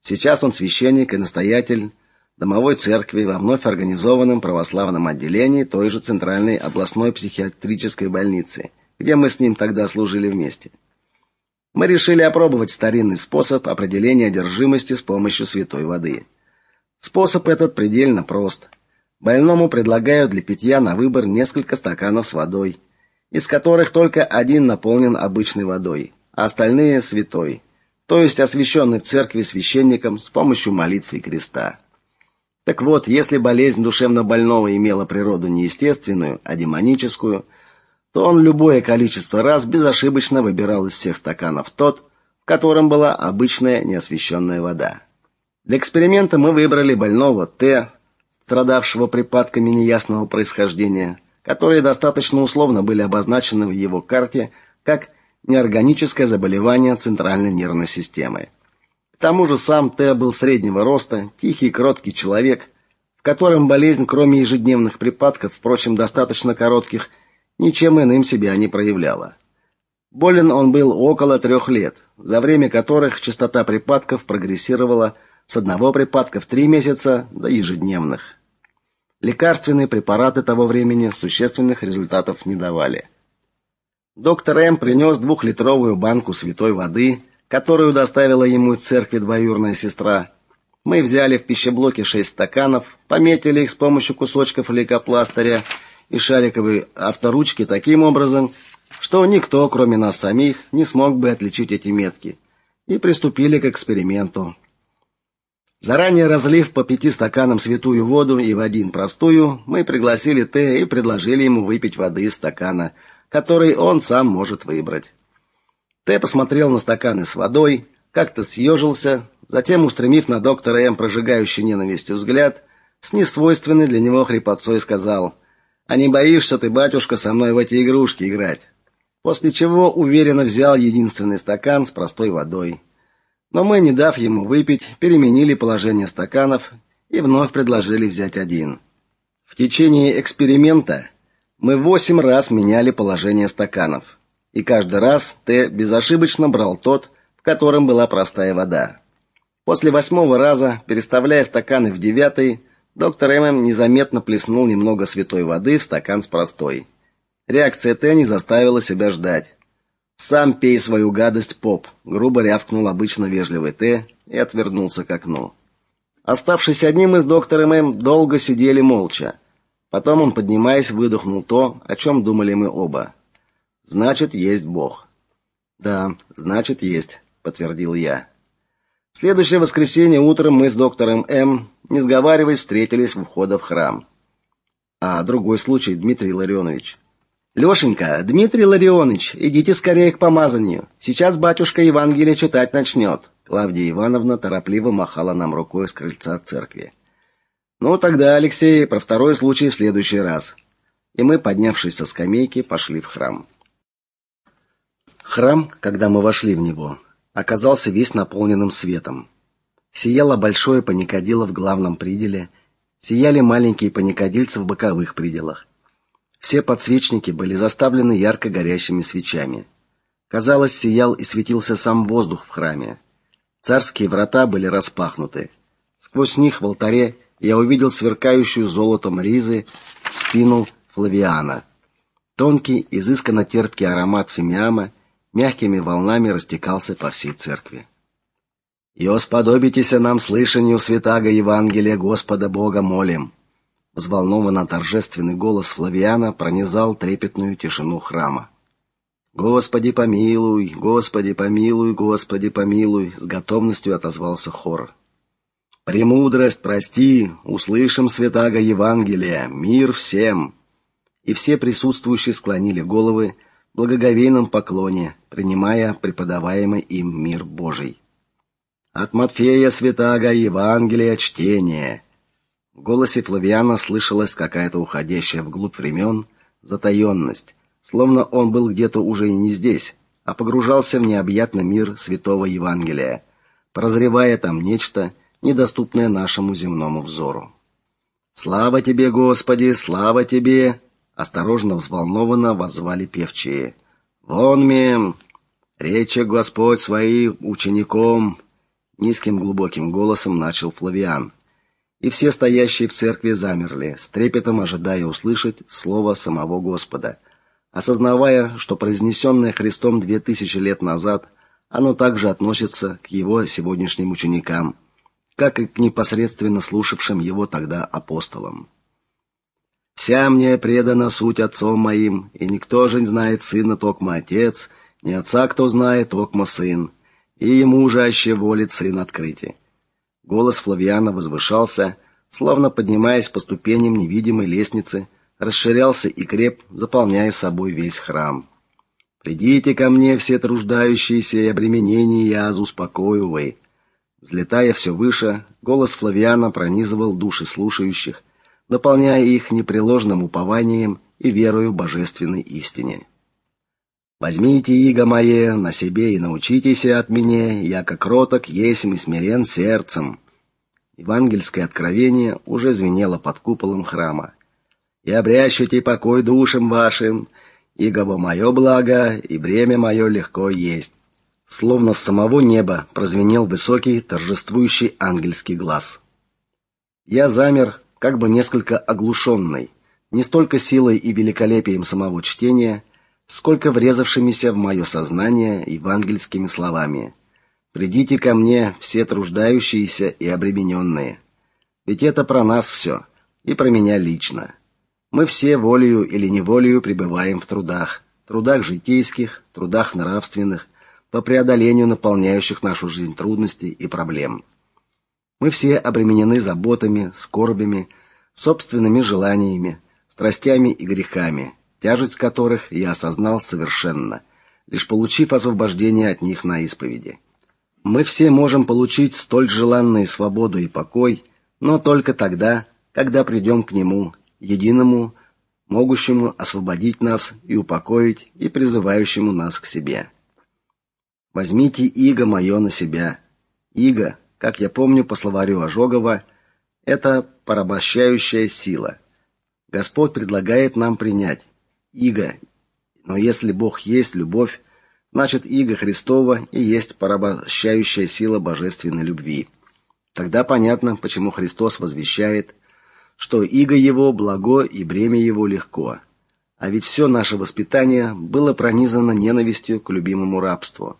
S1: Сейчас он священник и настоятель домовой церкви во вновь организованном православном отделении той же Центральной областной психиатрической больницы, где мы с ним тогда служили вместе. Мы решили опробовать старинный способ определения одержимости с помощью святой воды. Способ этот предельно прост. Больному предлагают для питья на выбор несколько стаканов с водой, из которых только один наполнен обычной водой, а остальные святой, то есть освященный в церкви священником с помощью молитвы креста. Так вот, если болезнь душевно больного имела природу не естественную, а демоническую, то он любое количество раз безошибочно выбирал из всех стаканов тот, в котором была обычная неосвященная вода. Для эксперимента мы выбрали больного Т, страдавшего припадками неясного происхождения, которые достаточно условно были обозначены в его карте как неорганическое заболевание центральной нервной системы. К тому же сам Т был среднего роста, тихий, кроткий человек, в котором болезнь, кроме ежедневных припадков, впрочем, достаточно коротких, ничем иным себя не проявляла. Болен он был около трех лет, за время которых частота припадков прогрессировала с одного припадка в три месяца до ежедневных. Лекарственные препараты того времени существенных результатов не давали. Доктор М принес двухлитровую банку святой воды, которую доставила ему из церкви двоюродная сестра. Мы взяли в пищеблоке шесть стаканов, пометили их с помощью кусочков лейкопластыря и шариковой авторучки таким образом, что никто, кроме нас самих, не смог бы отличить эти метки, и приступили к эксперименту. Заранее разлив по пяти стаканам святую воду и в один простую, мы пригласили Т и предложили ему выпить воды из стакана, который он сам может выбрать. Т посмотрел на стаканы с водой, как-то съежился, затем, устремив на доктора М прожигающий ненавистью взгляд, с несвойственной для него хрипотцой сказал: "А не боишься ты, батюшка, со мной в эти игрушки играть?" После чего уверенно взял единственный стакан с простой водой. Но мы, не дав ему выпить, переменили положение стаканов и вновь предложили взять один. В течение эксперимента мы восемь раз меняли положение стаканов, и каждый раз Т безошибочно брал тот, в котором была простая вода. После восьмого раза, переставляя стаканы в девятый, доктор ММ незаметно плеснул немного святой воды в стакан с простой. Реакция Т не заставила себя ждать. Сам пей свою гадость, поп, грубо рявкнул обычно вежливый Т и отвернулся к окну. Оставшись одним из доктором М, долго сидели молча. Потом он, поднимаясь, выдохнул то, о чем думали мы оба. Значит, есть Бог. Да, значит, есть, подтвердил я. Следующее воскресенье утром мы с доктором М, не сговариваясь, встретились у входа в храм. А другой случай, Дмитрий Ларионович. Лешенька, Дмитрий Ларионович, идите скорее к помазанию. Сейчас батюшка Евангелие читать начнет». Клавдия Ивановна торопливо махала нам рукой с крыльца церкви. Ну тогда, Алексей, про второй случай в следующий раз. И мы, поднявшись со скамейки, пошли в храм. Храм, когда мы вошли в него, оказался весь наполненным светом. Сияло большое паникадило в главном приделе, сияли маленькие паникадильцы в боковых приделах. Все подсвечники были заставлены ярко горящими свечами. Казалось, сиял и светился сам воздух в храме. Царские врата были распахнуты. Сквозь них в алтаре я увидел сверкающую золотом ризы спину Флавиана. Тонкий, изысканно терпкий аромат фимиама мягкими волнами растекался по всей церкви. «И осподобитеся нам слышанию святаго Евангелия Господа Бога молим», Взволнованно торжественный голос Флавиана пронизал трепетную тишину храма. Господи помилуй, Господи помилуй, Господи помилуй, с готовностью отозвался хор. Премудрость, прости, услышим святаго Евангелия, мир всем. И все присутствующие склонили головы в благоговейном поклоне, принимая преподаваемый им мир Божий. От Матфея святаго Евангелия чтение. В голосе Флавиана слышалась какая-то уходящая вглубь времен затаённость, словно он был где-то уже и не здесь, а погружался в необъятный мир святого Евангелия, прозревая там нечто, недоступное нашему земному взору. Слава тебе, Господи, слава тебе, осторожно, взволнованно воззвали певчие. Вон мем, речи Господь своим учеником, низким глубоким голосом начал Флавиан и все стоящие в церкви замерли, с трепетом ожидая услышать слово самого Господа, осознавая, что произнесенное Христом две тысячи лет назад, оно также относится к его сегодняшним ученикам, как и к непосредственно слушавшим его тогда апостолам. «Вся мне предана суть отцом моим, и никто же не знает сына, токмо отец, ни отца, кто знает, токмо сын, и ему же аще волит сын открытие». Голос Флавиана возвышался, словно поднимаясь по ступеням невидимой лестницы, расширялся и креп, заполняя собой весь храм. Придите ко мне все труждающиеся и обремененные, я успокою вы. Взлетая все выше, голос Флавиана пронизывал души слушающих, наполняя их непреложным упованием и верою божественной истине. Возьмите иго мое на себе и научитесь от меня, я как кроток есть и смирен сердцем. Евангельское откровение уже звенело под куполом храма. И обрящите покой душам вашим, ибо мое благо и бремя мое легко есть. Словно с самого неба прозвенел высокий, торжествующий ангельский глаз. Я замер, как бы несколько оглушенный, не столько силой и великолепием самого чтения, сколько врезавшимися в мое сознание евангельскими словами. Придите ко мне, все труждающиеся и обремененные. Ведь это про нас все, и про меня лично. Мы все волею или неволею пребываем в трудах, трудах житейских, трудах нравственных, по преодолению наполняющих нашу жизнь трудностей и проблем. Мы все обременены заботами, скорбями, собственными желаниями, страстями и грехами, тяжесть которых я осознал совершенно, лишь получив освобождение от них на исповеди. Мы все можем получить столь желанную свободу и покой, но только тогда, когда придем к нему, единому, могущему освободить нас и упокоить, и призывающему нас к себе. Возьмите иго мое на себя. Иго, как я помню по словарю Ожогова, это порабощающая сила. Господь предлагает нам принять иго. Но если Бог есть любовь, значит иго Христова и есть порабощающая сила божественной любви. Тогда понятно, почему Христос возвещает, что иго его благо и бремя его легко. А ведь все наше воспитание было пронизано ненавистью к любимому рабству.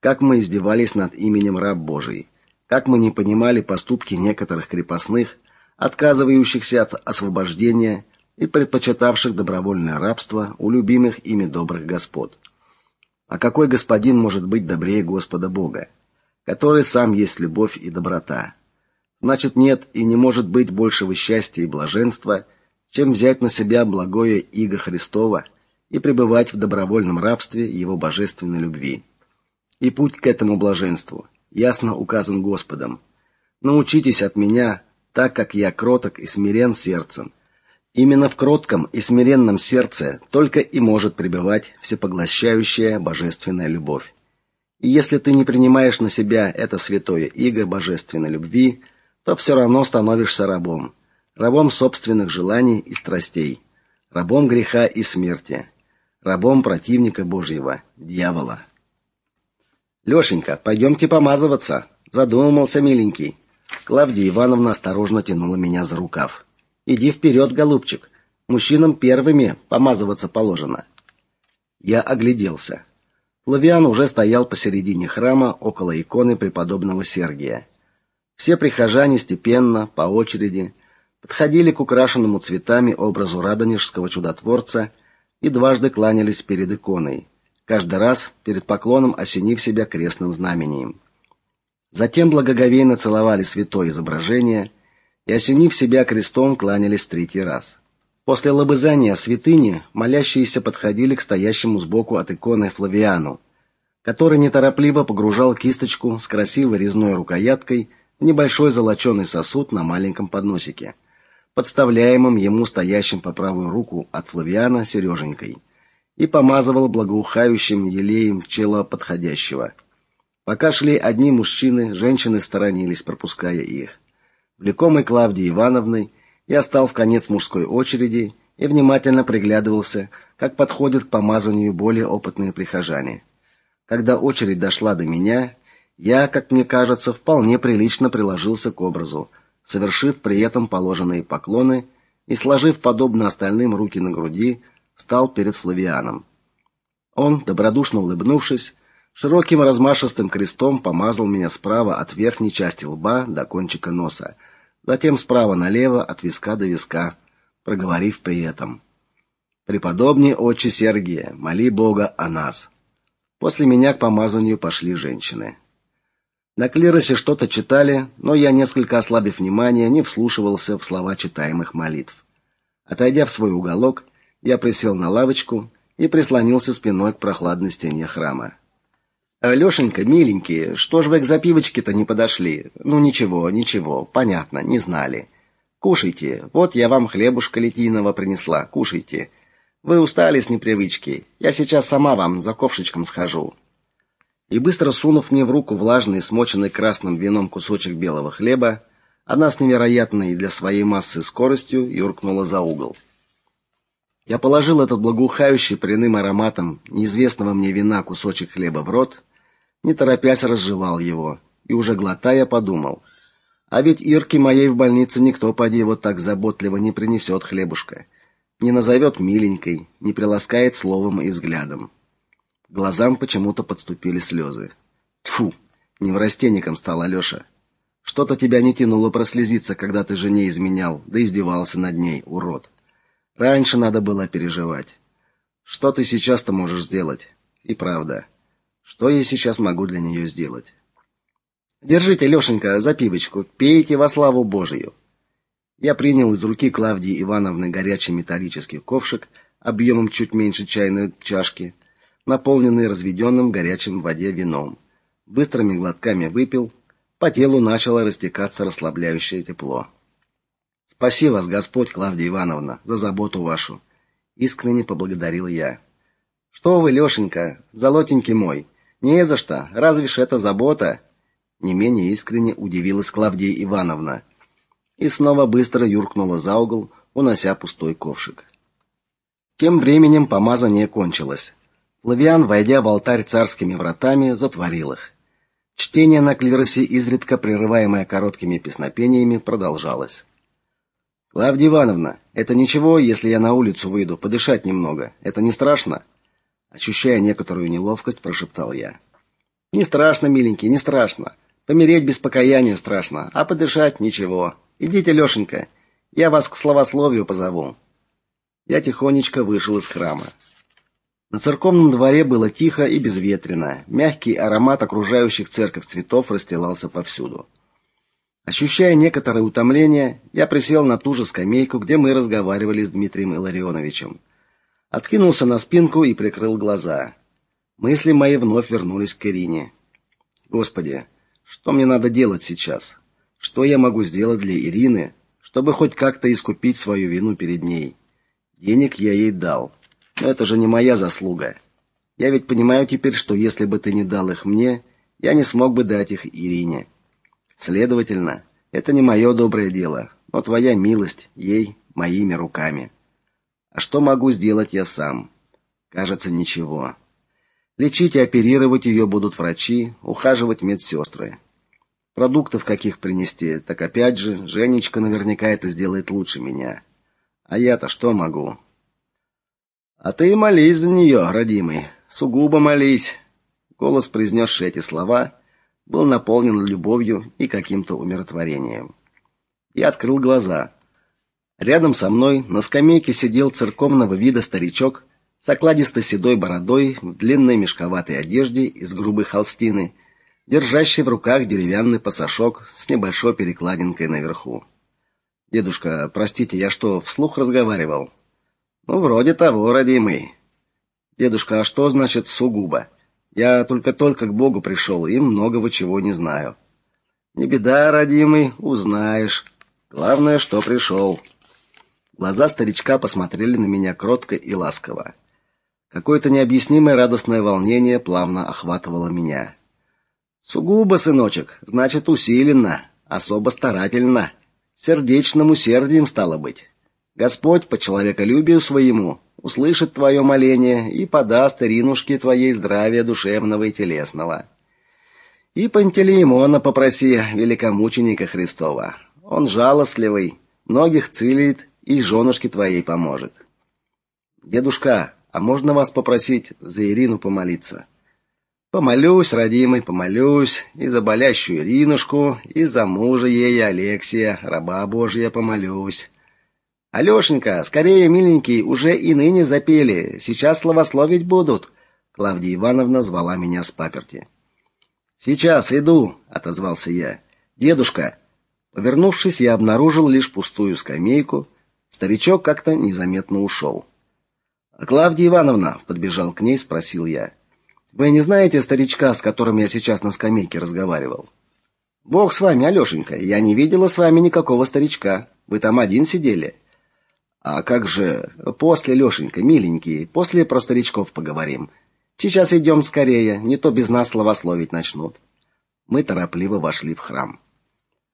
S1: Как мы издевались над именем раб Божий, как мы не понимали поступки некоторых крепостных, отказывающихся от освобождения и предпочитавших добровольное рабство у любимых ими добрых господ. А какой господин может быть добрее Господа Бога, который сам есть любовь и доброта? Значит, нет и не может быть большего счастья и блаженства, чем взять на себя благое иго Христова и пребывать в добровольном рабстве его божественной любви. И путь к этому блаженству ясно указан Господом. Научитесь от меня, так как я кроток и смирен сердцем, Именно в кротком и смиренном сердце только и может пребывать всепоглощающая божественная любовь. И если ты не принимаешь на себя это святое иго божественной любви, то все равно становишься рабом, рабом собственных желаний и страстей, рабом греха и смерти, рабом противника Божьего, дьявола. Лёшенька, пойдемте помазываться, задумался миленький. Клавдия Ивановна осторожно тянула меня за рукав. Иди вперед, голубчик. Мужчинам первыми помазываться положено. Я огляделся. Флавиан уже стоял посередине храма около иконы преподобного Сергия. Все прихожане степенно, по очереди, подходили к украшенному цветами образу радонежского чудотворца и дважды кланялись перед иконой, каждый раз перед поклоном осенив себя крестным знамением. Затем благоговейно целовали святое изображение и, осенив себя крестом, кланялись в третий раз. После лобызания святыни молящиеся подходили к стоящему сбоку от иконы Флавиану, который неторопливо погружал кисточку с красивой резной рукояткой в небольшой золоченый сосуд на маленьком подносике, подставляемым ему стоящим по правую руку от Флавиана Сереженькой, и помазывал благоухающим елеем чело подходящего. Пока шли одни мужчины, женщины сторонились, пропуская их. Влекомый Клавдией Ивановной, я стал в конец мужской очереди и внимательно приглядывался, как подходят к помазанию более опытные прихожане. Когда очередь дошла до меня, я, как мне кажется, вполне прилично приложился к образу, совершив при этом положенные поклоны и сложив подобно остальным руки на груди, стал перед Флавианом. Он, добродушно улыбнувшись, широким размашистым крестом помазал меня справа от верхней части лба до кончика носа, затем справа налево от виска до виска, проговорив при этом: "Преподобный отче Сергия, моли Бога о нас". После меня к помазанию пошли женщины. На клиросе что-то читали, но я, несколько ослабив внимание, не вслушивался в слова читаемых молитв. Отойдя в свой уголок, я присел на лавочку и прислонился спиной к прохладной стене храма. Алёшенька, миленький, что ж вы к запивочке-то не подошли? Ну ничего, ничего, понятно, не знали. Кушайте. Вот я вам хлебушка литийного принесла. Кушайте. Вы устали с непривычки. Я сейчас сама вам за ковшичком схожу. И быстро сунув мне в руку влажный, смоченный красным вином кусочек белого хлеба, она с невероятной для своей массы скоростью юркнула за угол. Я положил этот благоухающий пряным ароматом неизвестного мне вина кусочек хлеба в рот, не торопясь разжевал его и уже глотая подумал: а ведь Ирке моей в больнице никто поди вот так заботливо не принесет хлебушка, не назовет миленькой, не приласкает словом и взглядом. Глазам почему-то подступили слезы. Тфу, неврастенником стал Алёша. Что-то тебя не тянуло прослезиться, когда ты жене изменял, да издевался над ней, урод. Раньше надо было переживать. Что ты сейчас-то можешь сделать? И правда. Что я сейчас могу для нее сделать? Держите, Лёшенька, запивочку. Пейте во славу Божию. Я принял из руки Клавдии Ивановны горячий металлический ковшик объемом чуть меньше чайной чашки, наполненный разведенным горячим в воде вином. Быстрыми глотками выпил, по телу начало растекаться расслабляющее тепло. Спаси вас, Господь, Клавдия Ивановна, за заботу вашу, искренне поблагодарил я. Что вы, Лёшенька, золотенький мой, не за что, разве ж это забота? Не менее искренне удивилась Клавдия Ивановна и снова быстро юркнула за угол, унося пустой ковшик. Тем временем помазание кончилось. Флавиан, войдя в алтарь царскими вратами, затворил их. Чтение на клиросе, изредка прерываемое короткими песнопениями, продолжалось. Клавдия Ивановна, это ничего, если я на улицу выйду подышать немного. Это не страшно? Ощущая некоторую неловкость, прошептал я. Не страшно, миленький, не страшно. Помереть без покаяния страшно, а подышать ничего. Идите, Лёшенька, я вас к словословию позову. Я тихонечко вышел из храма. На церковном дворе было тихо и безветренно. Мягкий аромат окружающих церковь цветов расстилался повсюду. Ощущая некоторое утомление, я присел на ту же скамейку, где мы разговаривали с Дмитрием Илларионовичем. Откинулся на спинку и прикрыл глаза. Мысли мои вновь вернулись к Ирине. Господи, что мне надо делать сейчас? Что я могу сделать для Ирины, чтобы хоть как-то искупить свою вину перед ней? Денег я ей дал, но это же не моя заслуга. Я ведь понимаю теперь, что если бы ты не дал их мне, я не смог бы дать их Ирине. Следовательно, это не мое доброе дело, но твоя милость ей моими руками. А что могу сделать я сам? Кажется, ничего. Лечить и оперировать ее будут врачи, ухаживать медсестры. Продуктов каких принести, так опять же, Женечка наверняка это сделает лучше меня. А я-то что могу? А ты молись за нее, родимый, сугубо молись. Голос, произнесший эти слова, был наполнен любовью и каким-то умиротворением. Я открыл глаза. Рядом со мной на скамейке сидел церковного вида старичок с окладисто седой бородой в длинной мешковатой одежде из грубой холстины, держащий в руках деревянный пасашок с небольшой перекладинкой наверху. Дедушка, простите, я что, вслух разговаривал? Ну, вроде того, родимый. Дедушка, а что значит сугубо? Я только-только к Богу пришел и многого чего не знаю. Не беда, родимый, узнаешь. Главное, что пришел. Глаза старичка посмотрели на меня кротко и ласково. Какое-то необъяснимое радостное волнение плавно охватывало меня. Сугубо, сыночек, значит, усиленно, особо старательно, сердечным усердием стало быть. Господь по человеколюбию своему услышит твое моление и подаст Иринушке твоей здравия душевного и телесного. И Пантелеймона попроси, великомученика Христова. Он жалостливый, многих целит и женушке твоей поможет. Дедушка, а можно вас попросить за Ирину помолиться? Помолюсь, родимый, помолюсь, и за болящую Иринушку, и за мужа ей Алексия, раба Божия, помолюсь. Алёшенька, скорее, миленький, уже и ныне запели. Сейчас словословить будут. Клавдия Ивановна звала меня с паперти. Сейчас иду, отозвался я. Дедушка, повернувшись, я обнаружил лишь пустую скамейку. Старичок как-то незаметно ушел. «А Клавдия Ивановна, подбежал к ней, спросил я. Вы не знаете старичка, с которым я сейчас на скамейке разговаривал? Бог с вами, Алёшенька, я не видела с вами никакого старичка. Вы там один сидели. А как же после, Лёшенька, миленький, после про старичков поговорим. Сейчас идем скорее, не то без нас словословить начнут. Мы торопливо вошли в храм.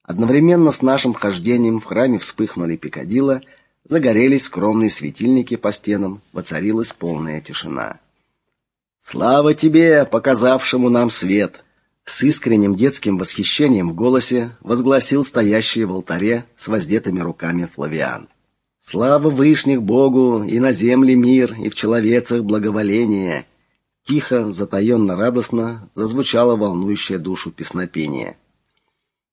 S1: Одновременно с нашим хождением в храме вспыхнули пикадилла, загорелись скромные светильники по стенам, воцарилась полная тишина. Слава тебе, показавшему нам свет, с искренним детским восхищением в голосе возгласил стоящий в алтаре с воздетыми руками Флавиан. Слава вышних Богу, и на земле мир, и в человецах благоволение. Тихо, затаенно радостно зазвучало волнующее душу песнопение.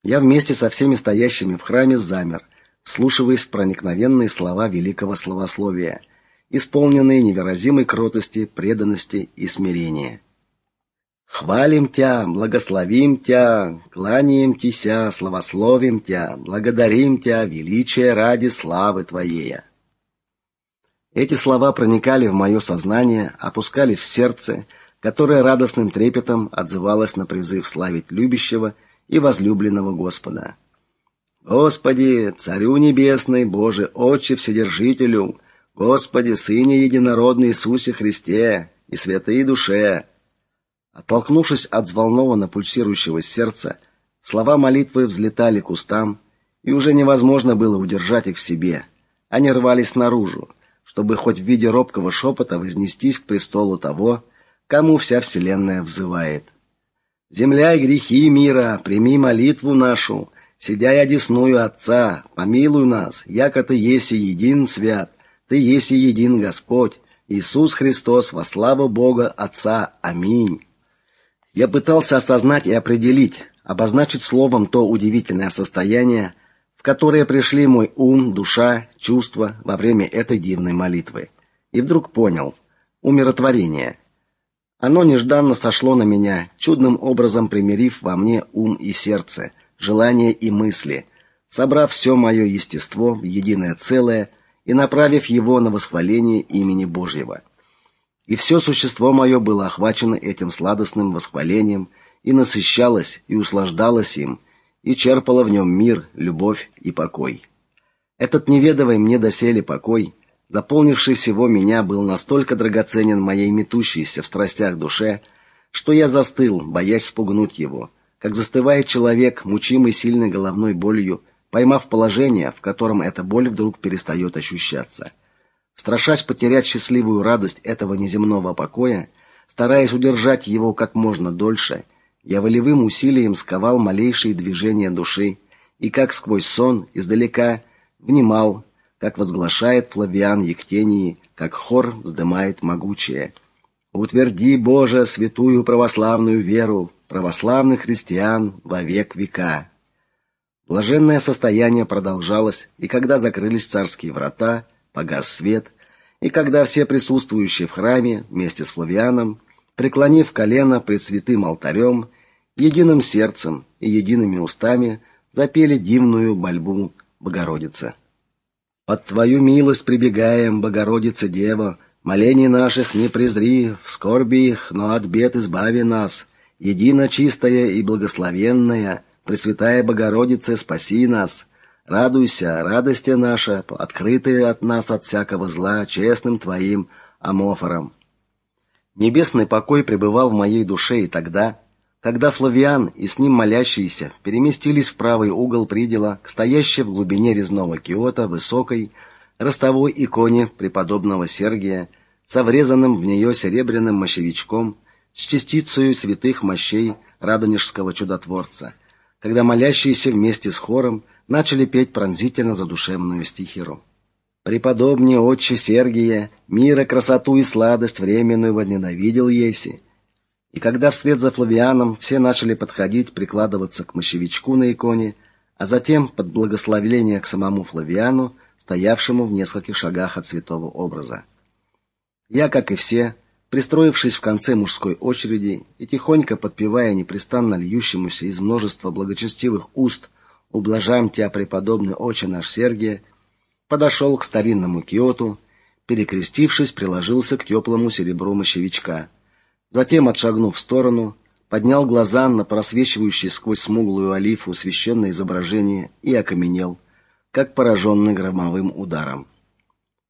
S1: Я вместе со всеми стоящими в храме замер, вслушиваясь в проникновенные слова великого словословия, исполненные невыразимой кротости, преданности и смирения. Хвалим Тя, благословим Тя, кланяем Тися, славословим Тя, благодарим Тя, величие ради славы Твоей. Эти слова проникали в мое сознание, опускались в сердце, которое радостным трепетом отзывалось на призыв славить любящего и возлюбленного Господа. Господи, Царю небесный, Боже, Отче Вседержителю, Господи, Сыне Единородный Иисусе Христе и святые душе, Оттолкнувшись от взволнованно пульсирующего сердца, слова молитвы взлетали к устам, и уже невозможно было удержать их в себе. Они рвались наружу, чтобы хоть в виде робкого шепота вознестись к престолу того, кому вся вселенная взывает. Земля и грехи мира, прими молитву нашу, сидя я десную Отца, помилуй нас, яко ты еси един свят, ты еси един Господь, Иисус Христос во славу Бога Отца. Аминь. Я пытался осознать и определить, обозначить словом то удивительное состояние, в которое пришли мой ум, душа, чувства во время этой дивной молитвы. И вдруг понял умиротворение. Оно нежданно сошло на меня, чудным образом примирив во мне ум и сердце, желания и мысли, собрав все мое естество в единое целое и направив его на восхваление имени Божьего. И все существо мое было охвачено этим сладостным восхвалением и насыщалось и услаждалось им, и черпало в нем мир, любовь и покой. Этот неведомый мне доселе покой, заполнивший всего меня, был настолько драгоценен моей метущейся в страстях душе, что я застыл, боясь спугнуть его, как застывает человек, мучимый сильной головной болью, поймав положение, в котором эта боль вдруг перестает ощущаться. Страшась потерять счастливую радость этого неземного покоя, стараясь удержать его как можно дольше, я волевым усилием сковал малейшие движения души и как сквозь сон издалека внимал, как возглашает Флавиан Евтении, как хор вздымает могучее: "Утверди, Боже, святую православную веру православных христиан во век века". Блаженное состояние продолжалось, и когда закрылись царские врата, погас свет, и когда все присутствующие в храме вместе с Флавианом, преклонив колено пред святым алтарем, единым сердцем и едиными устами запели дивную мольбу Богородице. Под твою милость прибегаем, Богородица Дева, молений наших не презри, в скорби их, но от бед избави нас. Едино чистая и благословенная, Пресвятая Богородица, спаси нас. Радуйся, радости наша, открытая от нас от всякого зла, честным твоим амофором. Небесный покой пребывал в моей душе и тогда, когда Флавиан и с ним молящиеся переместились в правый угол придела к стоящей в глубине резного киота высокой ростовой иконе преподобного Сергия со врезанным в нее серебряным мощевичком с частицей святых мощей радонежского чудотворца, когда молящиеся вместе с хором начали петь пронзительно задушевную стихиру. Преподобный отче Сергия, мира, красоту и сладость временную возненавидел еси. И когда вслед за Флавианом все начали подходить, прикладываться к мощевичку на иконе, а затем под благословение к самому Флавиану, стоявшему в нескольких шагах от святого образа. Я, как и все, пристроившись в конце мужской очереди и тихонько подпевая непрестанно льющемуся из множества благочестивых уст ублажаем тебя, преподобный отче наш Сергий, подошел к старинному киоту, перекрестившись, приложился к теплому серебру мощевичка. Затем, отшагнув в сторону, поднял глаза на просвечивающее сквозь смуглую олифу священное изображение и окаменел, как пораженный громовым ударом.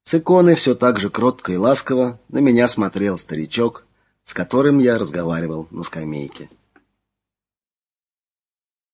S1: С иконы все так же кротко и ласково на меня смотрел старичок, с которым я разговаривал на скамейке.